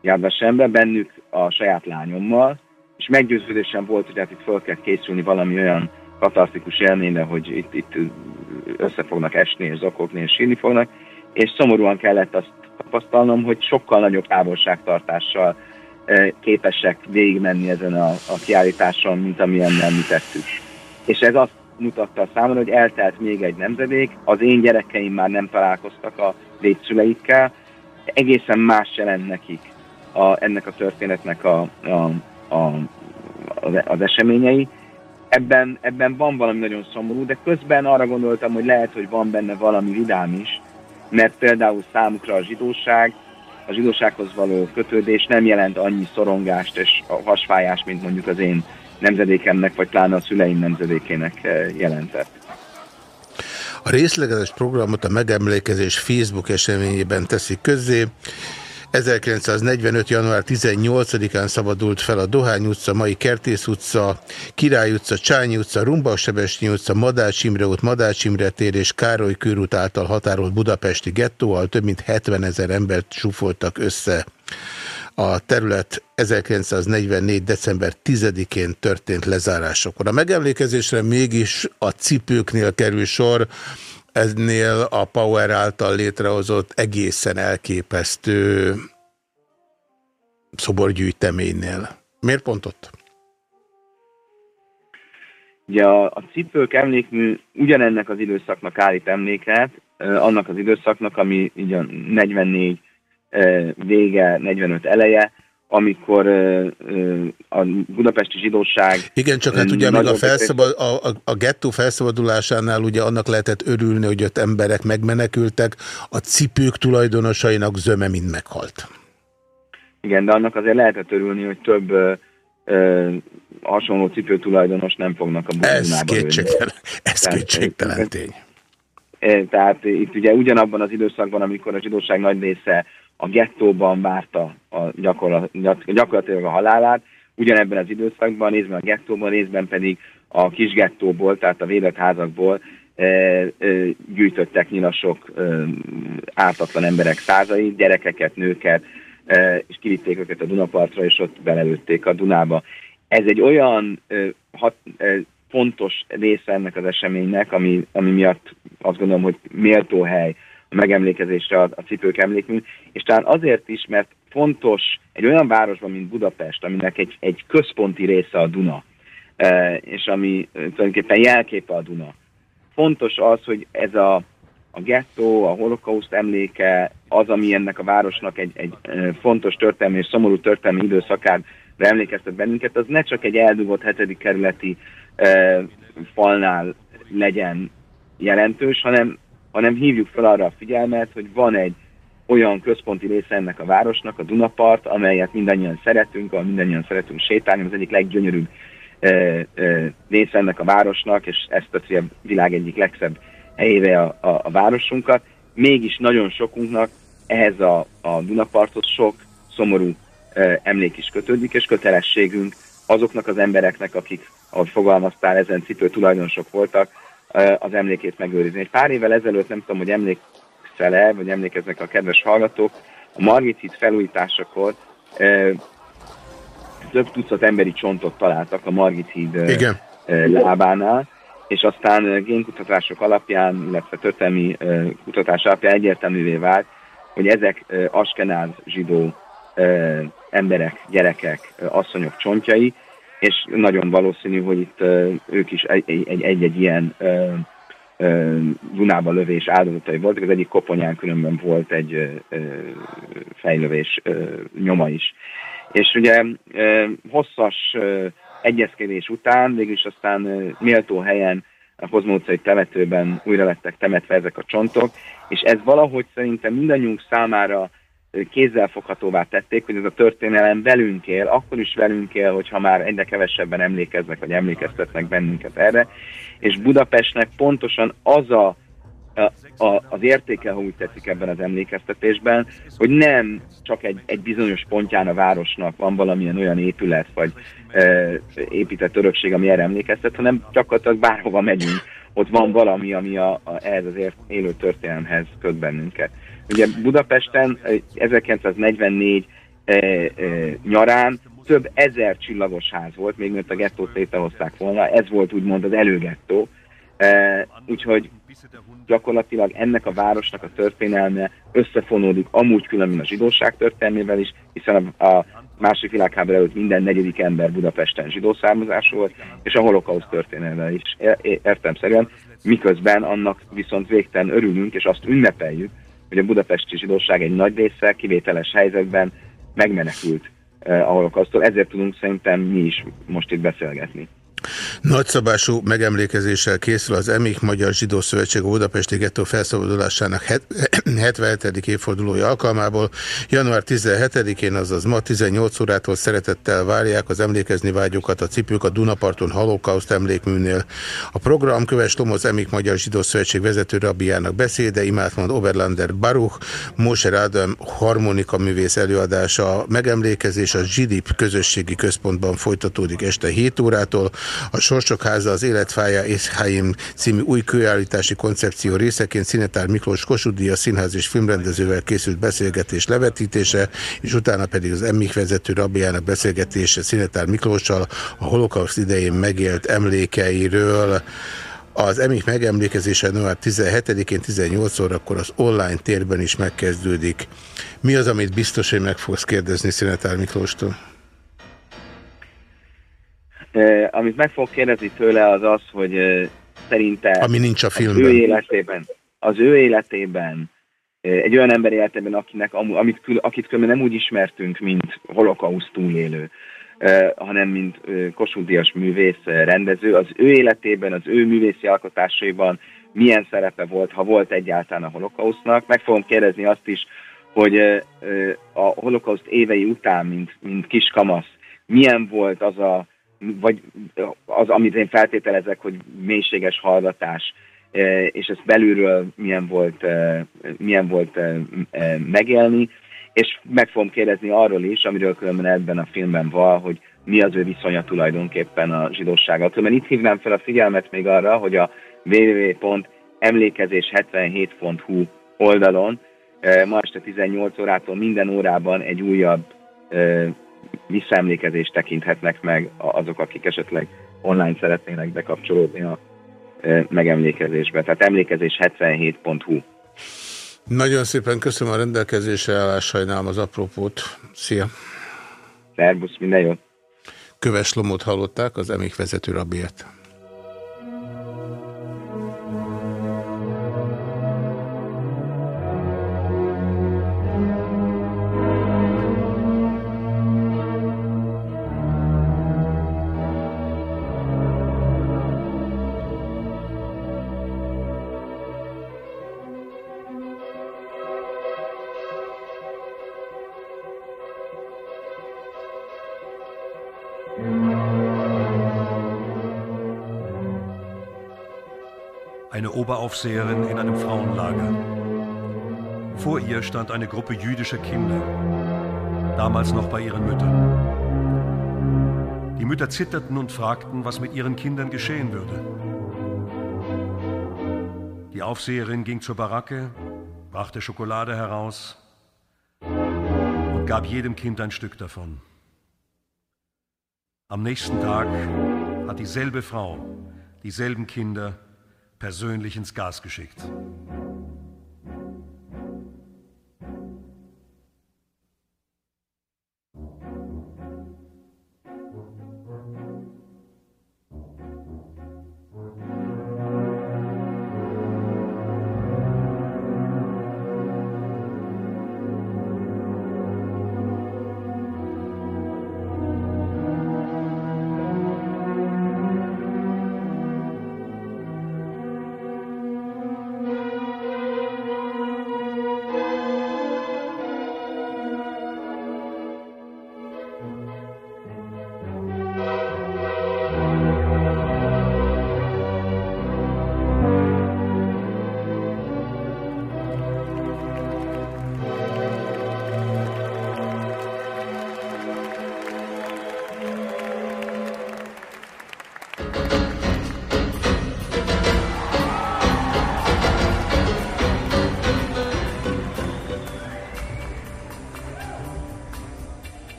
Járvasembe, bennük a saját lányommal, és meggyőződésem volt, hogy hát itt fel kell készülni valami olyan katartikus élményre, hogy itt, itt össze fognak esni, és zokogni, és sírni fognak, és szomorúan kellett azt tapasztalnom, hogy sokkal nagyobb távolságtartással képesek végigmenni ezen a, a kiállításon, mint amilyennel mi tettük. És ez azt mutatta számomra, hogy eltelt még egy nemzedék, az én gyerekeim már nem találkoztak a védszüleikkel, egészen más jelent nekik a, ennek a történetnek a, a, a, az eseményei. Ebben, ebben van valami nagyon szomorú, de közben arra gondoltam, hogy lehet, hogy van benne valami vidám is, mert például számukra a zsidóság, a zsidósághoz való kötődés nem jelent annyi szorongást és a hasfájást, mint mondjuk az én nemzedékemnek, vagy pláne a szüleim nemzedékének eh, jelentett. A részleges programot a megemlékezés Facebook eseményében teszi közzé. 1945. január 18-án szabadult fel a Dohány utca, mai Kertész utca, Király utca, Csányi utca, Rumbasebesnyi utca, Madács Imre út, Madács Imre tér és Károly körút által határolt budapesti gettóval több mint 70 ezer embert súfoltak össze. A terület 1944. december 10-én történt lezárásokor. A megemlékezésre mégis a cipőknél kerül sor, ennél a Power által létrehozott egészen elképesztő szoborgyűjteménynél. Miért pont ott? Ugye a, a cipők emlékmű ugyanennek az időszaknak állít emléket, annak az időszaknak, ami így a 44 vége, 45 eleje, amikor a budapesti zsidóság... Igen, csak hát ugye még a, felszabad, a, a, a gettó felszabadulásánál ugye annak lehetett örülni, hogy ott emberek megmenekültek, a cipők tulajdonosainak zöme mind meghalt. Igen, de annak azért lehetett örülni, hogy több ö, ö, hasonló cipő tulajdonos nem fognak a Ez kétségtelen, ez tehát, kétségtelen tény. Tehát itt ugye ugyanabban az időszakban, amikor a zsidóság nagy része a gettóban várta a gyakorlat, gyakorlatilag a halálát, ugyanebben az időszakban, részben a gettóban, részben pedig a kis gettóból, tehát a védett házakból e, e, gyűjtöttek nyilasok e, ártatlan emberek százait, gyerekeket, nőket, és kivitték őket a Dunapartra, és ott belelőtték a Dunába. Ez egy olyan hat, fontos része ennek az eseménynek, ami, ami miatt azt gondolom, hogy méltó hely a megemlékezésre a, a cipők emlékmű, és talán azért is, mert fontos egy olyan városban, mint Budapest, aminek egy, egy központi része a Duna, e, és ami tulajdonképpen jelképe a Duna. Fontos az, hogy ez a, a gettó, a holokauszt emléke, az, ami ennek a városnak egy, egy e, fontos történelmi és szomorú történelmi időszakán emlékeztet bennünket, az ne csak egy eldugott hetedik kerületi e, falnál legyen jelentős, hanem hanem hívjuk fel arra a figyelmet, hogy van egy olyan központi része ennek a városnak, a Dunapart, amelyet mindannyian szeretünk, ahol mindannyian szeretünk sétálni, az egyik leggyönyörűbb e, e, része ennek a városnak, és ezt a világ egyik legszebb helyére a, a, a városunkat. Mégis nagyon sokunknak ehhez a, a Dunaparthoz sok szomorú e, emlék is kötődik, és kötelességünk azoknak az embereknek, akik, ahogy fogalmaztál, ezen cipő tulajdonosok voltak, az emlékét megőrizni. Egy pár évvel ezelőtt, nem tudom, hogy emlékszel-e, vagy emlékeznek a kedves hallgatók, a Margit híd felújításakor több tucat emberi csontot találtak a Margit híd Igen. lábánál, és aztán génkutatások alapján, illetve történelmi kutatás alapján egyértelművé vált, hogy ezek askenáz zsidó emberek, gyerekek, asszonyok csontjai, és nagyon valószínű, hogy itt ők is egy-egy ilyen Dunába lövés áldozatai voltak. Az egyik koponyán különben volt egy fejlövés nyoma is. És ugye hosszas egyezkedés után, végülis aztán méltó helyen a kozmócai temetőben újra lettek temetve ezek a csontok, és ez valahogy szerintem mindannyiunk számára kézzelfoghatóvá tették, hogy ez a történelem velünk él, akkor is velünk él, hogyha már egyre kevesebben emlékeznek, vagy emlékeztetnek bennünket erre. És Budapestnek pontosan az a, a, a, az értéke, ha úgy tetszik ebben az emlékeztetésben, hogy nem csak egy, egy bizonyos pontján a városnak van valamilyen olyan épület, vagy e, épített örökség, ami erre emlékeztet, hanem gyakorlatilag bárhova megyünk, ott van valami, ami a, a, ehhez az élő történelemhez köt bennünket. Ugye Budapesten 1944 e, e, nyarán több ezer csillagos ház volt, még mert a gettót létrehozták volna, ez volt úgymond az előgettó, e, úgyhogy gyakorlatilag ennek a városnak a történelme összefonódik amúgy különben a zsidóság történelmével is, hiszen a, a másik világháború előtt minden negyedik ember Budapesten zsidó származású volt, és a holokauszt történelmével is értelmszerűen, miközben annak viszont végtelen örülünk, és azt ünnepeljük, hogy a budapesti zsidóság egy nagy része kivételes helyzetben megmenekült eh, a holokausztól, ezért tudunk szerintem mi is most itt beszélgetni. Nagyszabású megemlékezéssel készül az EMIK Magyar Zsidó Szövetség Budapesti Gettó felszabadulásának 77. évfordulója alkalmából. Január 17-én, azaz ma 18 órától szeretettel várják az emlékezni vágyokat a cipők a Dunaparton holokauszt emlékműnél. A program köves Lomoz EMIK Magyar Zsidó Szövetség vezető rabbiának beszéde, imádmond Oberlander Baruch, Moser Ádám harmonika művész előadása, megemlékezés a Zsidip közösségi központban folytatódik este 7 órától. A Sorsok háza az Életfája Észháim című új kőállítási koncepció részeként Szinetár Miklós Kossuth a színház és filmrendezővel készült beszélgetés levetítése, és utána pedig az Emmik vezető rabbiának beszélgetése Szinetár Miklóssal a holokauszt idején megélt emlékeiről. Az emik megemlékezése november 17-én 18 órakor az online térben is megkezdődik. Mi az, amit biztos, hogy meg fogsz kérdezni Szinetár Miklóstól? Uh, amit meg fog kérdezni tőle az az, hogy uh, szerinte Ami nincs a filmben. Az ő életében, az ő életében uh, egy olyan ember életében, akinek, amit, akit különben nem úgy ismertünk, mint holokauszt túlélő, hanem mint Kossuth művész, rendező, az ő életében, az ő művészi alkotásaiban milyen szerepe volt, ha volt egyáltalán a holokausznak. Meg fogom kérdezni azt is, hogy a holokauszt évei után, mint, mint kis kamasz, milyen volt az a vagy az, amit én feltételezek, hogy mélységes hallgatás, e, és ezt belülről milyen volt, e, milyen volt e, megélni, és meg fogom kérdezni arról is, amiről különben ebben a filmben van, hogy mi az ő viszonya tulajdonképpen a zsidósággal. Különben itt hívnám fel a figyelmet még arra, hogy a www.emlékezés77.hu oldalon ma este 18 órától minden órában egy újabb visszaemlékezést tekinthetnek meg azok, akik esetleg online szeretnének bekapcsolódni a megemlékezésbe. Tehát emlékezés 77.hu. Nagyon szépen köszönöm a rendelkezésre állás, sajnálom az aprópót. Szia! Szerbusz, minden jót! Köves Lomót hallották, az emik vezető rabbiát. Oberaufseherin in einem Frauenlager. Vor ihr stand eine Gruppe jüdischer Kinder, damals noch bei ihren Müttern. Die Mütter zitterten und fragten, was mit ihren Kindern geschehen würde. Die Aufseherin ging zur Baracke, brachte Schokolade heraus und gab jedem Kind ein Stück davon. Am nächsten Tag hat dieselbe Frau dieselben Kinder persönlich ins Gas geschickt.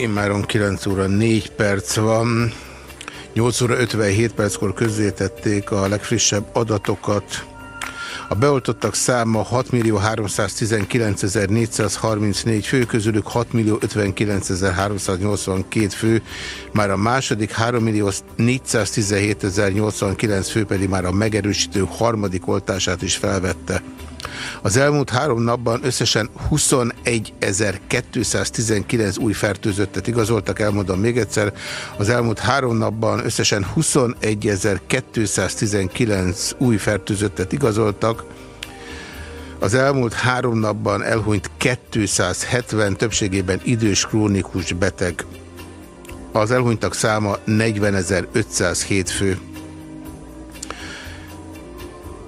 Immáron 9 óra 4 perc van. 8 óra 57 perckor közzétették a legfrissebb adatokat. A beoltottak száma 6.319.434 fő, közülük 6.059.382 fő, már a második 3.417.089 fő pedig már a megerősítő harmadik oltását is felvette. Az elmúlt három napban összesen 21.219 új fertőzöttet igazoltak, elmondom még egyszer, az elmúlt három napban összesen 21.219 új fertőzöttet igazoltak, az elmúlt három napban elhunyt 270, többségében idős krónikus beteg. Az elhunytak száma 40.507 fő.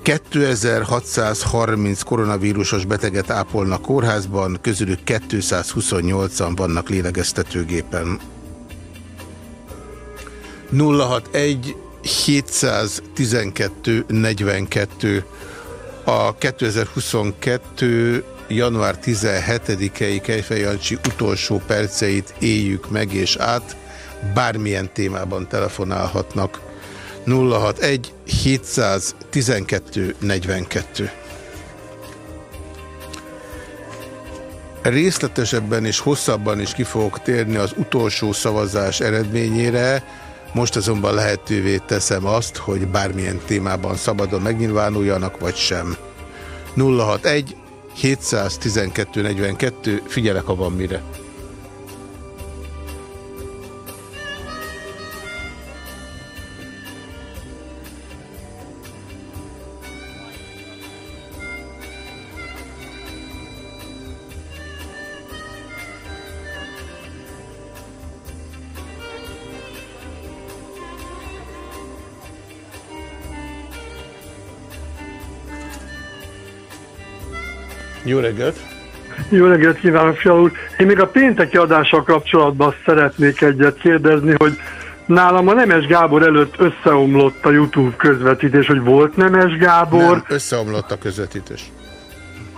2630 koronavírusos beteget ápolnak kórházban, közülük 228-an vannak lélegeztetőgépen. 061 712 42 a 2022 január 17-i Kejfejancsi utolsó perceit éljük meg és át, bármilyen témában telefonálhatnak. 061 712 42 Részletesebben és hosszabban is ki fogok térni az utolsó szavazás eredményére, most azonban lehetővé teszem azt, hogy bármilyen témában szabadon megnyilvánuljanak, vagy sem. 061 712 42, figyelek, ha van mire. Jó reggelt! Jó reggelt kívánok, Fiala úr! Én még a pénteki adással kapcsolatban szeretnék egyet kérdezni, hogy nálam a Nemes Gábor előtt összeomlott a YouTube közvetítés, hogy volt Nemes Gábor. Nem, összeomlott a közvetítés.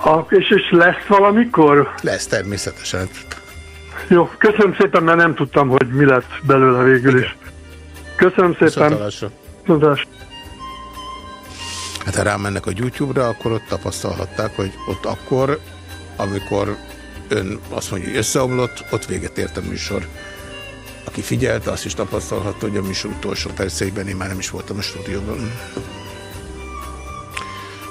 A, és, és lesz valamikor? Lesz természetesen. Jó, köszönöm szépen, mert nem tudtam, hogy mi lett belőle végül is. Köszönöm szépen. Viszontalásra. Viszontalásra. Hát ha rámennek a YouTube-ra, akkor ott tapasztalhatták, hogy ott akkor, amikor ön azt mondja, hogy összeomlott, ott véget ért a műsor. Aki figyelte, azt is tapasztalhatta, hogy a műsor utolsó perceiben én már nem is voltam a stúdióban.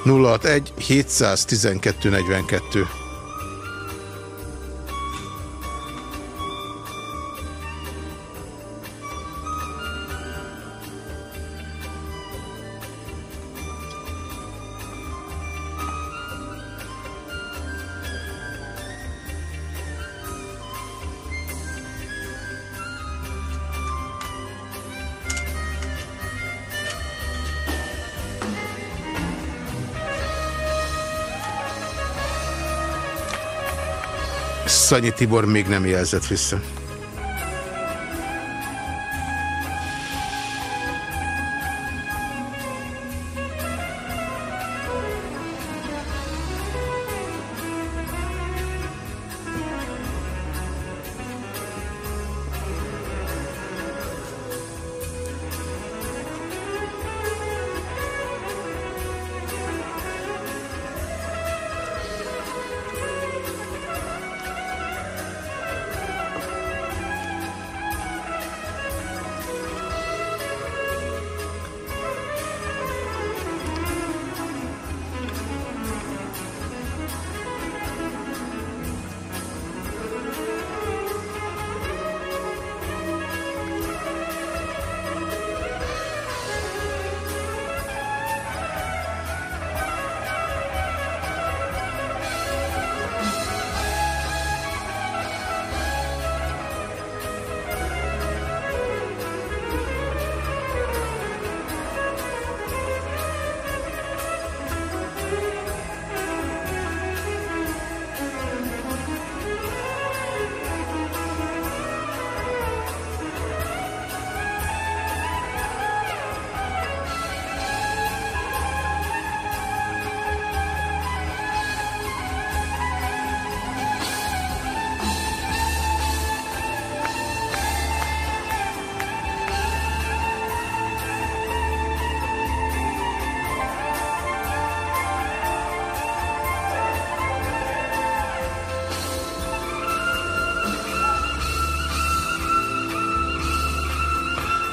061 712 42 Szanyi Tibor még nem jelzett vissza.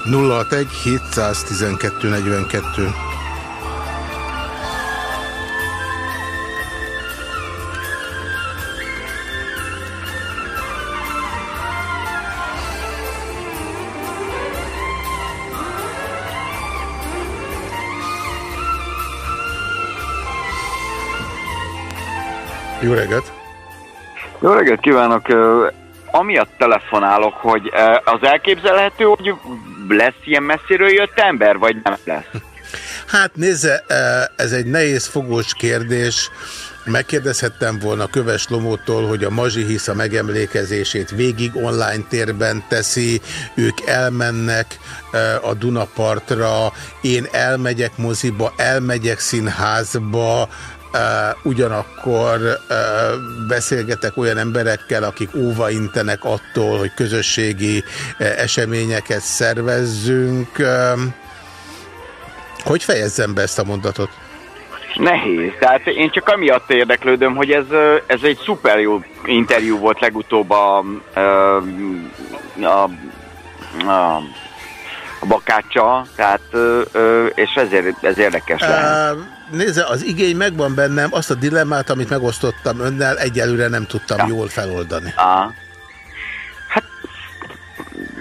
061 712 42. Jó reggelt! Jó reggelt kívánok! Amiatt telefonálok, hogy az elképzelhető, hogy lesz ilyen messziről jött ember, vagy nem lesz? Hát nézze, ez egy nehéz fogós kérdés. Megkérdezhettem volna Köves Lomótól, hogy a Mazsi Hisza megemlékezését végig online térben teszi, ők elmennek a Dunapartra, én elmegyek moziba, elmegyek színházba, Uh, ugyanakkor uh, beszélgetek olyan emberekkel, akik óvaintenek attól, hogy közösségi uh, eseményeket szervezzünk. Hogy fejezzem be ezt a mondatot? Nehéz. Tehát én csak amiatt érdeklődöm, hogy ez, ez egy szuper jó interjú volt legutóbb a, a, a, a, a bakácsa, tehát, és ezért ez érdekes lehet. Nézze, az igény megvan bennem, azt a dilemmát, amit megosztottam önnel, egyelőre nem tudtam ja. jól feloldani. Ah. Hát,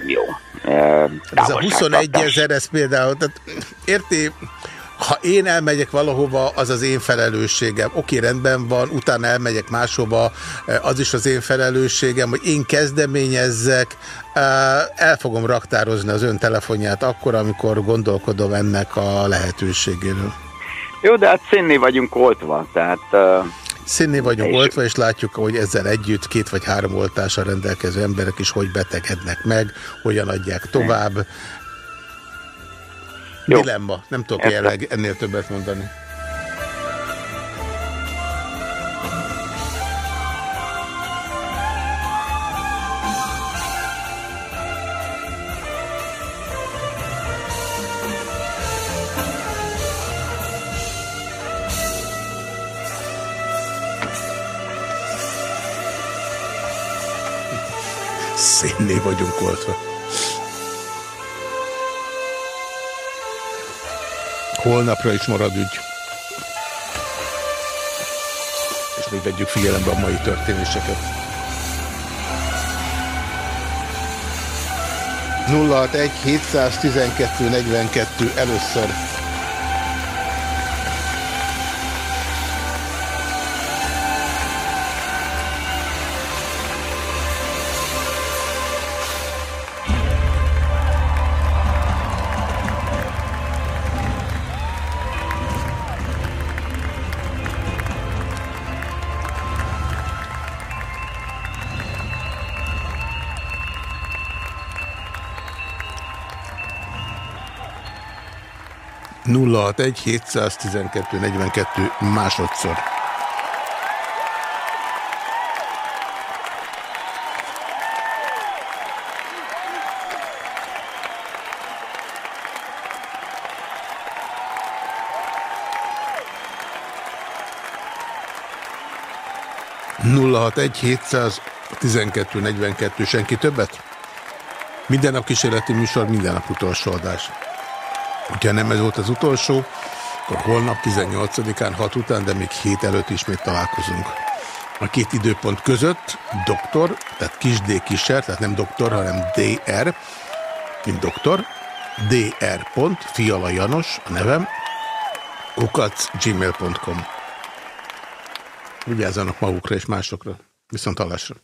jó. Ez a 21 ezer, ez például, tehát érti, ha én elmegyek valahova, az az én felelősségem. Oké, rendben van, utána elmegyek máshova, az is az én felelősségem, hogy én kezdeményezzek, el fogom raktározni az ön telefonját akkor, amikor gondolkodom ennek a lehetőségéről. Jó, de hát színni vagyunk oltva, tehát... Uh... Színni vagyunk és... oltva, és látjuk, hogy ezzel együtt két vagy három oltással rendelkező emberek is hogy betegednek meg, hogyan adják tovább. Jó. Dilemma. Nem tudok jelenleg ennél többet mondani. Szénné vagyunk oltva. Holnapra is marad ügy. És még vegyük figyelembe a mai történéseket. 061 712 42 először. 061 712 42 másodszor. nulla hat egy 712 42 senki többet? Minden nap kísérleti műsor, minden nap utolsó adás. Hogyha nem ez volt az utolsó, akkor holnap 18-án 6 után, de még hét előtt ismét találkozunk. A két időpont között doktor, tehát kis D kiser, tehát nem doktor, hanem DR, mint doktor, dr. Fiala Janos, a nevem, kukac.gmail.com Vigyázzanak magukra és másokra. Viszont hallásra.